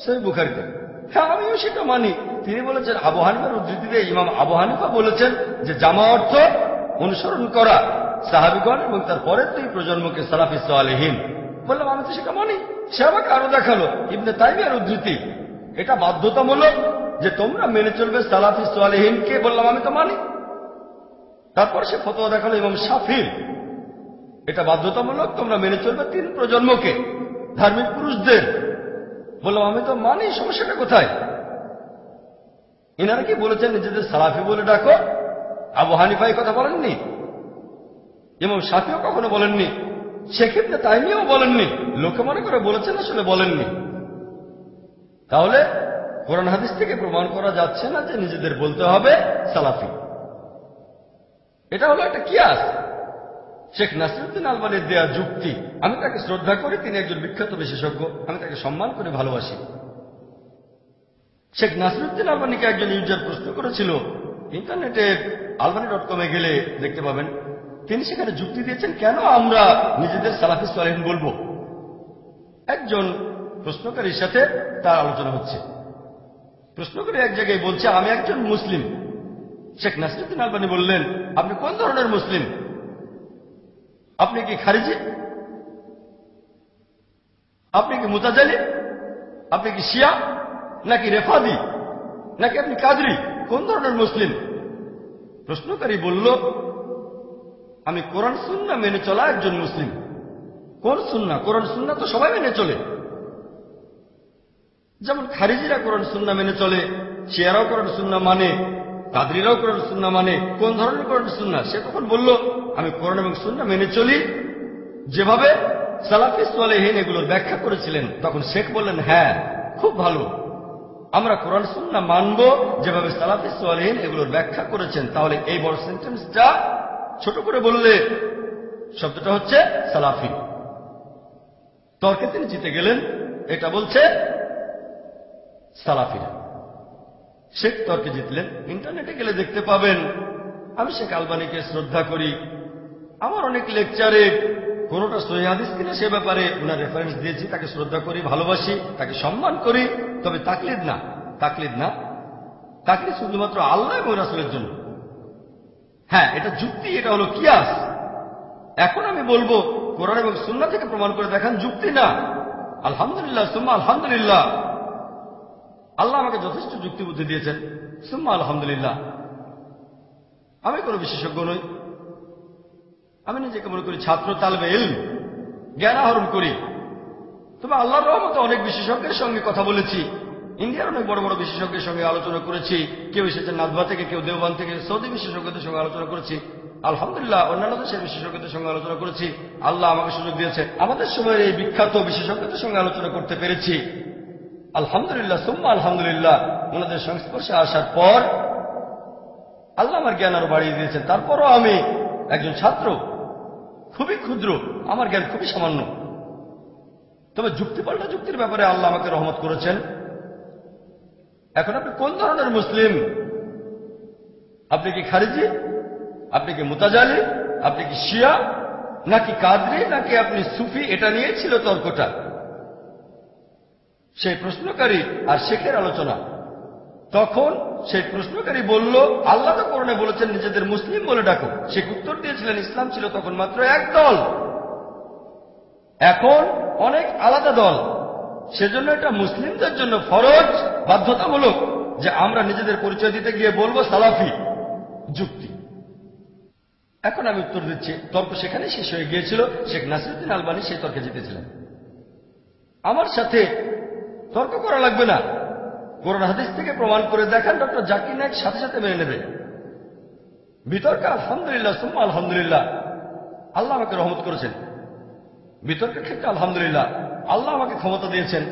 সেই বুখারিতে। হ্যাঁ আমিও সেটা মানি। তিনি বলেছেন, আবু হানিফার উদ্ধৃতিতে ইমাম আবু হানিফা বলেছেন যে জামা অর্থ অনুসরণ করা। সাহাবিগণ এবং তার পরের দুই প্রজন্মকে সালাফি সালেহীন। বললাম, আমি তো সেটা মানি। সে আমাকে আরও দেখাল, ইবনে তাইমিয়ার উদ্ধৃতি। এটা বাধ্যতামূলক যে তোমরা মেনে চলবে সালাফি সালেহীনকে বললাম আমি তো মানি তারপর সে ফতোয়া দেখাল এবং সাফির এটা বাধ্যতামূলক, তোমরা মেনে চলবে তিন প্রজন্মকে, ধার্মিক পুরুষদের। বললাম, আমি তো মানি, সমস্যাটা কোথায়? এনারা কি বলেছেন, নিজেদের সালাফি বলে ডাকো? আবু হানিফাই কথা বলেননি? এবং সাফিও কখনো বলেননি? সেক্ষেত্রে তাই নিয়েও বলেননি? লোকে মনে করে বলেছেন, আসলে বলেননি। তাহলে কোরআন হাদিস থেকে প্রমাণ করা যাচ্ছে না যে নিজেদের বলতে হবে সালাফি। এটা হলো একটা কিয়াস। শেখ নাসিরুদ্দিন আলবানির দেয়া যুক্তি। আমি তাকে শ্রদ্ধা করি, তিনি একজন বিখ্যাত বিশেষজ্ঞ। আমি তাকে সম্মান করে ভালোবাসি। শেখ নাসিরুদ্দিন আলবানিকে একজন ইউজার প্রশ্ন করেছিল, ইন্টারনেটে আলবানি ডট কমে গেলে দেখতে পাবেন। তিনি সেখানে যুক্তি দিয়েছেন, কেন আমরা নিজেদের সালাফি সালেহিন বলব? একজন প্রশ্নকারীর সাথে তার আলোচনা হচ্ছে। প্রশ্নকারী এক জায়গায় বলছে, আমি একজন মুসলিম। শেখ নাসিরুদ্দিন আলবানি বললেন, আপনি কোন ধরনের মুসলিম? আপনি কি খারিজি? আপনি কি মুতাজালি? আপনি কি শিয়া? নাকি রেফাদি? নাকি আপনি কাদরি? কোন ধরনের মুসলিম? প্রশ্নকারী বলল, আমি কোরআন, সুন্না মেনে চলা একজন মুসলিম। কোন সুন্না? কোরআন, সুন্না তো সবাই মেনে চলে। যেমন খারিজিরা কোরআন সুন্না মেনে চলে, শিয়ারাও কোরআন সুন্না মানে কাদরিরাও কোরআন সুন্না মানে কোন ধরনের কোরআন সুন্না? সে তখন বলল, আমি কোরআন এবং সুন্না মেনে চলি। যেভাবে সালাফি সালেহীন এগুলোর ব্যাখ্যা করেছিলেন, তখন শেখ বললেন হ্যাঁ খুব ভালো। আমরা কোরআন সুন্না মানব, যেভাবে সালাফি সালেহীন এগুলোর ব্যাখ্যা করেছেন, তাহলে এই বড় সেন্টেন্সটা ছোট করে বললে শব্দটা হচ্ছে সালাফি। তর্কে তিনি জিতে গেলেন, এটা বলছে সালাফিরা। শেখ তর্কে জিতলেন, ইন্টারনেটে গেলে দেখতে পাবেন। আমি শেখ আলবানিকে শ্রদ্ধা করি। আমার অনেক লেকচারে কোনটা সহিদিস কিনা সে ব্যাপারে ওনার রেফারেন্স দিয়েছি, তাকে শ্রদ্ধা করি, ভালোবাসি, তাকে সম্মান করি। তবে তাকলিদ না তাকলিদ না। তাকলিদ শুধুমাত্র আল্লাহ এবং রাসুলের জন্য। হ্যাঁ এটা যুক্তি, এটা হলো কিয়াস। এখন আমি বলব, কোরআন এবং সুন্না থেকে প্রমাণ করে দেখান, যুক্তি না। আলহামদুলিল্লাহ, সুম্মা আলহামদুলিল্লাহ। আল্লাহ আমাকে যথেষ্ট যুক্তি বুদ্ধি দিয়েছেন। সুম্মা আলহামদুলিল্লাহ। আমি কোনো বিশেষজ্ঞ নই। আমি নিজেকে মনে করি ছাত্র তালবে এল জ্ঞান আহরণ করি। তবে আল্লাহর রহমতে অনেক বিশেষজ্ঞের সঙ্গে কথা বলেছি। ইন্ডিয়ার অনেক বড় বড় বিশেষজ্ঞের সঙ্গে আলোচনা করেছি। কেউ এসেছেন নাদবা থেকে, কেউ দেওবান থেকে, সৌদি বিশেষজ্ঞদের সঙ্গে আলোচনা করেছি। আলহামদুলিল্লাহ, অন্যান্য দেশের বিশেষজ্ঞদের সঙ্গে আলোচনা করেছি। আল্লাহ আমাকে সুযোগ দিয়েছে। আমাদের সময়ের এই বিখ্যাত বিশেষজ্ঞদের সঙ্গে আলোচনা করতে পেরেছি। আলহামদুলিল্লাহ, সুম্মা আলহামদুলিল্লাহ, ওনাদের সংস্পর্শে আসার পর আল্লাহ আমার জ্ঞান আরও বাড়িয়ে দিয়েছেন। তারপরও আমি একজন ছাত্র, খুবই ক্ষুদ্র, আমার জ্ঞান খুবই সামান্য। তবে যুক্তিপাল্টা যুক্তির ব্যাপারে আল্লাহ আমাকে রহমত করেছেন। এখন আপনি কোন ধরনের মুসলিম? আপনি কি খারিজি? আপনি কি মুতাজালি? আপনি কি শিয়া? নাকি কাদরি? নাকি আপনি সুফি? এটা নিয়ে ছিল তর্কটা। সেই প্রশ্নকারী আর শেখের আলোচনা। তখন সেই প্রশ্নকারী বলল, আল্লাহ তো করণে বলেছেন, নিজেদের মুসলিম বলে ডাকো। শেখ উত্তর দিয়েছিলেন, ইসলাম ছিল তখন মাত্র এক দল। এখন অনেক আলাদা দল। সেজন্য এটা মুসলিমদের জন্য ফরজ, বাধ্যতামূলক যে আমরা নিজেদের পরিচয় দিতে গিয়ে বলব সালাফি, যুক্তি। এখন আমি উত্তর দিচ্ছি। তর্ক সেখানে শেষ হয়ে গিয়েছিল। শেখ নাসিরুদ্দিন আলবানি সেই তর্কে জিতেছিলেন। আমার সাথে তর্ক করা লাগবে না। কোরআন হাদিস থেকে প্রমাণ করে দেখান, ডক্টর জাকির নায়ক সাথে সাথে মেনে নেবে। বিতর্কে, আলহামদুলিল্লাহ, সুম্মা আলহামদুলিল্লাহ। আল্লাহ আমাকে রহমত করেছেন। বিতর্কের ক্ষেত্রে আলহামদুলিল্লাহ, আল্লাহ আমাকে ক্ষমতা দিয়েছেন।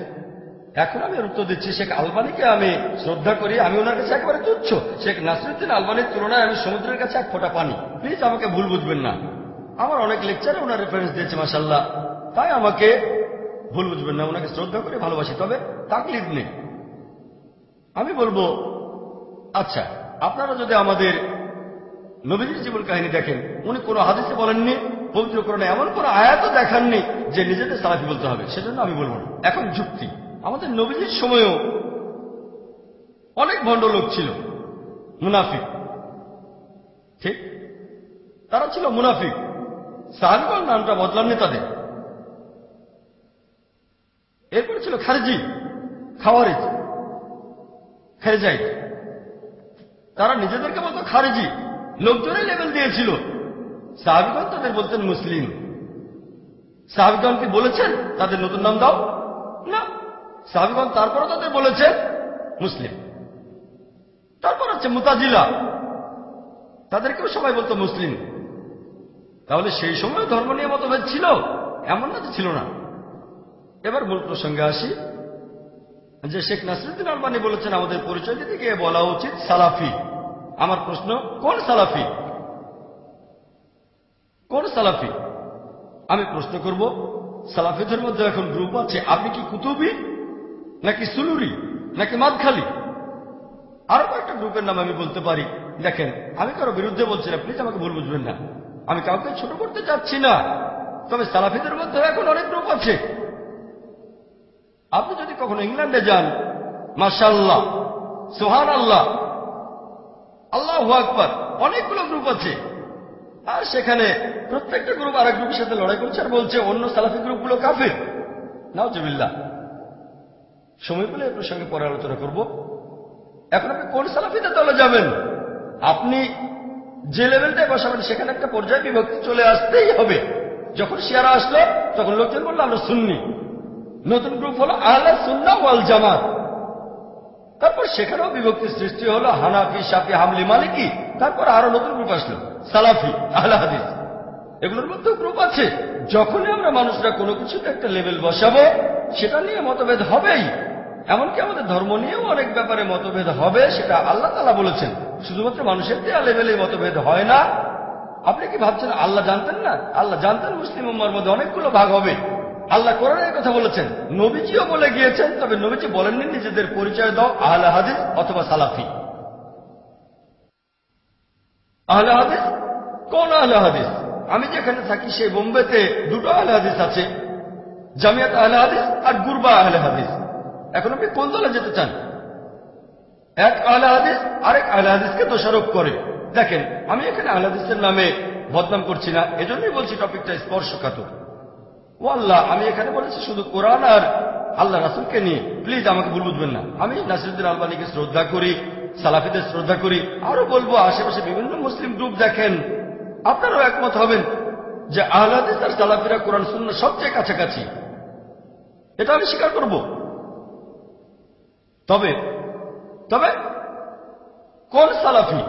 এখন আমি উত্তর দিচ্ছি, শেখ আলবানিকে আমি শ্রদ্ধা করি, আমি ওনার কাছে একবারে তুচ্ছ। শেখ নাসরুদ্দিন আলবানির তুলনায় আমি সমুদ্রের কাছে এক ফোঁটা পানি। প্লিজ আমাকে ভুল বুঝবেন না। আমার অনেক লেকচারে ওনার রেফারেন্স দিয়েছে মাসাল্লাহ তাই আমাকে ভুল বুঝবেন না ওনাকে শ্রদ্ধা করে ভালোবাসি, তবে তাকলিদ নেই। আমি বলব আচ্ছা আপনারা যদি আমাদের নবীজির জীবন কাহিনী দেখেন, উনি কোনো হাদিসে বলেননি, পবিত্রকরণে এমন কোন আয়াতও দেখাননি যে নিজেদের সালাফি বলতে হবে, সেজন্য আমি বলব না। এখন যুক্তি। আমাদের নবীজির সময়ও অনেক ভণ্ড লোক ছিল, মুনাফিক। ঠিক? তারা ছিল মুনাফিক। সাহাবিগণ নামটা বদলাননি তাদের। এরপরে ছিল খারজি, খাওয়ারিজ খেজাইট তারা নিজেদেরকে বলতো খারেজি লোকজনের লেভেল দিয়েছিল। সাহাবিগণ তাদের বলতেন মুসলিম। সাহাবিগণ কি বলেছেন? তাদের নতুন নাম দাও। না। সাহাবিগণ তারপরও তাদের বলেছেন মুসলিম। তারপর হচ্ছে মুতাজিলা। তাদেরকেও সবাই বলতো মুসলিম। তাহলে সেই সময় ধর্ম নিয়ে মতভেদ ছিল? এমন না যে ছিল না। এবার মূল প্রসঙ্গে আসি। যে শেখ নাসরুদ্দিন আলবানি বলেছেন, আমাদের পরিচয় দিতে গিয়ে বলা উচিত, সালাফি। আমার প্রশ্ন, কোন সালাফি? কোন সালাফি? আমি প্রশ্ন করব, সালাফিদের মধ্যে এখন গ্রুপ আছে, আপনি কি কুতুবি, নাকি সুলুরি, নাকি মাদখালি? আরও কয়েকটা গ্রুপের নাম আমি বলতে পারি। দেখেন, আমি কারও বিরুদ্ধে বলছি না, প্লিজ আমাকে ভুল বুঝবেন না। আমি কাউকে ছোট করতে চাচ্ছি না, তবে সালাফিদের মধ্যে এখন অনেক গ্রুপ আছে। আপনি যদি কখনো ইংল্যান্ডে যান মাসাল্লাহ সোহান আল্লাহ আল্লাহ আকবর, অনেকগুলো গ্রুপ আছে। আর সেখানে প্রত্যেকটা গ্রুপ আরেক গ্রুপের সাথে লড়াই করছে আর বলছে, অন্য সালাফি গ্রুপগুলো কাফে নাওজবিল্লা সময় পেলে এ প্রসঙ্গে পরে আলোচনা করব। এখন আপনি কোন সালাফিতে দলে যাবেন? আপনি যে লেভেলটায় বসাবেন, সেখানে একটা পর্যায়ে বিভক্তি চলে আসতেই হবে। যখন শিয়ারা আসলো, তখন লোকজন বলল, আমরা শুননি নতুন গ্রুপ হলো আহলে সুন্না ওয়াল জামাত। তারপর সেখানেও বিভক্তির সৃষ্টি হলো হানাফি সাফি হামলি, মালিকি। তারপর আরও নতুন গ্রুপ আসলো, সালাফি, আহলে এগুলোর মধ্যেও গ্রুপ আছে। যখনই আমরা মানুষরা কোনো কিছুতে একটা লেভেল বসাবো, সেটা নিয়ে মতভেদ হবেই। এমনকি আমাদের ধর্ম নিয়েও অনেক ব্যাপারে মতভেদ হবে, সেটা আল্লাহ তালা বলেছেন। শুধুমাত্র মানুষের দেয়া লেভেলে মতভেদ হয় না। আপনি কি ভাবছেন, আল্লাহ জানতেন না? আল্লাহ জানতেন মুসলিম উম্মার মধ্যে অনেকগুলো ভাগ হবে। আল্লাহ কোরআনের কথা বলেছেন। নবীজিও বলে গিয়েছেন, তবে নবীজি বলেননি, নিজেদের পরিচয় দাও, আহলে হাদিস অথবা সালাফি। আহলে হাদিস? কোন আহলে হাদিস? আমি যেখানে থাকি, সেই বোম্বেতে দুটো আহলে হাদিস আছে। জামিয়াত আহলে হাদিস আর গুরবা আহলে হাদিস। এখন আপনি কোন দলে যেতে চান? এক আহলে হাদিস, আরেক আহলে হাদিসকে দোষারোপ করে। দেখেন, আমি এখানে আহলে হাদিসের নামে বদনাম করছি না, এজন্যই বলছি টপিকটা স্পর্শকাতর। ও আল্লাহ আমি এখানে বলেছি শুধু কোরআন আর আল্লাহ রাসুলকে নিয়ে। প্লিজ আমাকে ভুল বুঝবেন না। আমি নাসিরুদ্দিন আলবানিকে শ্রদ্ধা করি, সালাফিদের শ্রদ্ধা করি। আরও বলব, আশেপাশে বিভিন্ন মুসলিম গ্রুপ দেখেন, আপনারাও একমত হবেন যে আহলাদিস আর সালাফিরা কোরআন শূন্য সবচেয়ে কাছাকাছি। এটা আমি স্বীকার করব। তবে তবে কোন সালাফি?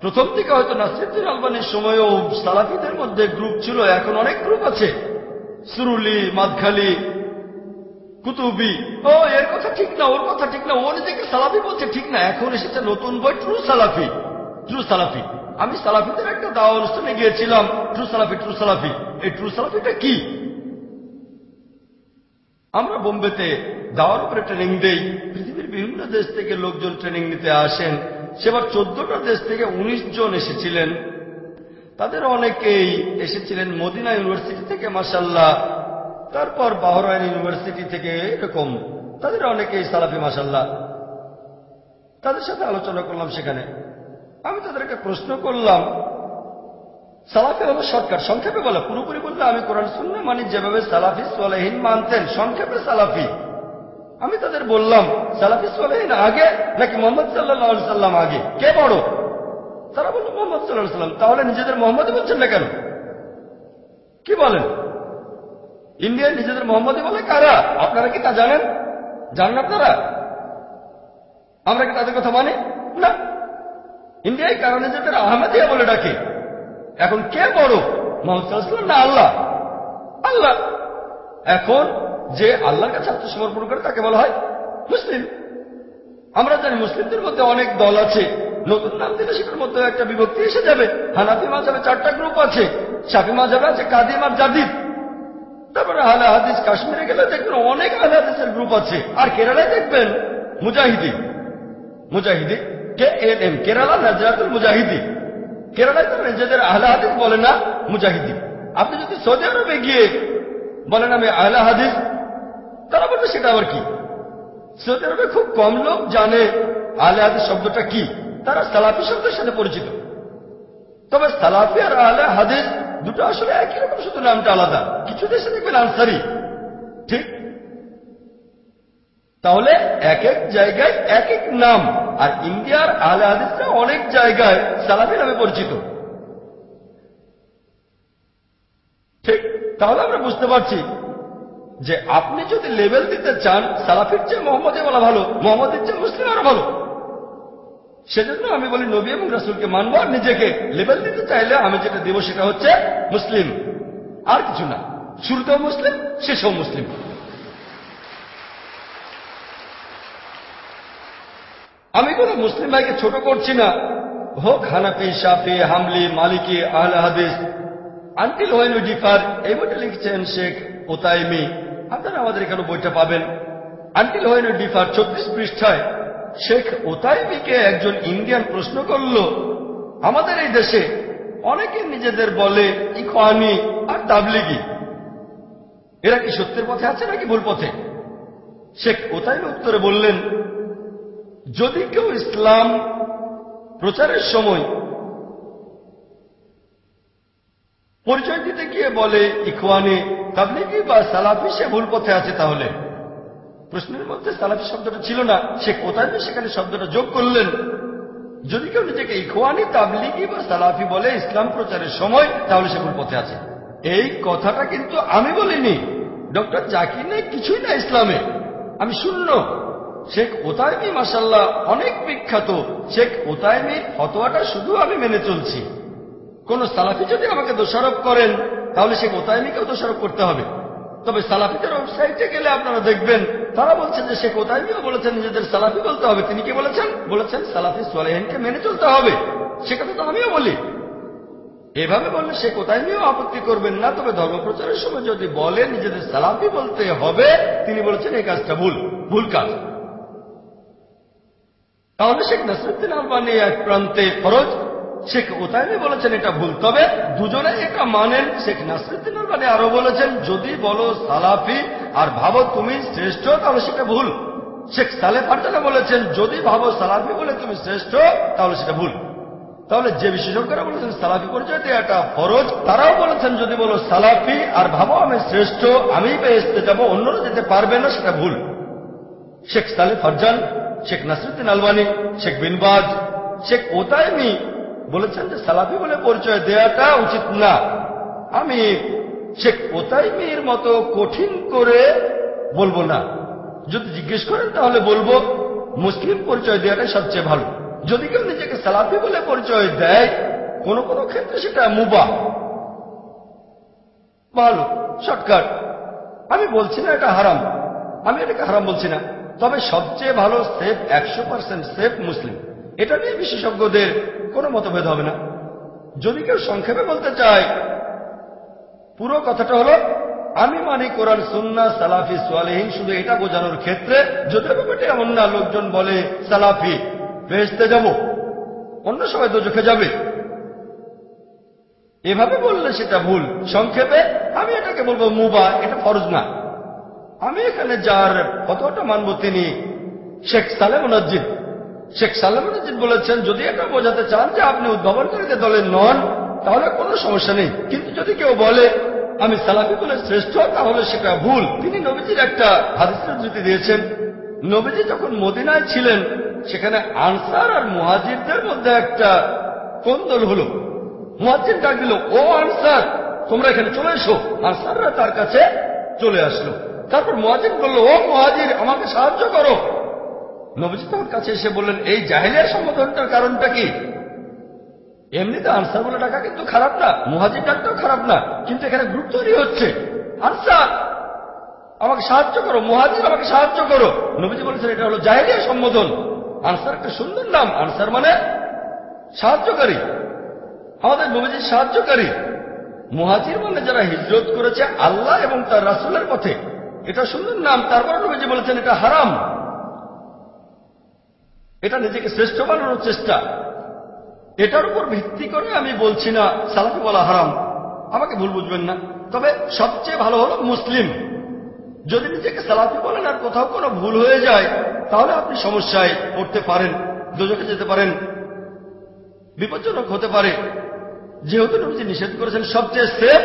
প্রথম দিকে হয়তো নাসিরুদ্দিন আলবানির সময়ও সালাফিদের মধ্যে গ্রুপ ছিল, এখন অনেক গ্রুপ আছে। সুরুলি, মাদখালি, কুতুবি। ও, এর কথা ঠিক না, ওর কথা ঠিক না। ও নিজেকে সালাফি বলছে, ঠিক না। এখন এসেছে নতুন বই ট্রু সালাফি ট্রু সালাফি আমি সালাফিদের একটা দাওয়া অনুষ্ঠানে গিয়েছিলাম ট্রু সালাফি ট্রু সালাফি এই ট্রু সালাফিটা কি? আমরা বোম্বেতে দাওয়ার উপরে ট্রেনিং দেই। পৃথিবীর বিভিন্ন দেশ থেকে লোকজন ট্রেনিং নিতে আসেন। সেবার চোদ্দটা দেশ থেকে ১৯ জন এসেছিলেন। তাদের অনেকেই এসেছিলেন মদিনা ইউনিভার্সিটি থেকে মাসাল্লাহ তারপর বাহরাইন ইউনিভার্সিটি থেকে এরকম। তাদের অনেকেই সালাফি মাসাল্লাহ তাদের সাথে আলোচনা করলাম সেখানে। আমি তাদেরকে প্রশ্ন করলাম, সালাফি হলো শর্টকাট সংক্ষেপে বলা, পুরোপুরি বললে আমি কোরআন শূন্য মানি যেভাবে সালাফি সোয়ালেহীন মানতেন, সংক্ষেপে সালাফি। আমি তাদের বললাম, সালাফি সোয়ালেহীন আগে নাকি মোহাম্মদ সাল্লাহ সাল্লাম আগে? কে বড়? তারা বলল, মোহাম্মদ সাল্লাহ সাল্লাম তাহলে নিজেদের মোহাম্মদই বলছেন না কেন? কি বলেন? ইন্ডিয়ায় নিজেদের মোহাম্মদই বলে কারা? আপনারা কি তা জানেন? জানেন আপনারা? আমরা কি তাদের কথা মানি? না। ইন্ডিয়ায় কারণ নিজেদের আহমেদিয়া বলে ডাকে। এখন কে বড়? মোহাম্মদ না আল্লাহ? আল্লাহ। এখন যে আল্লাহর কাছে আত্মসমর্পণ করে তাকে বলা হয় মুসলিম। আমরা জানি মুসলিমদের মধ্যে অনেক দল আছে। নতুন নাম দিলে সেটার মধ্যে একটা বিভক্তি এসে যাবে। হানাফি মাঝাবে চারটা গ্রুপ আছে। সাফি মাঝাবে আছে কাদিম আর জাদিদ। তারপরে আহলে হাদিস কাশ্মীরে গেলে দেখবেন অনেক আহলে হাদিসের গ্রুপ আছে। আর কেরালায় দেখবেন Mujahideen. Mujahideen, K N M, Kerala Nadvathul Mujahideen. কেরালায় তো নিজেদের আহলে হাদিস বলে না মুজাহিদি। আপনি যদি সৌদি আরবে গিয়ে বলেন আমি আহলে হাদিস, তারা বলবে সেটা আবার কি? সৌদি আরবে খুব কম লোক জানে আহলে হাদিস শব্দটা কি। তারা সালাফি শব্দের সাথে পরিচিত। তবে সালাফি আর আহলে হাদিস দুটো আসলে একই রকম, শুধু নামটা আলাদা। কিছু দেশে দেখবেন আনসারি। ঠিক? তাহলে এক এক জায়গায় এক এক নাম। আর ইন্ডিয়ার আহলে হাদিসটা অনেক জায়গায় সালাফি নামে পরিচিত। ঠিক? তাহলে আমরা বুঝতে পারছি যে আপনি যদি লেভেল দিতে চান, সালাফির চেয়ে মোহাম্মদে বলা ভালো, মোহাম্মদের চেয়ে মুসলিম আরও ভালো। সেজন্য আমি বলি, নবী এবং রাসুলকে মানবো আর নিজেকে লেভেল দিতে চাইলে আমি যেটা দেব সেটা হচ্ছে মুসলিম। আর কিছু না। শুরুতেও মুসলিম, শেষেও মুসলিম। আমি কোনো মুসলিম ভাইকে ছোট করছি না। হোক হানাফি সাফি হামলি, মালিকি, আহলে হাদিস আনটিল ওয়েন উই ডিফার এই বইটা লিখছেন শেখ ওতাইমি। আপনারা আমাদের এখানে বইটা পাবেন। আনটিল ওয়েন উই ডিফার চব্বিশ পৃষ্ঠায় শেখ ওতাইবিকে একজন ইন্ডিয়ান প্রশ্ন করল, আমাদের এই দেশে অনেকে নিজেদের বলে ইকোয়ানি আর তাবলিগি। এরা কি সত্যের পথে আছে নাকি ভুল পথে? শেখ ওতাইমি উত্তরে বললেন, যদি কেউ ইসলাম প্রচারের সময় পরিচয় দিতে গিয়ে বলে ইখওয়ানি, তাবলিগি বা সালাফি সে ভুল পথে আছে তাহলে? প্রশ্নের মধ্যে সালাফি শব্দটা ছিল না, সে কোথায় সেখানে শব্দটা যোগ করলেন? যদি কেউ নিজেকে ইখওয়ানি, তাবলিগি বা সালাফি বলে ইসলাম প্রচারের সময়, তাহলে সে ভুল পথে আছে। এই কথাটা কিন্তু আমি বলিনি। ডক্টর জাকির নেই, কিছুই না ইসলামে। আমি শূন্য। শেখ ওতায়মি মাসাল্লাহ অনেক বিখ্যাত। শেখ ওতায়মির ফতোয়াটা শুধু আমি মেনে চলছি। কোন সালাফি যদি আমাকে দোষারোপ করেন, তাহলে শেখ ওতায়মিকেও দোষারোপ করতে হবে। তবে সালাফিদের ওয়েবসাইটে গেলে আপনারা দেখবেন, তারা বলছেন যে শেখ ওতাইমিও বলেছেন নিজেদের সালাফি বলতে হবে। তিনি কি বলেছেন? বলেছেন সালাফি সোয়ালেহিনকে মেনে চলতে হবে। সে কথা তো আমিও বলি। এভাবে বললে সে কোথায় নিয়েও আপত্তি করবেন না, তবে ধর্মপ্রচারের সময় যদি বলে নিজেদের সালাফি বলতে হবে, তিনি বলেছেন এই কাজটা ভুল ভুল কাজ। তাহলে শেখ নাসরুদ্দিন আলবানি এক প্রান্তে ফরজ শেখ ওতায়নি বলেছেন এটা ভুল। তবে দুজনে এটা মানেন। শেখ নাসরুদ্দিন আলবানি আরও বলেছেন, যদি বলো সালাফি আর ভাবো তুমি শ্রেষ্ঠ, তাহলে সেটা ভুল। শেখ সালে ফারজানা বলেছেন, যদি ভাবো সালাফি বলে তুমি শ্রেষ্ঠ, তাহলে সেটা ভুল। তাহলে যে বিশেষজ্ঞরা বলেছেন সালাফি পরিচয় এটা ফরজ, তারাও বলেছেন, যদি বলো সালাফি আর ভাবো আমি শ্রেষ্ঠ, আমি বেহেস্তে যাব, অন্যরা যেতে পারবে না, সেটা ভুল। শেখ সালে ফারজান, শেখ নাসরুদ্দিন আলবানি, শেখ বিনবাজ শেখ ওতায়মি বলেছেন যে সালাফি বলে পরিচয় দেওয়াটা উচিত না। আমি শেখ ওতাইমির মতো কঠিন করে বলব না। যদি জিজ্ঞেস করেন তাহলে বলব, মুসলিম পরিচয় দেওয়াটাই সবচেয়ে ভালো। যদি কেউ নিজেকে সালাফি বলে পরিচয় দেয়, কোন কোন ক্ষেত্রে সেটা মুবা ভালো, শর্টকাট। আমি বলছি না এটা হারাম। আমি এটাকে হারাম বলছি না। তবে সবচেয়ে ভালো সেফ, একশো পার্সেন্ট সেফ মুসলিম। এটা নিয়ে বিশেষজ্ঞদের কোনো মতভেদ হবে না। যদি কেউ সংক্ষেপে বলতে চায়, পুরো কথাটা হলো, আমি মানি কোরআন সুন্না সালাফি সোয়ালেহীন শুধু এটা বোঝানোর ক্ষেত্রে যদি ব্যাপারটি এমন না, লোকজন বলে, সালাফি বেহেস্তে যাব। অন্য সবাই দোজখে যাবে। এভাবে বললে সেটা ভুল। সংক্ষেপে, আমি এটাকে বলব মুবা, এটা ফরজ না। আমি এখানে যার কতটা মানব তিনি, শেখ সালেম নজিদ শেখ সালেম নজিদ বলেছেন, যদি এটা বোঝাতে চান যে আপনি উদ্ভাবনকারীদের দলের নন, তাহলে কোনো সমস্যা নেই। কিন্তু যদি কেউ বলে, আমি সালাফি বলে শ্রেষ্ঠ তাহলে সেটা ভুল। তিনি নবীজির একটা হাদিসের উদ্ধৃতি দিয়েছেন। নবীজি যখন মদিনায় ছিলেন, সেখানে আনসার আর মুহাজিরদের মধ্যে একটা কোন্দল হলো? মুহাজির ডাক দিল, ও আনসার, তোমরা এখানে চলে এসো। আনসাররা তার কাছে চলে আসলো। তারপর মুহাজির বলল, ও মুহাজির, আমাকে সাহায্য করো। নবীজি তোমার কাছে এসে বললেন, এই জাহিলিয়ার সম্বোধনটার কারণটা কি? এমনিতে আনসার বলে ডাকা কিন্তু খারাপ না মুহাজির ডাকটাও খারাপ না, কিন্তু এখানে গ্রুপ তৈরি হচ্ছে। আনসার, আমাকে সাহায্য করো, মুহাজির আমাকে সাহায্য করো। নবীজি বলেছেন, এটা হলো জাহিলিয়া সম্বোধন। আনসার একটা সুন্দর নাম, আনসার মানে সাহায্যকারী। আমাদের নবীজির সাহায্যকারী। মুহাজির মানে যারা হিজরত করেছে আল্লাহ এবং তার রাসুলের পথে। এটা সুন্দর নাম, তারপর নবীজি বলেছেন, এটা হারাম। এটা নিজেকে শ্রেষ্ঠ বানানোর চেষ্টা। এটার উপর ভিত্তি করে আমি বলছি না সালাফি বলা হারাম। আমাকে ভুল বুঝবেন না। তবে সবচেয়ে ভালো হল মুসলিম। যদি নিজেকে সালাফি বলেন আর কোথাও কোনো ভুল হয়ে যায় তাহলে আপনি সমস্যায় পড়তে পারেন দুজনে যেতে পারেন। বিপজ্জনক হতে পারে। যেহেতু নিষেধ করেছেন সবচেয়ে সেফ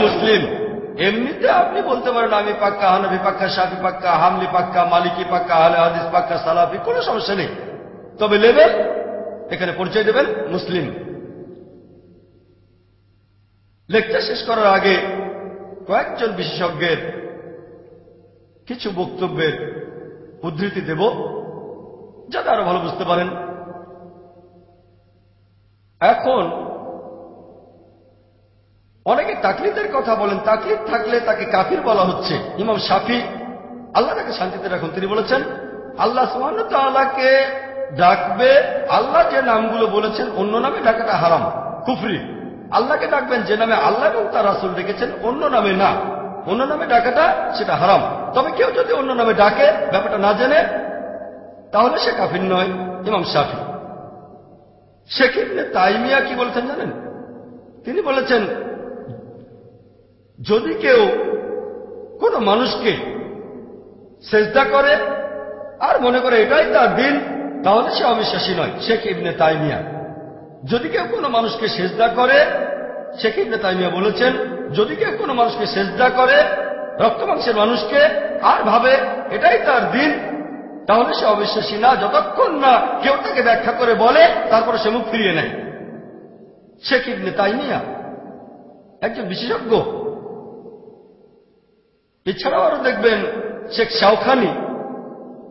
মুসলিম। এমনিতে আপনি বলতে পারেন, আমি পাক্কা হানবি পাক্কা সাফি পাক্কা হামলি, পাক্কা মালিকি, পাক্কা আহলে হাদিস, পাক্কা সালাফি, কোনো সমস্যা নেই। তবে লেবেল এখানে পরিচয় দেবেন, মুসলিম। লেকচার শেষ করার আগে কয়েকজন বিশেষজ্ঞের কিছু বক্তব্যের উদ্ধৃতি দেব, যাতে আরও ভালো বুঝতে পারেন। এখন অনেকে তাকলিদের কথা বলেন, তাকলিদ থাকলে তাকে কাফির বলা হচ্ছে। ইমাম শাফি, আল্লাহ তাকে শান্তিতে রাখুন। তিনি বলেছেন, আল্লাহ সুহানকে ডাকবে, আল্লাহ যে নামগুলো বলেছেন, অন্য নামে ডাকাটা হারাম, কুফরি। আল্লাহকে ডাকবেন যে নামে আল্লাহ এবং তার রাসুল ডেকেছেন, অন্য নামে না। অন্য নামে ডাকাটা সেটা হারাম। তবে কেউ যদি অন্য নামে ডাকে, ব্যাপারটা না জেনে, তাহলে সে কাফির নয়, ইমাম শাফি। সেক্ষেত্রে তাইমিয়া কি বলেছেন জানেন? তিনি বলেছেন যদি কেউ কোনো মানুষকে সেজদা করে আর মনে করে এটাই তার দিন, তাহলে সে অবিশ্বাসী নয়। শেখ ইবনে তাইমিয়া। যদি কেউ কোনো মানুষকে সেজদা করে, শেখ ইবনে তাইমিয়া বলেছেন, যদি কেউ কোনো মানুষকে সেজদা করে রক্তমাংসের মানুষকে আর ভাবে এটাই তার দিন, তাহলে সে অবিশ্বাসী না। যতক্ষণ না কেউ তাকে ব্যাখ্যা করে বলে, তারপরে সে মুখ ফিরিয়ে নেয়। শেখ ইবনে তাইমিয়া একজন বিশেষজ্ঞ। এছাড়াও আরও দেখবেন শেখ শাওখানি,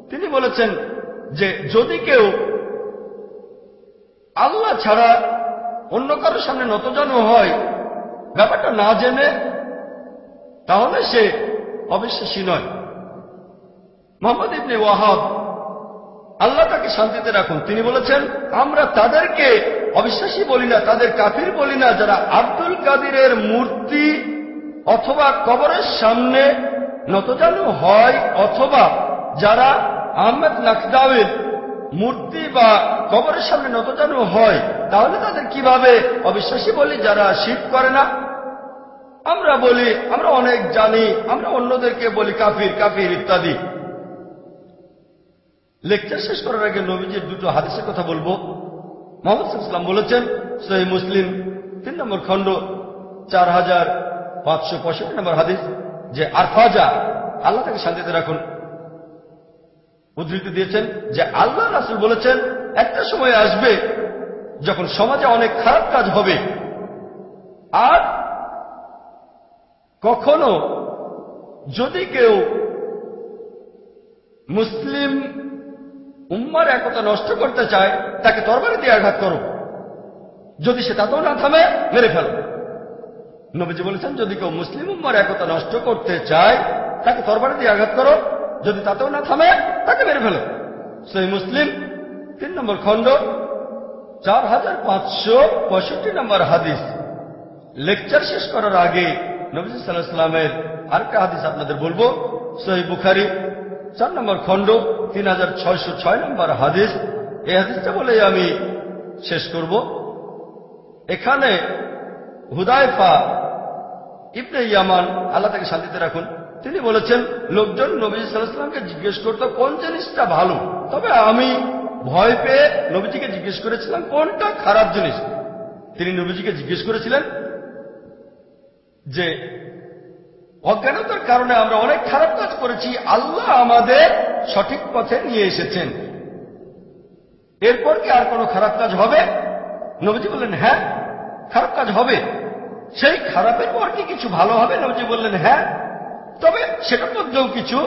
তিনি বলেছেন যে যদি কেউ আল্লাহ ছাড়া অন্য কারোর সামনে নতজানু হয়, ব্যাপারটা না জেনে, তাহলে সে অবিশ্বাসী নয়। মোহাম্মদ ইবনে ওয়াহাব আল্লাহ তাকে শান্তিতে রাখুন। তিনি বলেছেন, আমরা তাদেরকে অবিশ্বাসী বলি না, তাদের কাফির বলি না, যারা আব্দুল কাদিরের মূর্তি অথবা কবরের সামনে নতজানু হয়, অথবা যারা আহমেদ নাকদাওয়ের মূর্তি বা কবরের সামনে নতজানু হয়, তাহলে তাদের কীভাবে অবিশ্বাসী বলি যারা শীত করে না? আমরা বলি, আমরা অনেক জানি, আমরা অন্যদেরকে বলি কাফির কাফির ইত্যাদি। লেকচার শেষ করার আগে নবীজির দুটো হাদিসের কথা বলব। মোহাম্মদ ইসলাম বলেছেন সহি মুসলিম, তিন নম্বর খণ্ড, চার হাজার পাঁচশো পঁয়ষট্টি নম্বর হাদিস যে আরফাজা আল্লাহ তাকে শান্তিতে রাখুন। উদ্ধৃতি দিয়েছেন যে আল্লাহ রাসুল বলেছেন, একটা সময় আসবে যখন সমাজে অনেক খারাপ কাজ হবে। আর কখনো যদি কেউ মুসলিম উম্মার একতা নষ্ট করতে চায়, তাকে তরবারি দিয়ে আঘাত করো। যদি সে তাতেও না থামে, মেরে ফেলো। নবীজি বলেছেন, যদি কেউ মুসলিম উম্মার একতা নষ্ট করতে চায়, তাকে তরবারি দিয়ে আঘাত করো। যদি তাতেও না থামে, তাকে মেরে ফেলো। সেই মুসলিম, তিন নম্বর খণ্ড, চার হাজার পাঁচশো পঁয়ষট্টি নম্বর হাদিস। লেকচার শেষ করার আগে নবী সাল্লাহ সাল্লামের আরেকটা হাদিস আপনাদের বলব, সহি বুখারি। চার নম্বর খণ্ড, তিন হাজার ছয়শো ছয় নম্বর হাদিস। এই হাদিসটা বলেই আমি শেষ করব। এখানে হুদায়ফা ইবনে ইয়ামান, আল্লাহ তাকে শান্তিতে রাখুন। তিনি বলেছেন, লোকজন নবী সাল্লাহামকে জিজ্ঞেস করতো, কোন জিনিসটা ভালো? তবে আমি ভয় পেয়ে নবীজিকে জিজ্ঞেস করেছিলাম, কোনটা খারাপ জিনিস? তিনি নবীজিকে জিজ্ঞেস করেছিলেন যে, অজ্ঞানতার কারণে আমরা অনেক খারাপ কাজ করেছি, আল্লাহ আমাদের সঠিক পথে নিয়ে এসেছেন। এরপর কি আর কোনো খারাপ কাজ হবে? নবীজি বললেন হ্যাঁ খারাপ কাজ হবে। সেই খারাপের পর কি কিছু ভালো হবে? নবীজি বললেন হ্যাঁ তবে সেটার মধ্যেও কিছু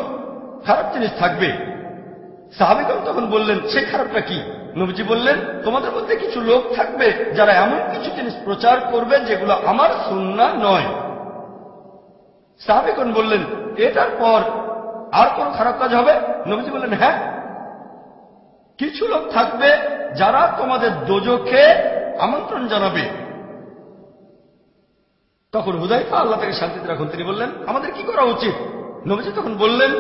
খারাপ জিনিস থাকবে। সাহাবিগণ তখন বললেন সেই খারাপটা কি? নবীজি বললেন, তোমাদের মধ্যে কিছু লোক থাকবে যারা এমন কিছু জিনিস প্রচার করবে যেগুলো আমার সুন্না নয়। সাহাবিগণ বললেন, এটার পর আর কোন খারাপ কাজ হবে? নবীজি বললেন হ্যাঁ কিছু লোক থাকবে যারা তোমাদের দোজখে আমন্ত্রণ জানাবে। তখন হুদাইফা আল্লাহ তাকে শান্তিতে রাখুন। তিনি বললেন, আমাদের কি করা উচিত? নবীজি তখন বললেন,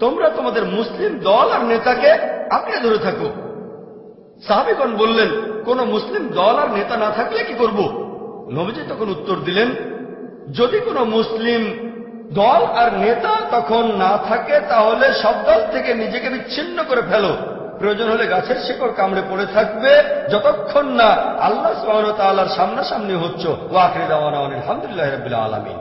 তোমরা তোমাদের মুসলিম দল আর নেতাকে আঁকড়ে ধরে থাকো। সাহাবিগণ বললেন, কোন মুসলিম দল আর নেতা না থাকলে কি করব? নবীজি তখন উত্তর দিলেন, যদি কোনো মুসলিম দল আর নেতা তখন না থাকে, তাহলে সব দল থেকে নিজেকে বিচ্ছিন্ন করে ফেলো। প্রয়োজন হলে গাছের শিকড় কামড়ে পড়ে থাকবে। যতক্ষণ না আল্লাহ সামনাসামনি হচ্ছ। ও আখরি দেওয়ানা আলহামদুলিল্লাহ রবিল্লা আলমী